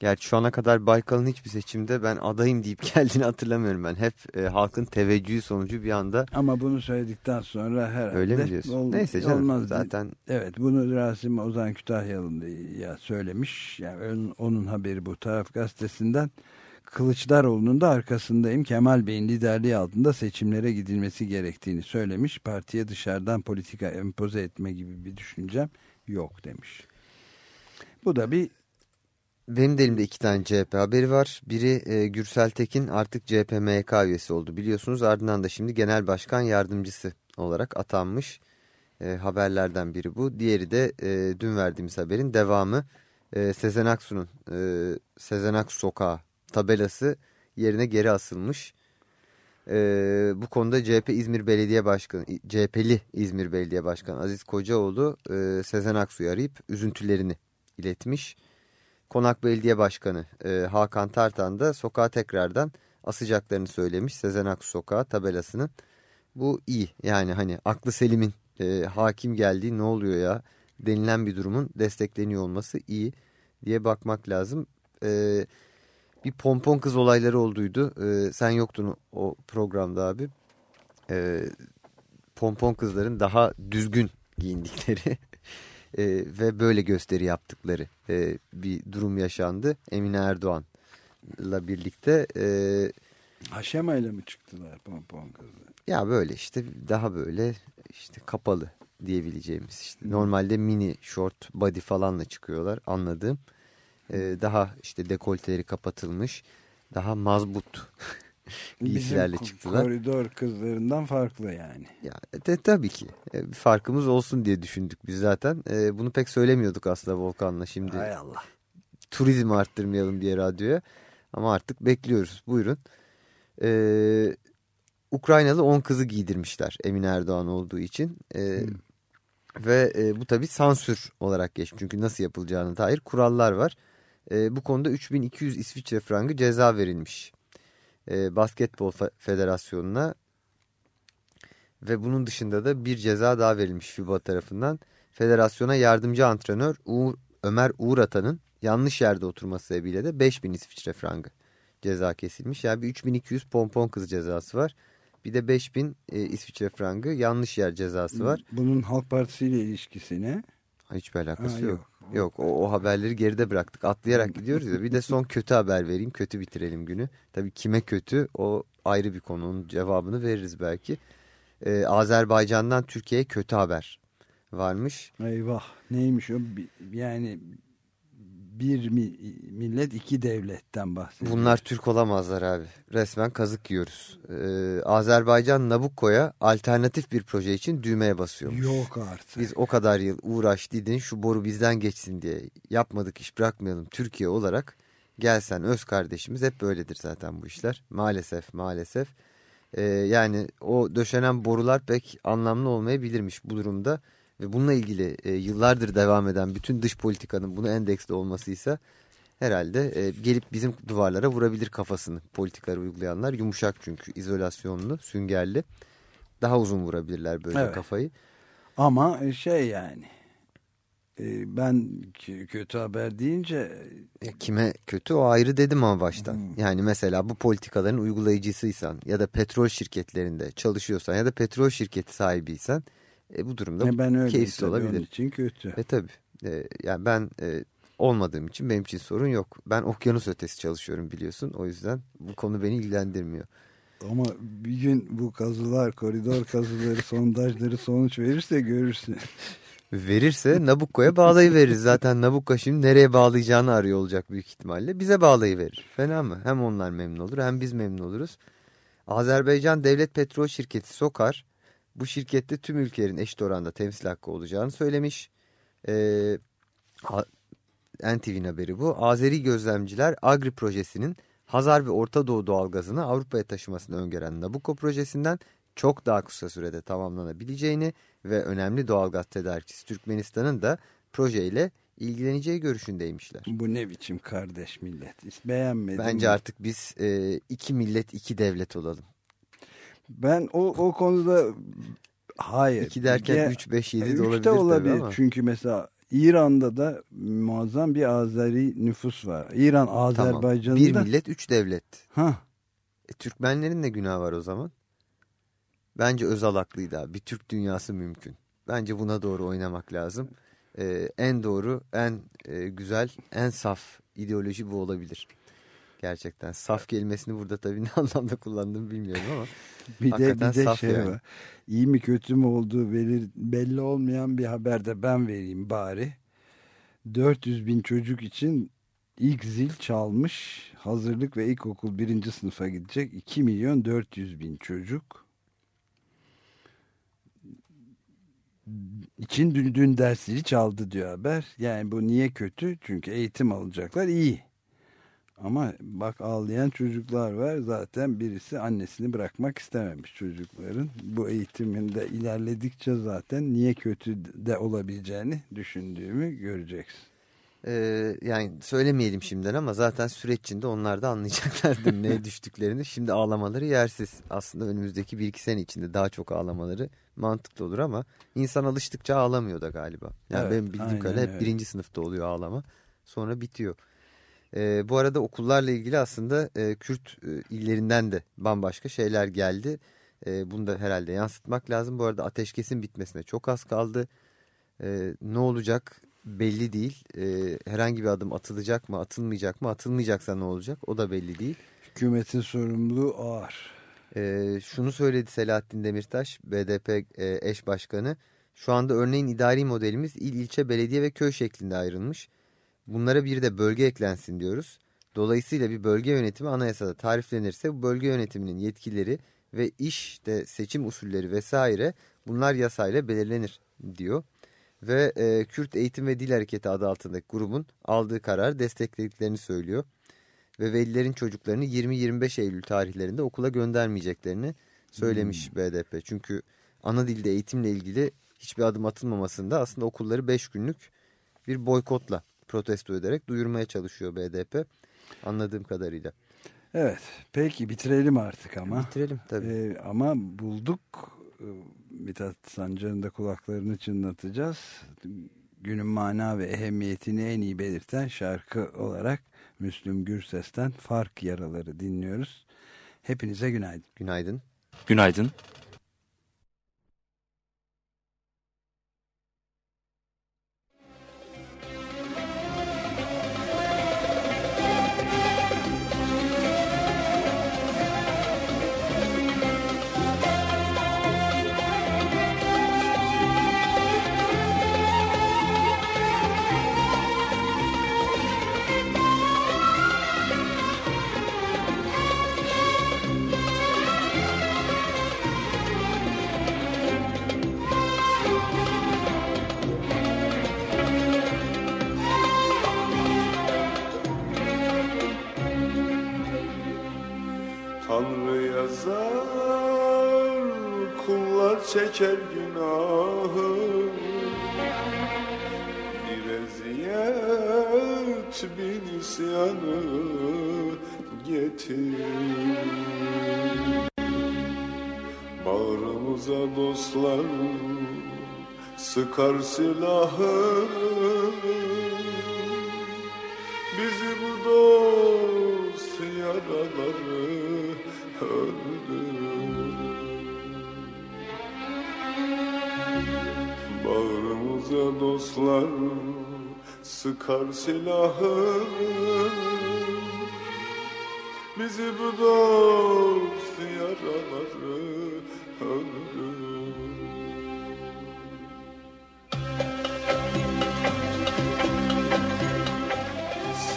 Gerçi şu ana kadar Baykal'ın hiçbir seçimde ben adayım deyip geldiğini hatırlamıyorum ben. Hep e, halkın teveccühü sonucu bir anda Ama bunu söyledikten sonra herhalde öyle mi diyorsun? ol- Neyse canım olmaz. zaten Evet bunu Rasim Ozan Kütahyalı ya söylemiş. Yani onun, onun haberi bu taraf gazetesinden. Kılıçdaroğlu'nun da arkasındayım. Kemal Bey'in liderliği altında seçimlere gidilmesi gerektiğini söylemiş. Partiye dışarıdan politika empoze etme gibi bir düşüncem yok demiş. Bu da bir benim de elimde iki tane CHP haberi var. Biri e, Gürsel Tekin artık CHP MYK üyesi oldu biliyorsunuz. Ardından da şimdi genel başkan yardımcısı olarak atanmış e, haberlerden biri bu. Diğeri de e, dün verdiğimiz haberin devamı e, Sezen Aksu'nun e, Sezen Aksu Sokağı tabelası yerine geri asılmış. E, bu konuda CHP İzmir Belediye Başkanı, CHP'li İzmir Belediye Başkanı Aziz Kocaoğlu e, Sezen Aksu'yu arayıp üzüntülerini iletmiş. Konak Belediye Başkanı e, Hakan Tartan da sokağa tekrardan asacaklarını söylemiş. Sezen Aksu Sokağı tabelasının. Bu iyi yani hani aklı Selim'in e, hakim geldiği ne oluyor ya denilen bir durumun destekleniyor olması iyi diye bakmak lazım. E, bir pompon kız olayları olduydu. E, sen yoktun o programda abi. E, pompon kızların daha düzgün giyindikleri e, ve böyle gösteri yaptıkları e, bir durum yaşandı. Emine Erdoğan'la birlikte e, Haşema ile mi çıktılar pompon kızı? ya böyle işte daha böyle işte kapalı diyebileceğimiz işte normalde mini short body falanla çıkıyorlar anladığım. E, daha işte dekolteleri kapatılmış daha mazbut giysilerle Bizim çıktılar. koridor kızlarından farklı yani. Ya de, tabii ki E, bir farkımız olsun diye düşündük biz zaten. E, bunu pek söylemiyorduk aslında Volkan'la şimdi. Hay Allah. Turizmi arttırmayalım diye radyoya. Ama artık bekliyoruz. Buyurun. E, Ukraynalı 10 kızı giydirmişler Emine Erdoğan olduğu için. E, Ve e, bu tabii sansür olarak geçmiş. Çünkü nasıl yapılacağına dair kurallar var. E, bu konuda 3200 İsviçre frangı ceza verilmiş. E, Basketbol Fe- Federasyonu'na ve bunun dışında da bir ceza daha verilmiş FIBA tarafından. Federasyona yardımcı antrenör Uğur, Ömer Uğur Atan'ın yanlış yerde oturması sebebiyle de 5000 İsviçre frangı ceza kesilmiş. Yani bir 3200 pompon kız cezası var. Bir de 5000 e, İsviçre frangı yanlış yer cezası var. Bunun Halk Partisi ile ilişkisi ne? Hiçbir alakası Ha, yok. yok. Yok, o, o haberleri geride bıraktık. Atlayarak gidiyoruz ya. Bir de son kötü haber vereyim. Kötü bitirelim günü. Tabii kime kötü o ayrı bir konu. Onun cevabını veririz belki. Ee, Azerbaycan'dan Türkiye'ye kötü haber varmış. Eyvah neymiş o yani bir mi- millet iki devletten bahsediyor. Bunlar Türk olamazlar abi. Resmen kazık yiyoruz. Ee, Azerbaycan Nabucco'ya alternatif bir proje için düğmeye basıyormuş. Yok artık. Biz o kadar yıl uğraş didin şu boru bizden geçsin diye yapmadık iş bırakmayalım Türkiye olarak gelsen öz kardeşimiz hep böyledir zaten bu işler maalesef maalesef Ee, yani o döşenen borular pek anlamlı olmayabilirmiş bu durumda ve bununla ilgili e, yıllardır devam eden bütün dış politikanın bunu endeksli olmasıysa herhalde e, gelip bizim duvarlara vurabilir kafasını politikaları uygulayanlar yumuşak çünkü izolasyonlu süngerli daha uzun vurabilirler böyle Evet. kafayı. Ama şey yani e, ben kö- kötü haber deyince E, Kime kötü o ayrı dedim ama baştan. Hmm. Yani mesela bu politikaların uygulayıcısıysan ya da petrol şirketlerinde çalışıyorsan ya da petrol şirketi sahibiysen e, bu durumda e, ben öyle tabii, olabilir. onun için kötü. E tabi. E, yani ben e, olmadığım için benim için sorun yok. Ben okyanus ötesi çalışıyorum biliyorsun. O yüzden bu konu beni ilgilendirmiyor. Ama bir gün bu kazılar, koridor kazıları, sondajları sonuç verirse görürsün. Verirse Nabucco'ya bağlayıveririz. Zaten Nabucco şimdi nereye bağlayacağını arıyor olacak büyük ihtimalle. Bize bağlayıverir. Fena mı? Hem onlar memnun olur hem biz memnun oluruz. Azerbaycan Devlet Petrol Şirketi Sokar bu şirkette tüm ülkelerin eşit oranda temsil hakkı olacağını söylemiş. Ee, NTV'nin haberi bu. Azeri gözlemciler Agri projesinin Hazar ve Orta Doğu doğalgazını Avrupa'ya taşımasını öngören Nabucco projesinden çok daha kısa sürede tamamlanabileceğini ve önemli doğalgaz tedarikçisi Türkmenistan'ın da projeyle ilgileneceği görüşündeymişler. Bu ne biçim kardeş millet? Hiç beğenmedim. Bence artık biz e, iki millet iki devlet olalım. Ben o, o konuda hayır. İki derken Ge- üç, beş, yedi de Üç olabilir de olabilir. ama. Çünkü mesela İran'da da muazzam bir Azeri nüfus var. İran Tamam. Azerbaycan'da. Bir millet üç devlet. Ha, E, Türkmenlerin de günah var o zaman. Bence Özal haklıydı abi. Bir Türk dünyası mümkün. Bence buna doğru oynamak lazım. E, en doğru, en e, güzel, en saf ideoloji bu olabilir. Gerçekten. Saf kelimesini burada tabii ne anlamda kullandığımı bilmiyorum ama. bir de bir de şey yani. var. İyi mi kötü mü olduğu belir, belli olmayan bir haber de ben vereyim bari. 400 bin çocuk için ilk zil çalmış. Hazırlık ve ilkokul birinci sınıfa gidecek 2 milyon 400 bin çocuk. için dün, dün dersleri çaldı diyor haber. Yani bu niye kötü? Çünkü eğitim alacaklar iyi. Ama bak ağlayan çocuklar var. Zaten birisi annesini bırakmak istememiş çocukların. Bu eğitiminde ilerledikçe zaten niye kötü de olabileceğini düşündüğümü göreceksin. Ee, yani söylemeyelim şimdiden ama zaten süreç içinde onlar da anlayacaklardır neye düştüklerini. Şimdi ağlamaları yersiz. Aslında önümüzdeki bir iki sene içinde daha çok ağlamaları mantıklı olur ama insan alıştıkça ağlamıyor da galiba. Yani Evet, benim bildiğim kadarıyla hep öyle. birinci sınıfta oluyor ağlama. Sonra bitiyor. Ee, bu arada okullarla ilgili aslında e, Kürt e, illerinden de bambaşka şeyler geldi. E, bunu da herhalde yansıtmak lazım. Bu arada ateşkesin bitmesine çok az kaldı. E, ne olacak belli değil. E, herhangi bir adım atılacak mı, atılmayacak mı? Atılmayacaksa ne olacak? O da belli değil. Hükümetin sorumluluğu ağır. E, şunu söyledi Selahattin Demirtaş, BDP e, eş başkanı. Şu anda örneğin idari modelimiz il, ilçe, belediye ve köy şeklinde ayrılmış. Bunlara bir de bölge eklensin diyoruz. Dolayısıyla bir bölge yönetimi anayasada tariflenirse bu bölge yönetiminin yetkileri ve işte seçim usulleri vesaire bunlar yasayla belirlenir diyor. Ve e, Kürt Eğitim ve Dil Hareketi adı altındaki grubun aldığı karar desteklediklerini söylüyor. Ve velilerin çocuklarını 20-25 Eylül tarihlerinde okula göndermeyeceklerini söylemiş BDP. Çünkü ana dilde eğitimle ilgili hiçbir adım atılmamasında aslında okulları 5 günlük bir boykotla protesto ederek duyurmaya çalışıyor BDP anladığım kadarıyla. Evet peki bitirelim artık ama. Bitirelim tabii. Ee, ama bulduk Ee, Mithat Sancar'ın da kulaklarını çınlatacağız. Günün mana ve ehemmiyetini en iyi belirten şarkı olarak Müslüm Gürses'ten Fark Yaraları dinliyoruz. Hepinize günaydın. Günaydın. Günaydın. Çeker günahı Bir eziyet, bin isyanı getir. Bağrımıza dostlar sıkar silahı. Bizi bu dost yaraları öldürür Bağrımıza dostlar sıkar silahı. Bizi bu dost yaraları öldürür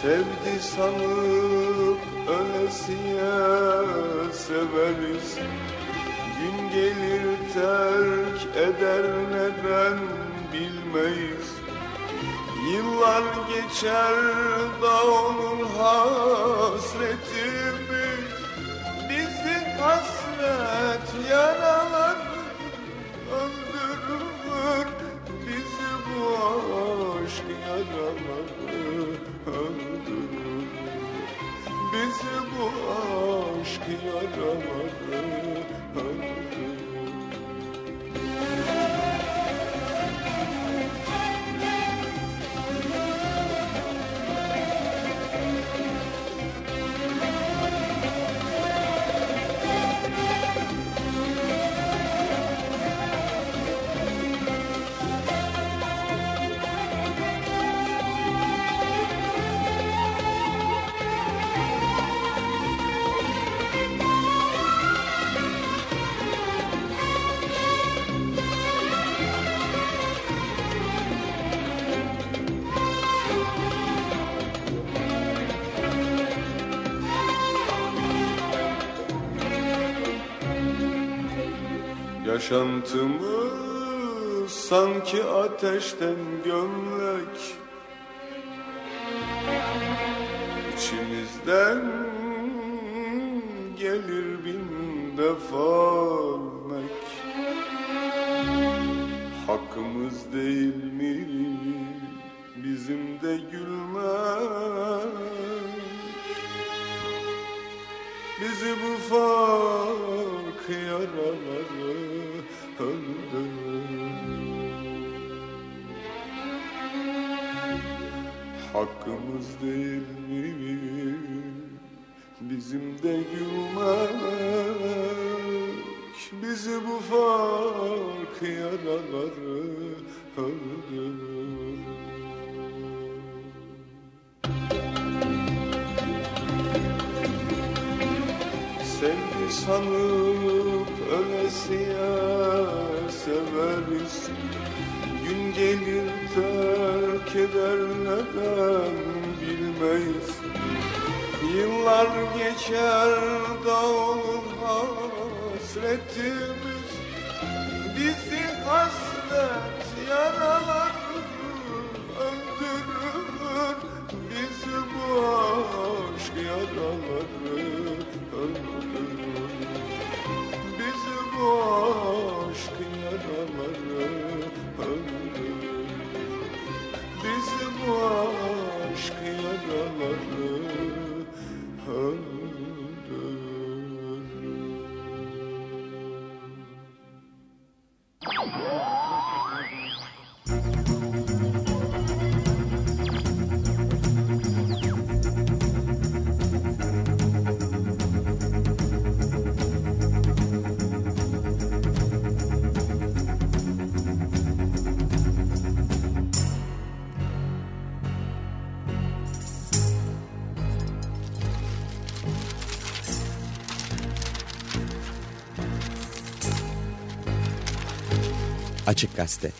Sevdi sanıp ölesiye severiz. Gün gelir terk eder neden bilmeyiz. Yıllar geçer dağılır hasretimiz Bizi hasret yaralar öldürür. Bizi bu aşk yaraları öldürür. Bizi bu aşk yaraları öldürür Yaşantımız sanki ateşten gömlek. İçimizden Hakkımız değil mi? Bizim de gülmek Bizi bu fark yaraları öldürür. Sevgi sanıp ölesiye severiz. Gün gelir terk eder neden bilmeyiz. Yıllar geçer dağılır hasretimiz. Bizi hasret yaralar öldürür. Bizi bu aşk yaraları yaraları öldürür Açık Gazete